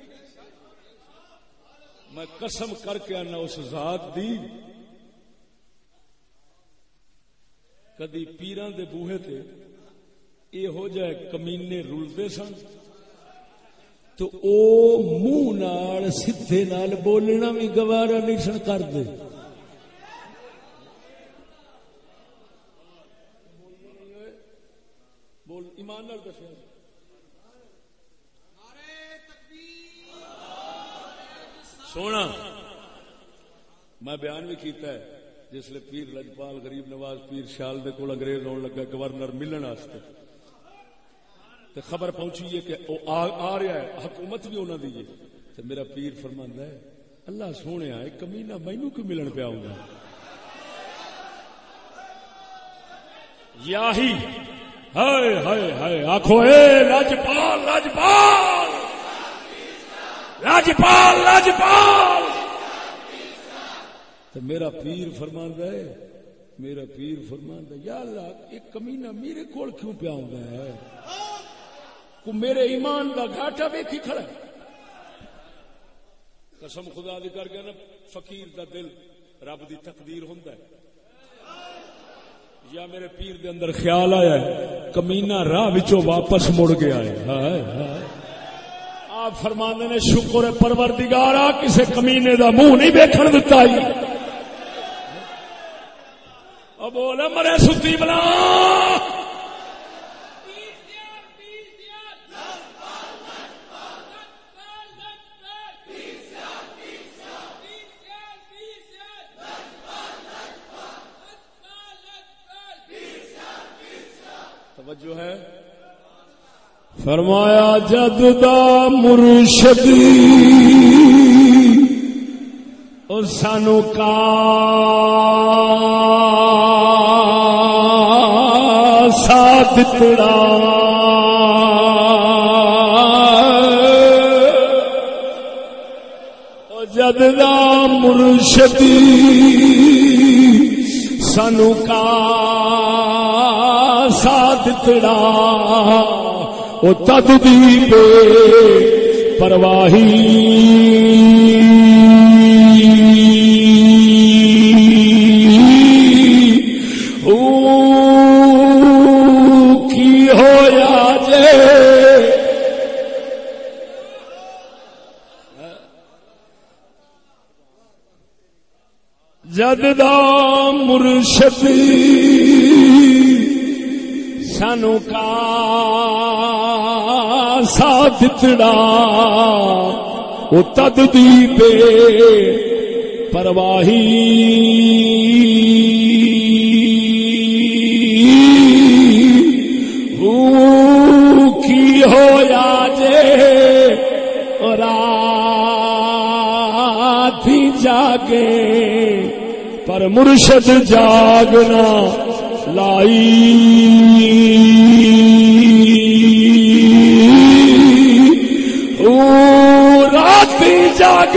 میں قسم کر کے آنا اس ذات دی۔ کدی پیران دے بوہے تے اے ہو جائے کمینے رلتے سن، تو او منہ نال سدھے نال بولنا بھی گوارا نہیں سن کر دے بول، ایمان دسیا سونا، میں بیان بھی کیتا ہے، جس لیے پیر لجپال غریب نواز پیر شال دے کول انگریز آن لگا گورنر ملن واسطے۔ تے خبر پہنچی ہے کہ او آ, رہا ہے حکومت بھی انہوں دی تے میرا پیر فرماندا ہے اللہ سونے آئے کمینہ مینوں کیوں ملن پیا ہوں یاہی۔ ہائے ہائے ہائے آخو اے لاجپال لاجپال لاجپال لاجپال تو میرا پیر فرمان ہے میرا پیر فرمان ہے یا اللہ ایک کمینہ میرے کول کیوں پیا ہوں ہے؟ کو میرے ایمان کا گھاٹا ویکھی کھڑا ہے۔ قسم خدا دی کر کے نا، فقیر دا دل رب دی تقدیر ہوندا ہے۔ یا میرے پیر دے اندر خیال آیا ہے، کمینہ راہ وچوں واپس مڑ گیا ہے ہائے ہائے۔ آپ فرمانے نے، شکر پروردگارا کسے کمینے دا منہ نہیں دیکھن دتا ہی بول مرے ستی بنا توجہ ہے فرمایا، جد دا مرشد سانو کا ساتھ تڑا جد دا مرشدی سانو کا ساتھ تڑا۔ وہ تد دی بے پرواہی۔ کی ہوا جے جد دام مرشدی۔ سانو کا ساتھ چڑا وہ تد دی پے پرواہی کی ہو جے رات جاگے، پر مرشد جاگنا۔ لائی رات جاگ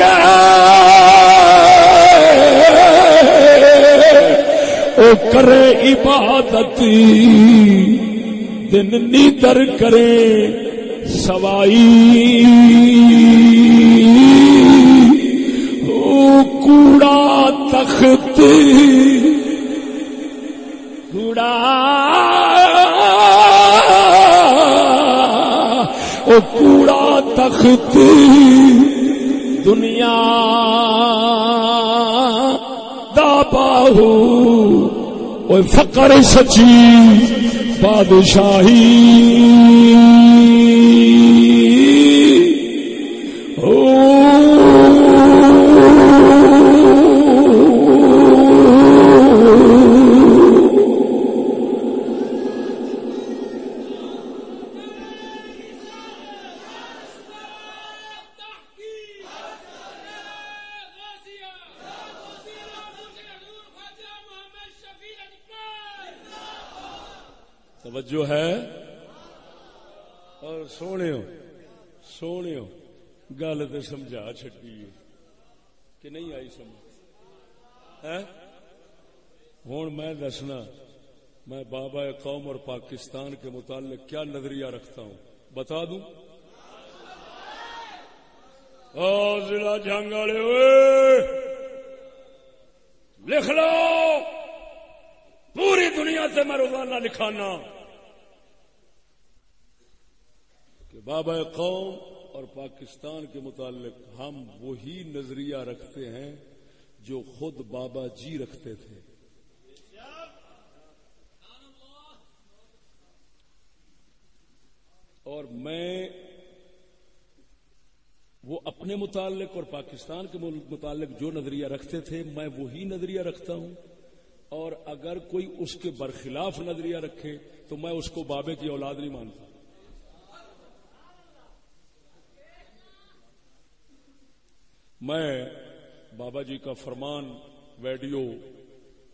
او کرے عبادت دن نیدر کرے سوائی۔ او کوڑا تخت کوڑا او کوڑا تخت دنیا دا باہو۔ او فقر سچی بادشاہی۔ گل تو سمجھا چکی کہ نہیں آئی سمجھ؟ ہوں میں دسنا، میں بابا قوم اور پاکستان کے متعلق کیا نظریہ رکھتا ہوں؟ بتا دوں؟ ضلع جنگ والے لکھ لو! پوری دنیا سے میں روزانہ لکھانا کہ بابا قوم اور پاکستان کے متعلق ہم وہی نظریہ رکھتے ہیں جو خود بابا جی رکھتے تھے۔ اور میں وہ اپنے متعلق اور پاکستان کے متعلق جو نظریہ رکھتے تھے، میں وہی نظریہ رکھتا ہوں۔ اور اگر کوئی اس کے برخلاف نظریہ رکھے تو میں اس کو بابے کی اولاد نہیں مانتا۔ میں بابا جی کا فرمان ویڈیو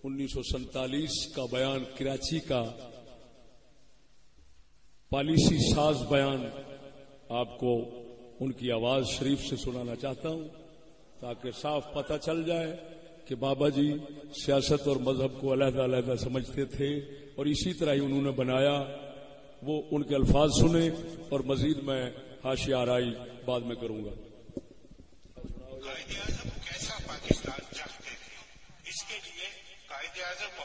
انیس سو سینتالیس کا بیان، کراچی کا پالیسی ساز بیان آپ کو ان کی آواز شریف سے سنانا چاہتا ہوں تاکہ صاف پتہ چل جائے کہ بابا جی سیاست اور مذہب کو علیحدہ علیحدہ سمجھتے تھے اور اسی طرح ہی انہوں نے بنایا۔ وہ ان کے الفاظ سنے اور مزید میں ہاشی آرائی بعد میں کروں گا کیسا پاکستان چاہتے تھے اس کے لیے قائد اعظم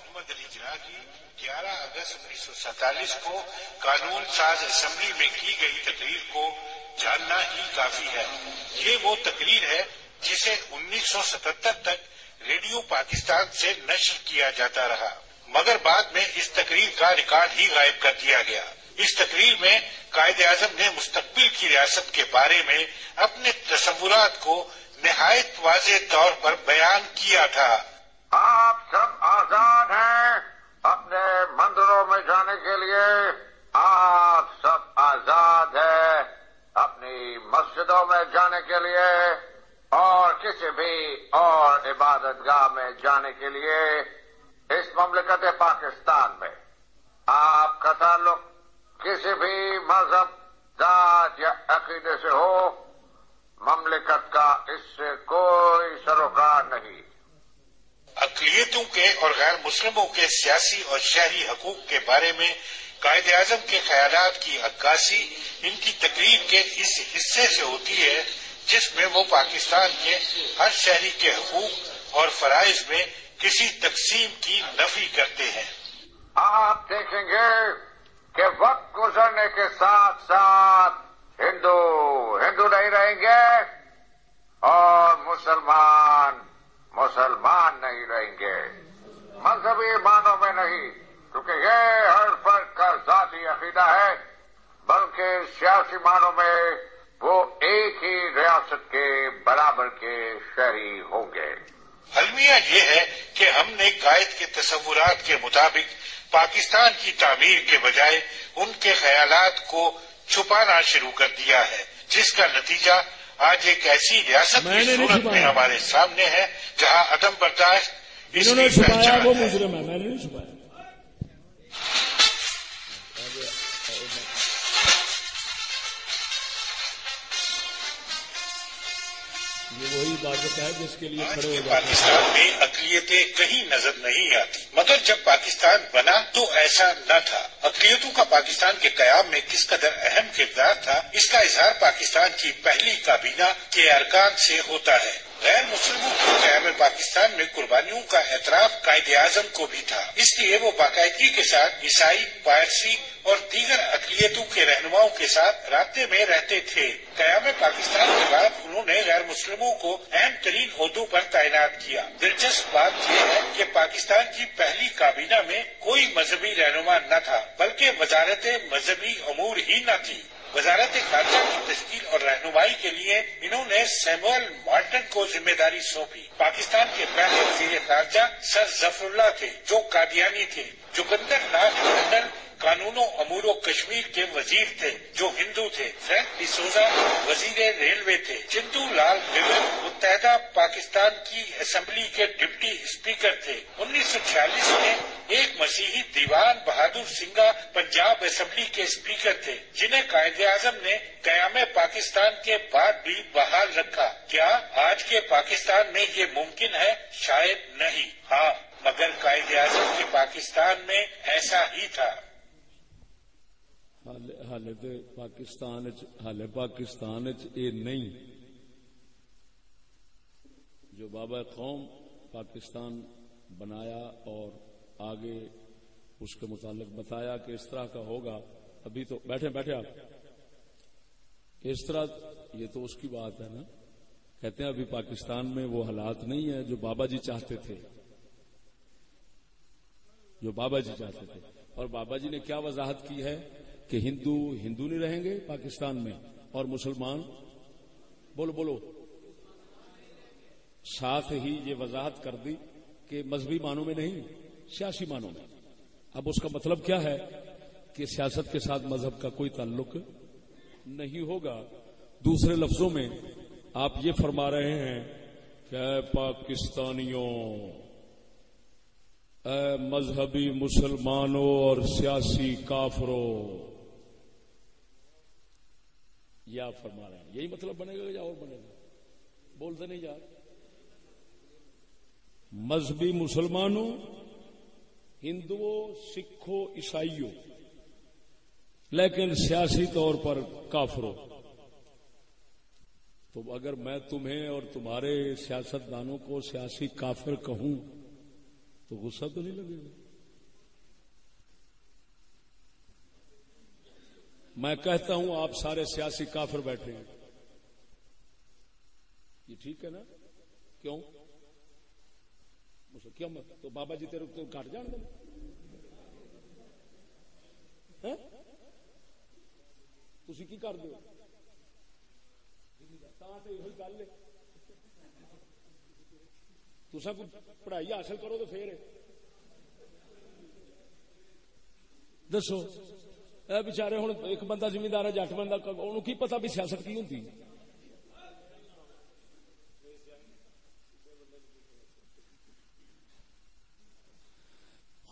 کی گیارہ اگست انیس سو سینتالیس کو قانون ساز اسمبلی میں کی گئی تقریر کو جاننا ہی کافی ہے۔ یہ وہ تقریر ہے جسے انیس سو ستہتر تک ریڈیو پاکستان سے نشر کیا جاتا رہا۔ مگر بعد میں اس تقریر کا ریکارڈ ہی غائب کر دیا گیا۔ اس تقریر میں قائد اعظم نے مستقبل کی ریاست کے بارے میں اپنے تصورات کو نہایت واضح طور پر بیان کیا تھا۔ آپ سب آزاد ہیں۔ اپنے مندروں میں جانے کے لیے آپ سب آزاد آزاد ہے اپنی مسجدوں میں جانے کے لیے اور کسی بھی اور عبادت گاہ میں جانے کے لیے اس مملکت پاکستان میں آپ کا تعلق کسی بھی مذہب، ذات یا عقیدے سے ہو، مملکت کا اس سے کوئی سروکار نہیں۔ اقلیتوں کے اور غیر مسلموں کے سیاسی اور شہری حقوق کے بارے میں قائد اعظم کے خیالات کی عکاسی ان کی تقریر کے اس حصے سے ہوتی ہے جس میں وہ پاکستان کے ہر شہری کے حقوق اور فرائض میں کسی تقسیم کی نفی کرتے ہیں۔ آپ دیکھیں گے کہ وقت گزرنے کے ساتھ ساتھ ہندو ہندو نہیں رہیں گے اور مسلمان مسلمان نہیں رہیں گے۔ مذہبی معنوں میں نہیں، کیونکہ یہ ہر فرق کا ذاتی عقیدہ ہے، بلکہ سیاسی معنوں میں وہ ایک ہی ریاست کے برابر کے شہری ہوں گے۔ المیہ یہ ہے کہ ہم نے قائد کے تصورات کے مطابق پاکستان کی تعمیر کے بجائے ان کے خیالات کو چھپانا شروع کر دیا ہے، جس کا نتیجہ آج ایک ایسی ریاست کی صورت میں۔ ہمارے سامنے ہے جہاں عدم برداشت اس کی پہچان ہے میں نے نہیں چھپایا عبادت ہے جس کے لیے کھڑے ہو کے جاتے ہیں۔ پاکستان میں اقلیتیں کہیں نظر نہیں آتی۔ مگر جب پاکستان بنا تو ایسا نہ تھا۔ اقلیتوں کا پاکستان کے قیام میں کس قدر اہم کردار تھا اس کا اظہار پاکستان کی پہلی کابینہ کے ارکان سے ہوتا ہے۔ غیر مسلموں کے قیام پاکستان میں قربانیوں کا اعتراف قائد اعظم کو بھی تھا۔ اس لیے وہ باقاعدگی کے ساتھ عیسائی، پارسی اور دیگر اقلیتوں کے رہنماؤں کے ساتھ رابطے میں رہتے تھے۔ قیام پاکستان کے بعد انہوں نے غیر مسلموں کو اہم ترین عہدوں پر تعینات کیا۔ دلچسپ بات یہ ہے کہ پاکستان کی پہلی کابینہ میں کوئی مذہبی رہنما نہ تھا، بلکہ وزارت مذہبی امور ہی نہ تھی۔ وزارت خارجہ کی تشکیل اور رہنمائی کے لیے انہوں نے سیموئل مارٹن کو ذمہ داری سونپی۔ پاکستان کے پہلے وزیر خارجہ سر ظفر اللہ تھے، جو قادیانی تھے۔ جوگندر ناتھ منڈل قانون و امور و کشمیر کے وزیر تھے، جو ہندو تھے۔ فرینک ڈسوزا وزیر ریلوے تھے۔ چندو لال بگل متحدہ پاکستان کی اسمبلی کے ڈپٹی اسپیکر تھے۔ انیس سو چھیالیس میں ایک مسیحی دیوان بہادر سنگھا پنجاب اسمبلی کے اسپیکر تھے، جنہیں قائد اعظم نے قیام پاکستان کے بعد بھی بحال رکھا۔ کیا آج کے پاکستان میں یہ ممکن ہے؟ شاید نہیں۔ ہاں مگر قائد اعظم کے پاکستان میں ایسا ہی تھا۔ حال تے پاکستان وچ حال پاکستان اے نہیں جو بابا قوم پاکستان بنایا اور آگے اس کے متعلق بتایا کہ اس طرح کا ہوگا ابھی تو بیٹھے بیٹھے آپ اس طرح یہ تو اس کی بات ہے نا کہتے ہیں ابھی پاکستان میں وہ حالات نہیں ہے جو بابا جی چاہتے تھے جو بابا جی چاہتے تھے اور بابا جی نے کیا وضاحت کی ہے کہ ہندو ہندو نہیں رہیں گے پاکستان میں اور مسلمان؟ بولو بولو۔ ساتھ ہی یہ وضاحت کر دی کہ مذہبی معنوں میں نہیں، سیاسی معنوں میں۔ اب اس کا مطلب کیا ہے کہ سیاست کے ساتھ مذہب کا کوئی تعلق نہیں ہوگا؟ دوسرے لفظوں میں آپ یہ فرما رہے ہیں کہ اے پاکستانیوں، اے مذہبی مسلمانوں اور سیاسی کافروں یہ آپ فرما رہے ہیں۔ یہی مطلب بنے گا یا اور بنے گا؟ بولتے نہیں یار مذہبی مسلمانوں، ہندوؤں، سکھوں، عیسائیوں، لیکن سیاسی طور پر کافروں۔ تو اگر میں تمہیں اور تمہارے سیاست دانوں کو سیاسی کافر کہوں، تو غصہ تو نہیں لگے گا؟ میں کہتا ہوں آپ سارے سیاسی کافر بیٹھے ہیں۔ یہ ٹھیک ہے نا؟ کیوں؟ کیوں مت تو بابا جی تیرے کو جان دیں ہاں؟ تھی کی کر دو گل تسا پڑھائی حاصل کرو تو پھر۔ دسو۔ اے بیچارے ہوں ایک بندہ زمیندار ہے، جٹ بندہ انہوں کی پتا بھی سیاست کی ہوتی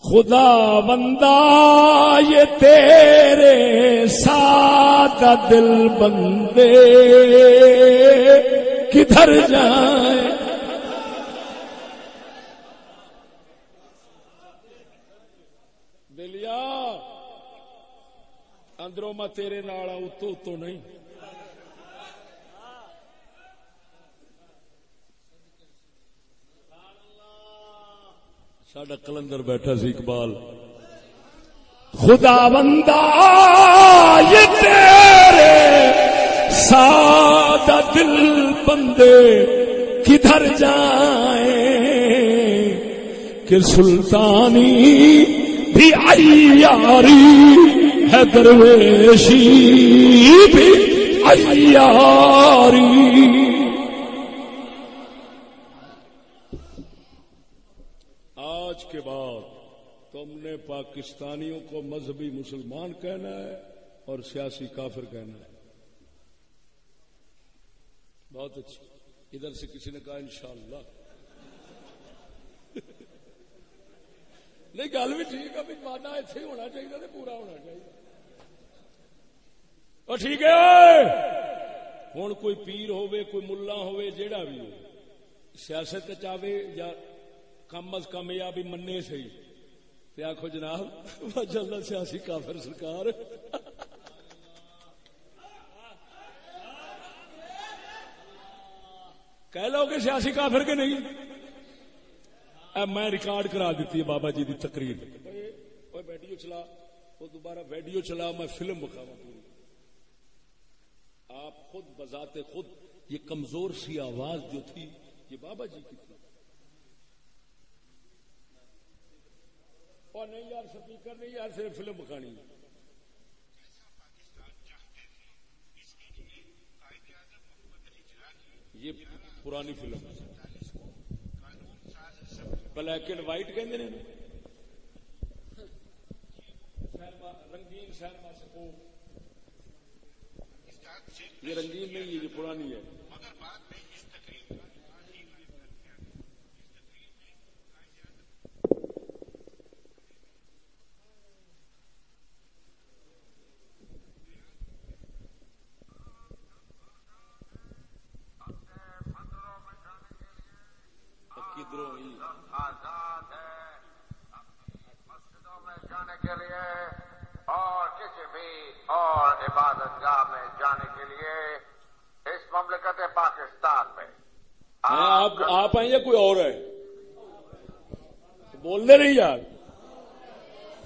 خدا بندہ، یہ تیرے ساتھ دل بندے، کدھر جائیں اندروں میں تیرے نال اتو اتو نہیں۔ ساڈا کلندر بیٹھا سی اقبال۔ خدا بندہ یہ تیرے سادہ دل بندے کدھر جائیں؟ کہ سلطانی بھی عیاری ہے درویشی بھی عیاری۔ آج کے بعد تم نے پاکستانیوں کو مذہبی مسلمان کہنا ہے اور سیاسی کافر کہنا ہے۔ بہت اچھا ادھر سے کسی نے کہا انشاءاللہ۔ نہیں، گل بھی ٹھیک ہے مانا اتنے ہونا چاہیے پورا ہونا چاہیے۔ اور ٹھیک ہے۔ ہوں کوئی پیر ہوے کوئی ملا ہوے جیڑا بھی ہو سیاست چاہے یا کم از کم یا بھی منے سی تے آخو جناب جلد سیاسی کافر سرکار۔ کہہ لو کہ سیاسی کافر کے نہیں؟ اے میں ریکارڈ کرا دیتی ہے بابا جی کی تقریر۔ ویڈیو چلا وہ دوبارہ ویڈیو چلا میں فلم بکھاوا آپ خود بذات خود، یہ کمزور سی آواز جو تھی، یہ بابا جی کی تھی۔ اور نہیں یار، سپیکر نہیں یار، صرف فلم بکھانی یہ پرانی فلم۔ بلیک اینڈ وائٹ کہ رنگین سینما سپورٹ یہ رنگین نہیں ہے یہ پرانی ہے کدھروں ہی آزاد ہے مسجدوں میں جانے کے لیے اور بھی اور عبادت گاہ میں جانے کے لیے اس مملکت پاکستان میں۔ آپ آپ ہیں یا کوئی اور ہے بولنے نہیں یار۔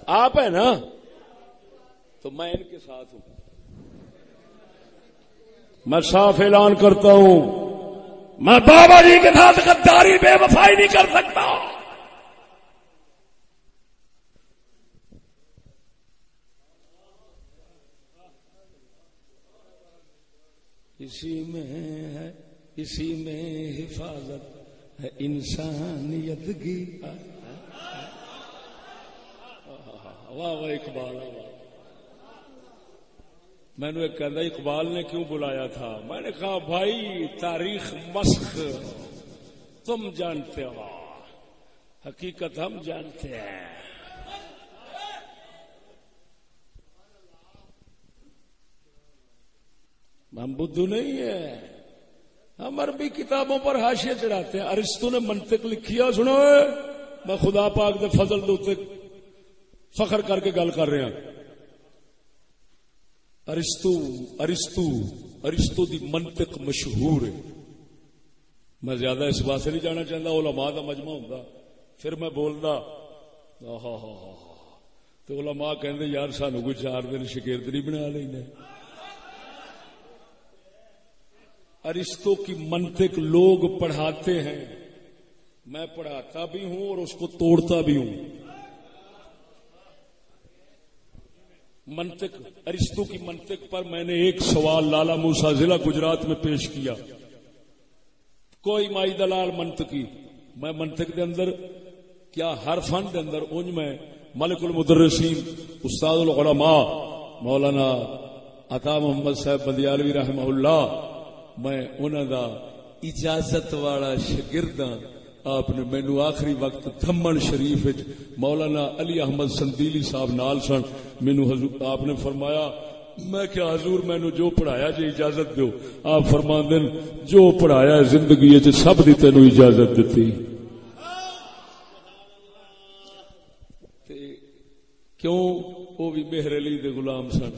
آپ ہیں نا؟ تو میں ان کے ساتھ ہوں۔ میں صاف اعلان کرتا ہوں۔ میں بابا جی کے ساتھ غداری بے وفائی نہیں کر سکتا۔ اسی میں ہے، اسی میں حفاظت ہے، انسانیت کی واہ واہ، اقبال میں نے کہا، اقبال نے کیوں بلایا تھا؟ میں نے کہا، بھائی، تاریخ مسخ، تم جانتے ہو۔ حقیقت ہم جانتے ہیں۔ ہم بدھو نہیں ہے ہم عربی کتابوں پر حاشیے چڑھاتے ہیں۔ ارستو نے منطق لکھی ہے، سنو۔ میں خدا پاک دے فضل دے فخر کر کے گل کر رہا ارستو ارستو ارستو دی منطق مشہور ہے۔ میں زیادہ اس واسطے نہیں جانا چاہتا، علماء دا مجمع ہوں پھر میں بولدا تو علماء کہندے، یار سانو کوئی چار دن شگرد نہیں بنا لینا ارستو کی منطق لوگ پڑھاتے ہیں۔ میں پڑھاتا بھی ہوں اور اس کو توڑتا بھی ہوں۔ منطق ارستو کی منطق پر میں نے ایک سوال لالا موسا ضلع گجرات میں پیش کیا۔ کوئی مائی دلال منطقی؟ میں منطق دے اندر، کیا ہر فن دے اندر اونج میں ملک المدرسین، استاد العلماء، مولانا عطا محمد صاحب بندیالوی رحمہ اللہ میں انہوں دا اجازت والا شگرد آپ نے مینو آخری وقت تھمن شریف مولانا علی احمد سندیلی صاحب نال سن۔ مینو آپ نے فرمایا، میں کیا حضور میں مینو جو پڑھایا جی اجازت دو آپ فرما دین جو پڑھایا زندگی سب دی تینو اجازت دیتی کیوں؟ وہ بھی مہر علی دے غلام سن۔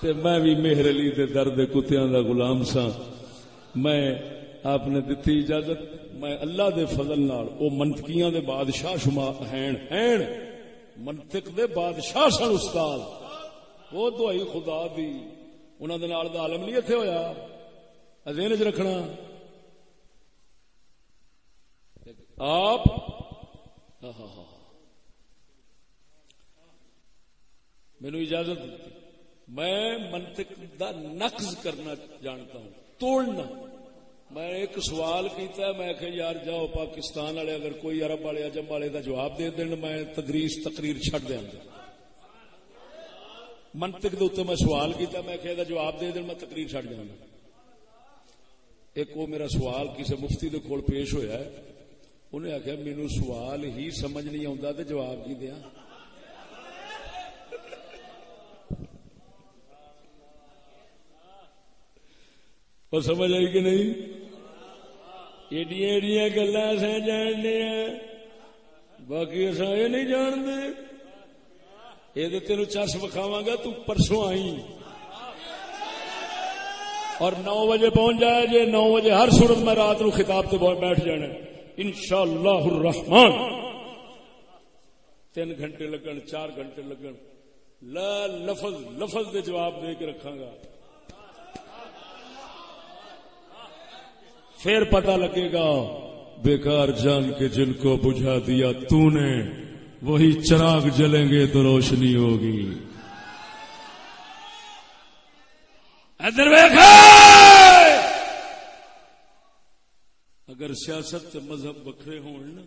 تے میں بھی مہر علی دے درد کتیاں دا غلام سا میں آپ نے دتی اجازت، میں اللہ دے فضل نال، او منطقیاں دے بادشاہ شما ہیں ہیں منطق دے بادشاہ سن استاد۔ وہ دعائی خدا دی، انہاں دے نال دا عالم نہیں ایتھے ہویا۔ ذہن وچ رکھنا۔ آپ مینو اجازت دیتی میں منطق دا نقض کرنا جانتا ہوں، توڑنا۔ میں ایک سوال کیتا ہے، میں کہ یار جاؤ پاکستان والے، اگر کوئی عرب والے اجم والے دا جواب دے دین، میں تدریس، تقریر چھڈ دیا۔ گا منطق دے اتنے میں سوال کیتا، میں کہ جواب دے دین، میں تقریر چھڈ دیا۔ گا ایک وہ میرا سوال کسی مفتی دے کول پیش ہویا ہے انہیں آخیا مینو سوال ہی سمجھ نہیں آتا تو جواب کی دیا۔ اور سمجھ آئی کہ نہیں ایڈیاں ایڈیاں گلا اصا جاننے باقی اصا یہ نہیں جانتے یہ تین چس وکھاوا گا تو پرسوں آئی اور نو بجے پہنچ جائے جی نو بجے ہر صورت میں رات نو خطاب سے بیٹھ جانا ان شاء اللہ الرحمان تین گھنٹے لگن چار گھنٹے لگن لفظ لفظ دے جواب دے کے رکھا گا پھر پتا لگے گا بیکار جان کے جن کو بجھا دیا تو نے وہی چراغ جلیں گے تو روشنی ہوگی۔ ادھر اگر سیاست مذہب بکھرے ہوں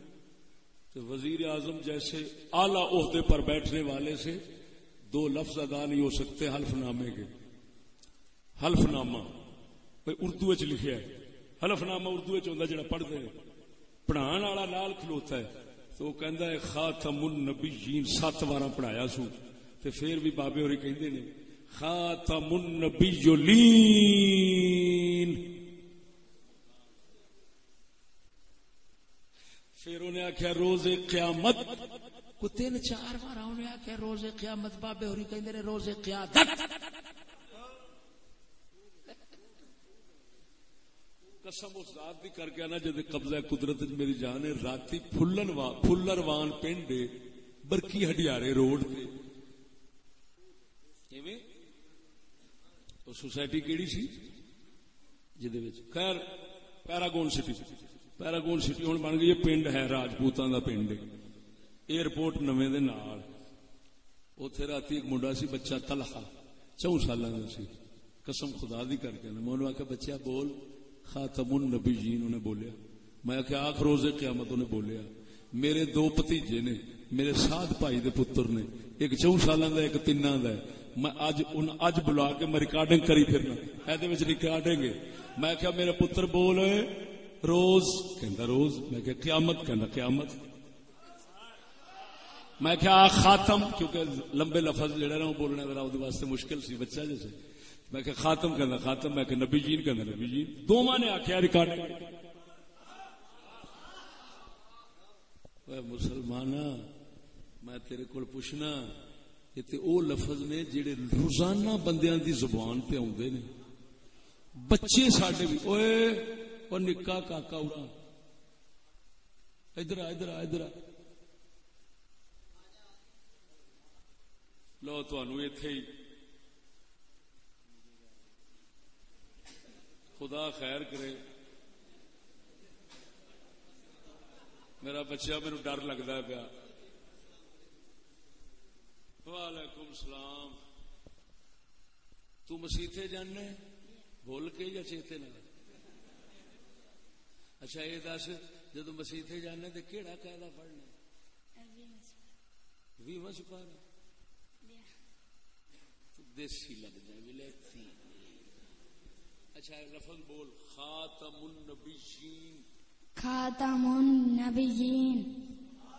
تو وزیر اعظم جیسے اعلی عہدے پر بیٹھنے والے سے دو لفظ ادا نہیں ہو سکتے حلف نامے کے۔ حلف نامہ اردو چ لکھا ہے۔ حلف نامہ اردو چاہتا جڑا پڑھتے ہیں۔ پڑھان والا نال کھلوتا ہے۔ تو وہ کہندا ہے، خاتم النبیین سات بار پڑھایا سو۔ تے پھر بھی بابے ہوری کہندے نے، خاتم النبیین پھر انہیں آخیا روز قیامت۔ کو تین چار بار انہیں آخیا روز قیامت۔ بابے ہوری کہندے نے، روز قیامت۔ قسم اس ذات دی کر کے نا جد قبضہ قدرت میری جان ہے، راتی پھلن وا، پھلر وان پنڈ برکی ہڈیارے روڈ تے۔ ایویں تو سوسائٹی کیڑی سی؟ جدے وچ۔ خیر، پیراگون سٹی۔ پیراگون سٹی ہن بن گئی پنڈ ہے، راجپوتاں دا پنڈ ایئرپورٹ نویں دے نال۔ اوتھے راتی ایک منڈا سی، بچہ طلحہ چون سالاں دا سی۔ قسم خدا دی کر کے میں انہوں آخیا بچہ بول۔ خاتم النبیین انہیں بولیا۔ میں کہ آخ روز قیامت انہیں بولیا۔ میرے دو پتیجے نے، میرے سات بھائی دے پتر نے، ایک چون سال ایک تین ہے میں اج ان اج بلا کے میں ریکارڈنگ کری پھرنا۔ یہ ریکارڈنگ میں کیا میرے پتر بول روز۔ کہندا، روز۔ میں کہ قیامت، کہندا، قیامت۔ میں کیا خاتم، کیونکہ لمبے لفظ جڑا نا بولنے ذرا واسطے مشکل سی، بچہ جیسے۔ میں کہ خاتم کہنا، خاتم میں کہ نبی جین کہنا نبی جین دو نے آخیا ریکارڈ مسلمان میں تیرے کو پوچھنا، یہ او لفظ نے جڑے روزانہ بندیاں دی زبان پہ آدھے نے۔ بچے ساڈے بھی اوے او نکا کاکا اڑا ادھر ادھر ادھر لو تو اتے ہی۔ خدا خیر کرے۔ میرا بچہ میرے ڈر لگتا پیا۔ وعلیکم السلام۔ تو مسیطے جانے بول کے یا چیتے نہ اچھا یہ دس جد مسیطے جانے تو کہڑا قاعدہ پڑھنا؟ بھی مسپارا دیسی لگ جائے ولایتی اچھا لفظ بول. خاتم النبیین خاتم النبیین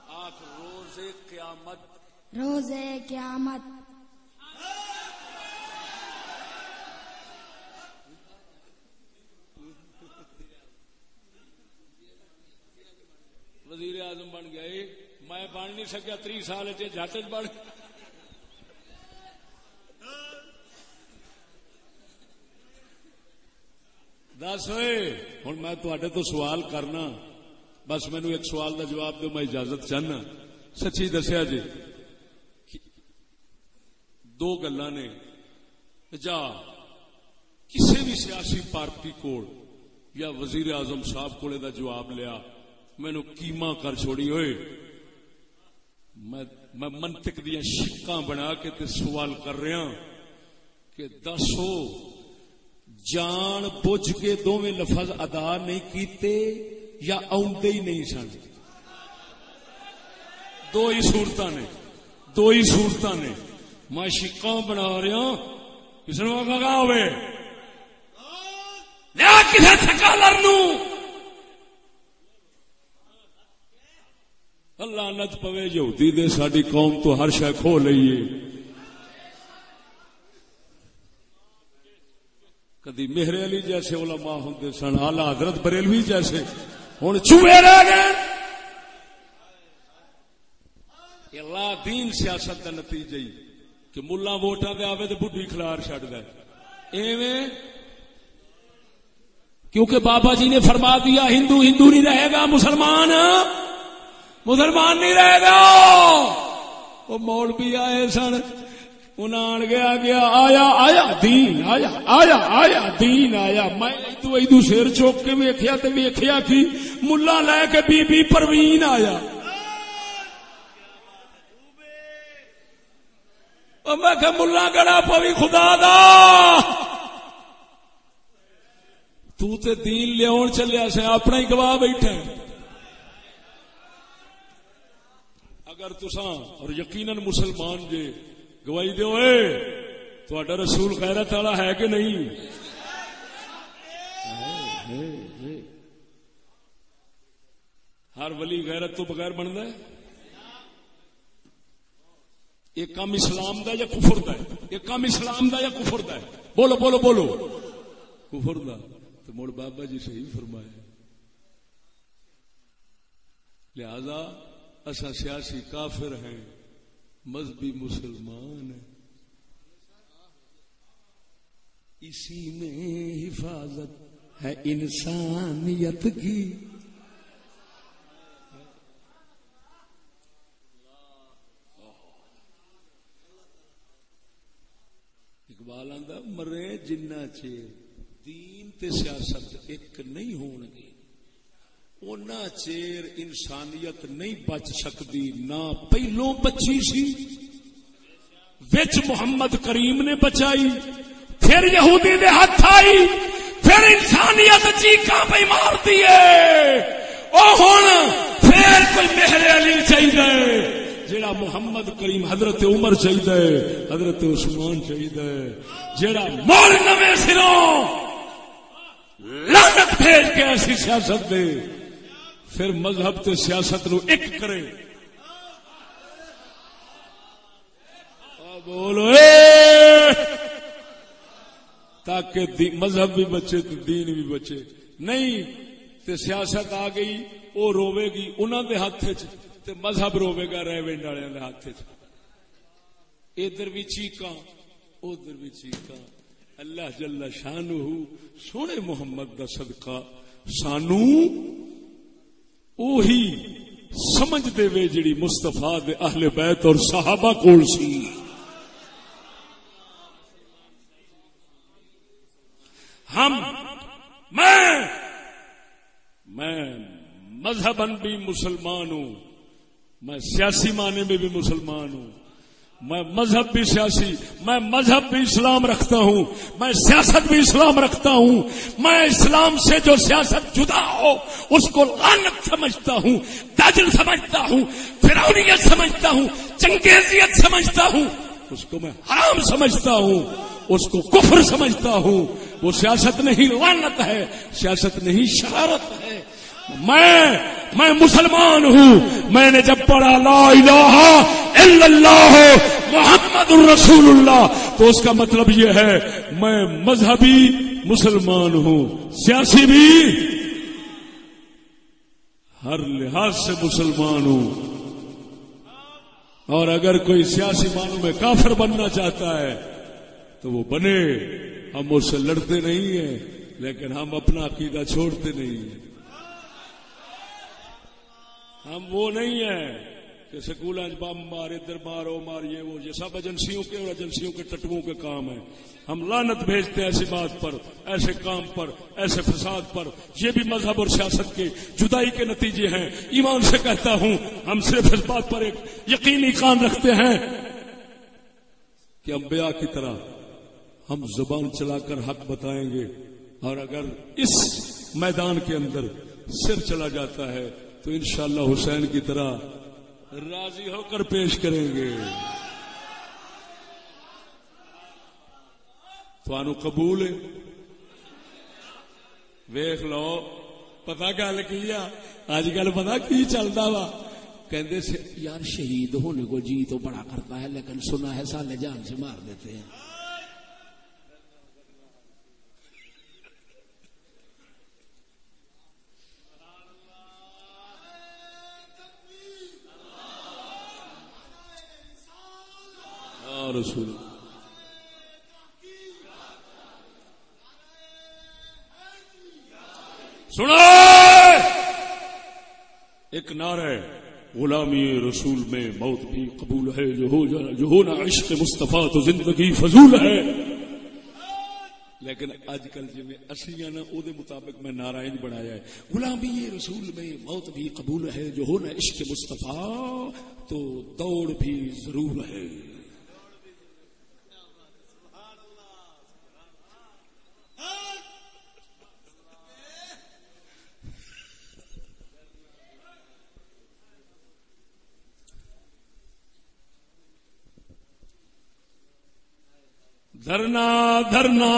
آخ روز قیامت. روز قیامت. وزیر اعظم بن گئے. میں بن نہیں سکیا تری سال جٹ بن دس ہوں میں تھوڑے تو سوال کرنا بس مینو ایک سوال کا جواب دو میں اجازت چاہنا سچی دسیا جی دو گلا نے جا کسی بھی سیاسی پارٹی کو یا وزیر اعظم صاحب کو جواب لیا مینو کیما کر چھوڑی ہوئے میں منطق دیا شکاں بنا کے تے سوال کر رہا کہ دسو جان بوجھ کے دونوں لفظ ادا نہیں کیتے یا آدھے ہی نہیں سن دو ہی سورت نے دو ہی سورت نے میں شکاں بنا رہا کس نے آگا ہوئے کسی تھکالر نو اللہ نت پوے یہودی دے ساری قوم تو ہر شہ کھو لئیے کدی میرے علی جیسے علماء ہوں سن آلہ حضرت بریلوی جیسے۔ ہوں چوہے رہ گئے۔ اللہ دین سیاست کا نتیجہ ہی کہ ملا ووٹاں دے آوے تو بڈھی کھلار چڈ دے۔ ایویں کیونکہ بابا جی نے فرما دیا، ہندو ہندو نہیں رہے گا، مسلمان مسلمان نہیں رہے گا۔ وہ موڑ بھی آئے سن۔ آن گیا گیا آیا آیا دین آیا آیا آیا دین آیا میں ادو ادو سر چوک کے ویخیا تو ویخیا کی ملا لے کے بی بی پروین آیا میں کہ ملا گڑا پوی خدا دا تو تے دین لیا چلیا سے اپنا ہی گواہ بیٹھا ہے اگر تساں اور یقیناً مسلمان جے گواہی دو تھوڑا رسول خیرت والا ہے کہ نہیں؟ ہر ولی غیرت تو بغیر بنتا ہے۔ یہ کام اسلام دا یا کفر دا ہے؟ یہ کام اسلام دا یا کفر دا ہے؟ بولو بولو بولو۔ کفر دا، تو مڑ بابا جی صحیح فرمایا لہذا اصا سیاسی کافر ہیں۔ مذہبی مسلمان اسی میں حفاظت ہے انسانیت کی۔ اقبال آدھا مرے جنہ چیر دین تے سیاست ایک نہیں ہون گے اونا چیر انسانیت نہیں بچ سکتی، نہ پہلو بچی سی۔ وچ محمد کریم نے بچائی، پھر یہودی دے ہاتھ آئی، پھر انسانیت جی چیخا پہ مار دیے او ہن پھر کوئی مہر علی چاہیے جیڑا محمد کریم حضرت عمر چاہیے حضرت عثمان چاہیے جیڑا مول نویں سروں لعنت بھیج کے ایسی سیاست دے۔ پھر مذہب تے سیاست نو ایک کرے۔ بولو تاکہ مذہب بھی بچے تو دین بھی بچے۔ نہیں، تے سیاست آ گئی وہ روے گی انہوں دے ہاتھ تے مذہب روے گا رہ ونڈ والے ہاتھ ادھر بھی چیقاں ادھر بھی چیقاں اللہ جل شان سونے محمد دا صدقہ سانو اوہی سمجھ دے وے جڑی مستفا دے اہل بیت اور صحابہ کول سی۔ ہم، میں میں مذہبن بھی مسلمان ہوں، میں سیاسی معنی میں بھی مسلمان ہوں۔ میں مذہب بھی سیاسی، میں مذہب بھی اسلام رکھتا ہوں، میں سیاست بھی اسلام رکھتا ہوں، میں اسلام سے جو سیاست جدا ہو، اس کو لانت سمجھتا ہوں تاجل سمجھتا ہوں فرونیت سمجھتا ہوں، چنگیزیت سمجھتا ہوں، اس کو میں حرام سمجھتا ہوں، اس کو کفر سمجھتا ہوں۔ وہ سیاست نہیں لانت ہے، سیاست نہیں شرارت ہے۔ میں میں مسلمان ہوں. میں نے جب پڑھا لا الہ الا اللہ محمد الرسول اللہ، تو اس کا مطلب یہ ہے، میں مذہبی مسلمان ہوں. سیاسی بھی. ہر لحاظ سے مسلمان ہوں. اور اگر کوئی سیاسی معنوں میں کافر بننا چاہتا ہے، تو وہ بنے. ہم اس سے لڑتے نہیں ہیں، لیکن ہم اپنا عقیدہ چھوڑتے نہیں ہیں. ہم وہ نہیں ہیں کہ سکول بم مار ادھر مارو مار یہ وہ یہ سب ایجنسیوں کے اور ایجنسیوں کے ٹٹووں کے کام ہیں۔ ہم لانت بھیجتے ہیں ایسی بات پر، ایسے کام پر، ایسے فساد پر۔ یہ بھی مذہب اور سیاست کے جدائی کے نتیجے ہیں۔ ایمان سے کہتا ہوں، ہم صرف اس بات پر ایک یقینی کام رکھتے ہیں کہ انبیاء کی طرح ہم زبان چلا کر حق بتائیں گے۔ اور اگر اس میدان کے اندر سر چلا جاتا ہے تو انشاءاللہ حسین کی طرح راضی ہو کر پیش کریں گے۔ تو قبول ہے؟ ویخ لو پتا گل کی اج کل پتا کی چلتا وا؟ کہ یار شہید ہونے کو جی تو بڑا کرتا ہے، لیکن سنا ہے سالے جان سے مار دیتے ہیں۔ رسول سنا ایک نعرہ غلامی رسول میں موت بھی قبول ہے، جو ہو جو ہونا عشق مصطفیٰ تو زندگی فضول ہے۔ لیکن اج کل جی میں اسی نا او دے مطابق میں نعرہ انج بنایا ہے۔ غلامی رسول میں موت بھی قبول ہے، جو ہونا عشق مصطفیٰ تو دوڑ بھی ضرور ہے۔ دھرنا دھرنا۔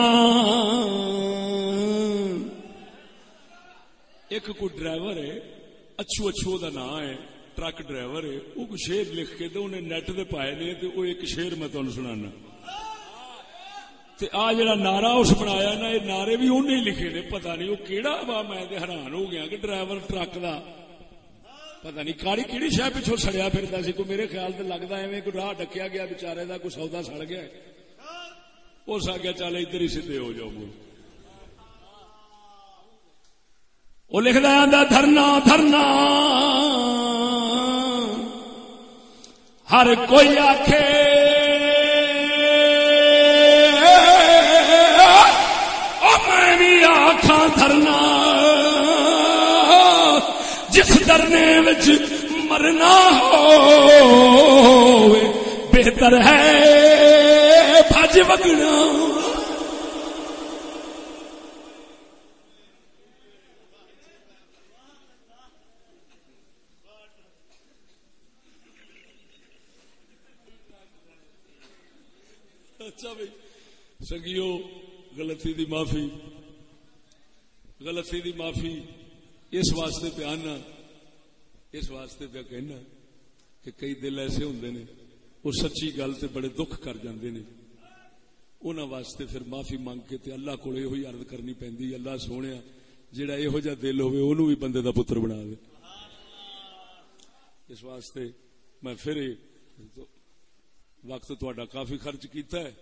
ایک کو ڈرائیور ہے، اچھو اچھو دا نام ہے، ٹرک ڈرائیور ہے وہ کو شیر لکھ کے تو انہیں نیٹ دے پائے نے تو وہ ایک شیر میں تمہیں سنانا۔ آ جڑا نعرہ اس بنایا نا، یہ نعرے بھی انہیں لکھے نے پتہ نہیں وہ کیڑا وا میں حیران ہو گیا کہ ڈرائیور ٹرک دا۔ پتہ نہیں کاڑی کیڑی شہ پیچھو سڑیا پھرتا سی، کوئی میرے خیال سے لگتا ہے کوئی راہ ڈکیا گیا بےچارے کا کوئی سودا سڑ گیا اس آگے چل ادھر ہی سیدھے ہو جاؤ گے۔ وہ لکھتا ہے دھرنا دھرنا۔ ہر کوئی آخ میں بھی آخا دھرنا۔ جس دھرنے مرنا ہو بہتر ہے۔ وگنا اچھا بھائی، سنگیو، غلطی دی معافی۔ غلطی دی معافی اس واسطے پہ آنا، اس واسطے پہ کہنا کہ کئی دل ایسے ہوں نے، وہ سچی گل سے بڑے دکھ کر جاندے نے۔ انہوں واسطے پھر معافی مانگ کے تے اللہ کو یہ عرض کرنی پی اللہ سونے جہاں یہو جہ دل ہوئے انہوں بھی بندے دا پتر بنا دے اس واسطے میں پھر وقت تا کافی خرچ کیتا ہے۔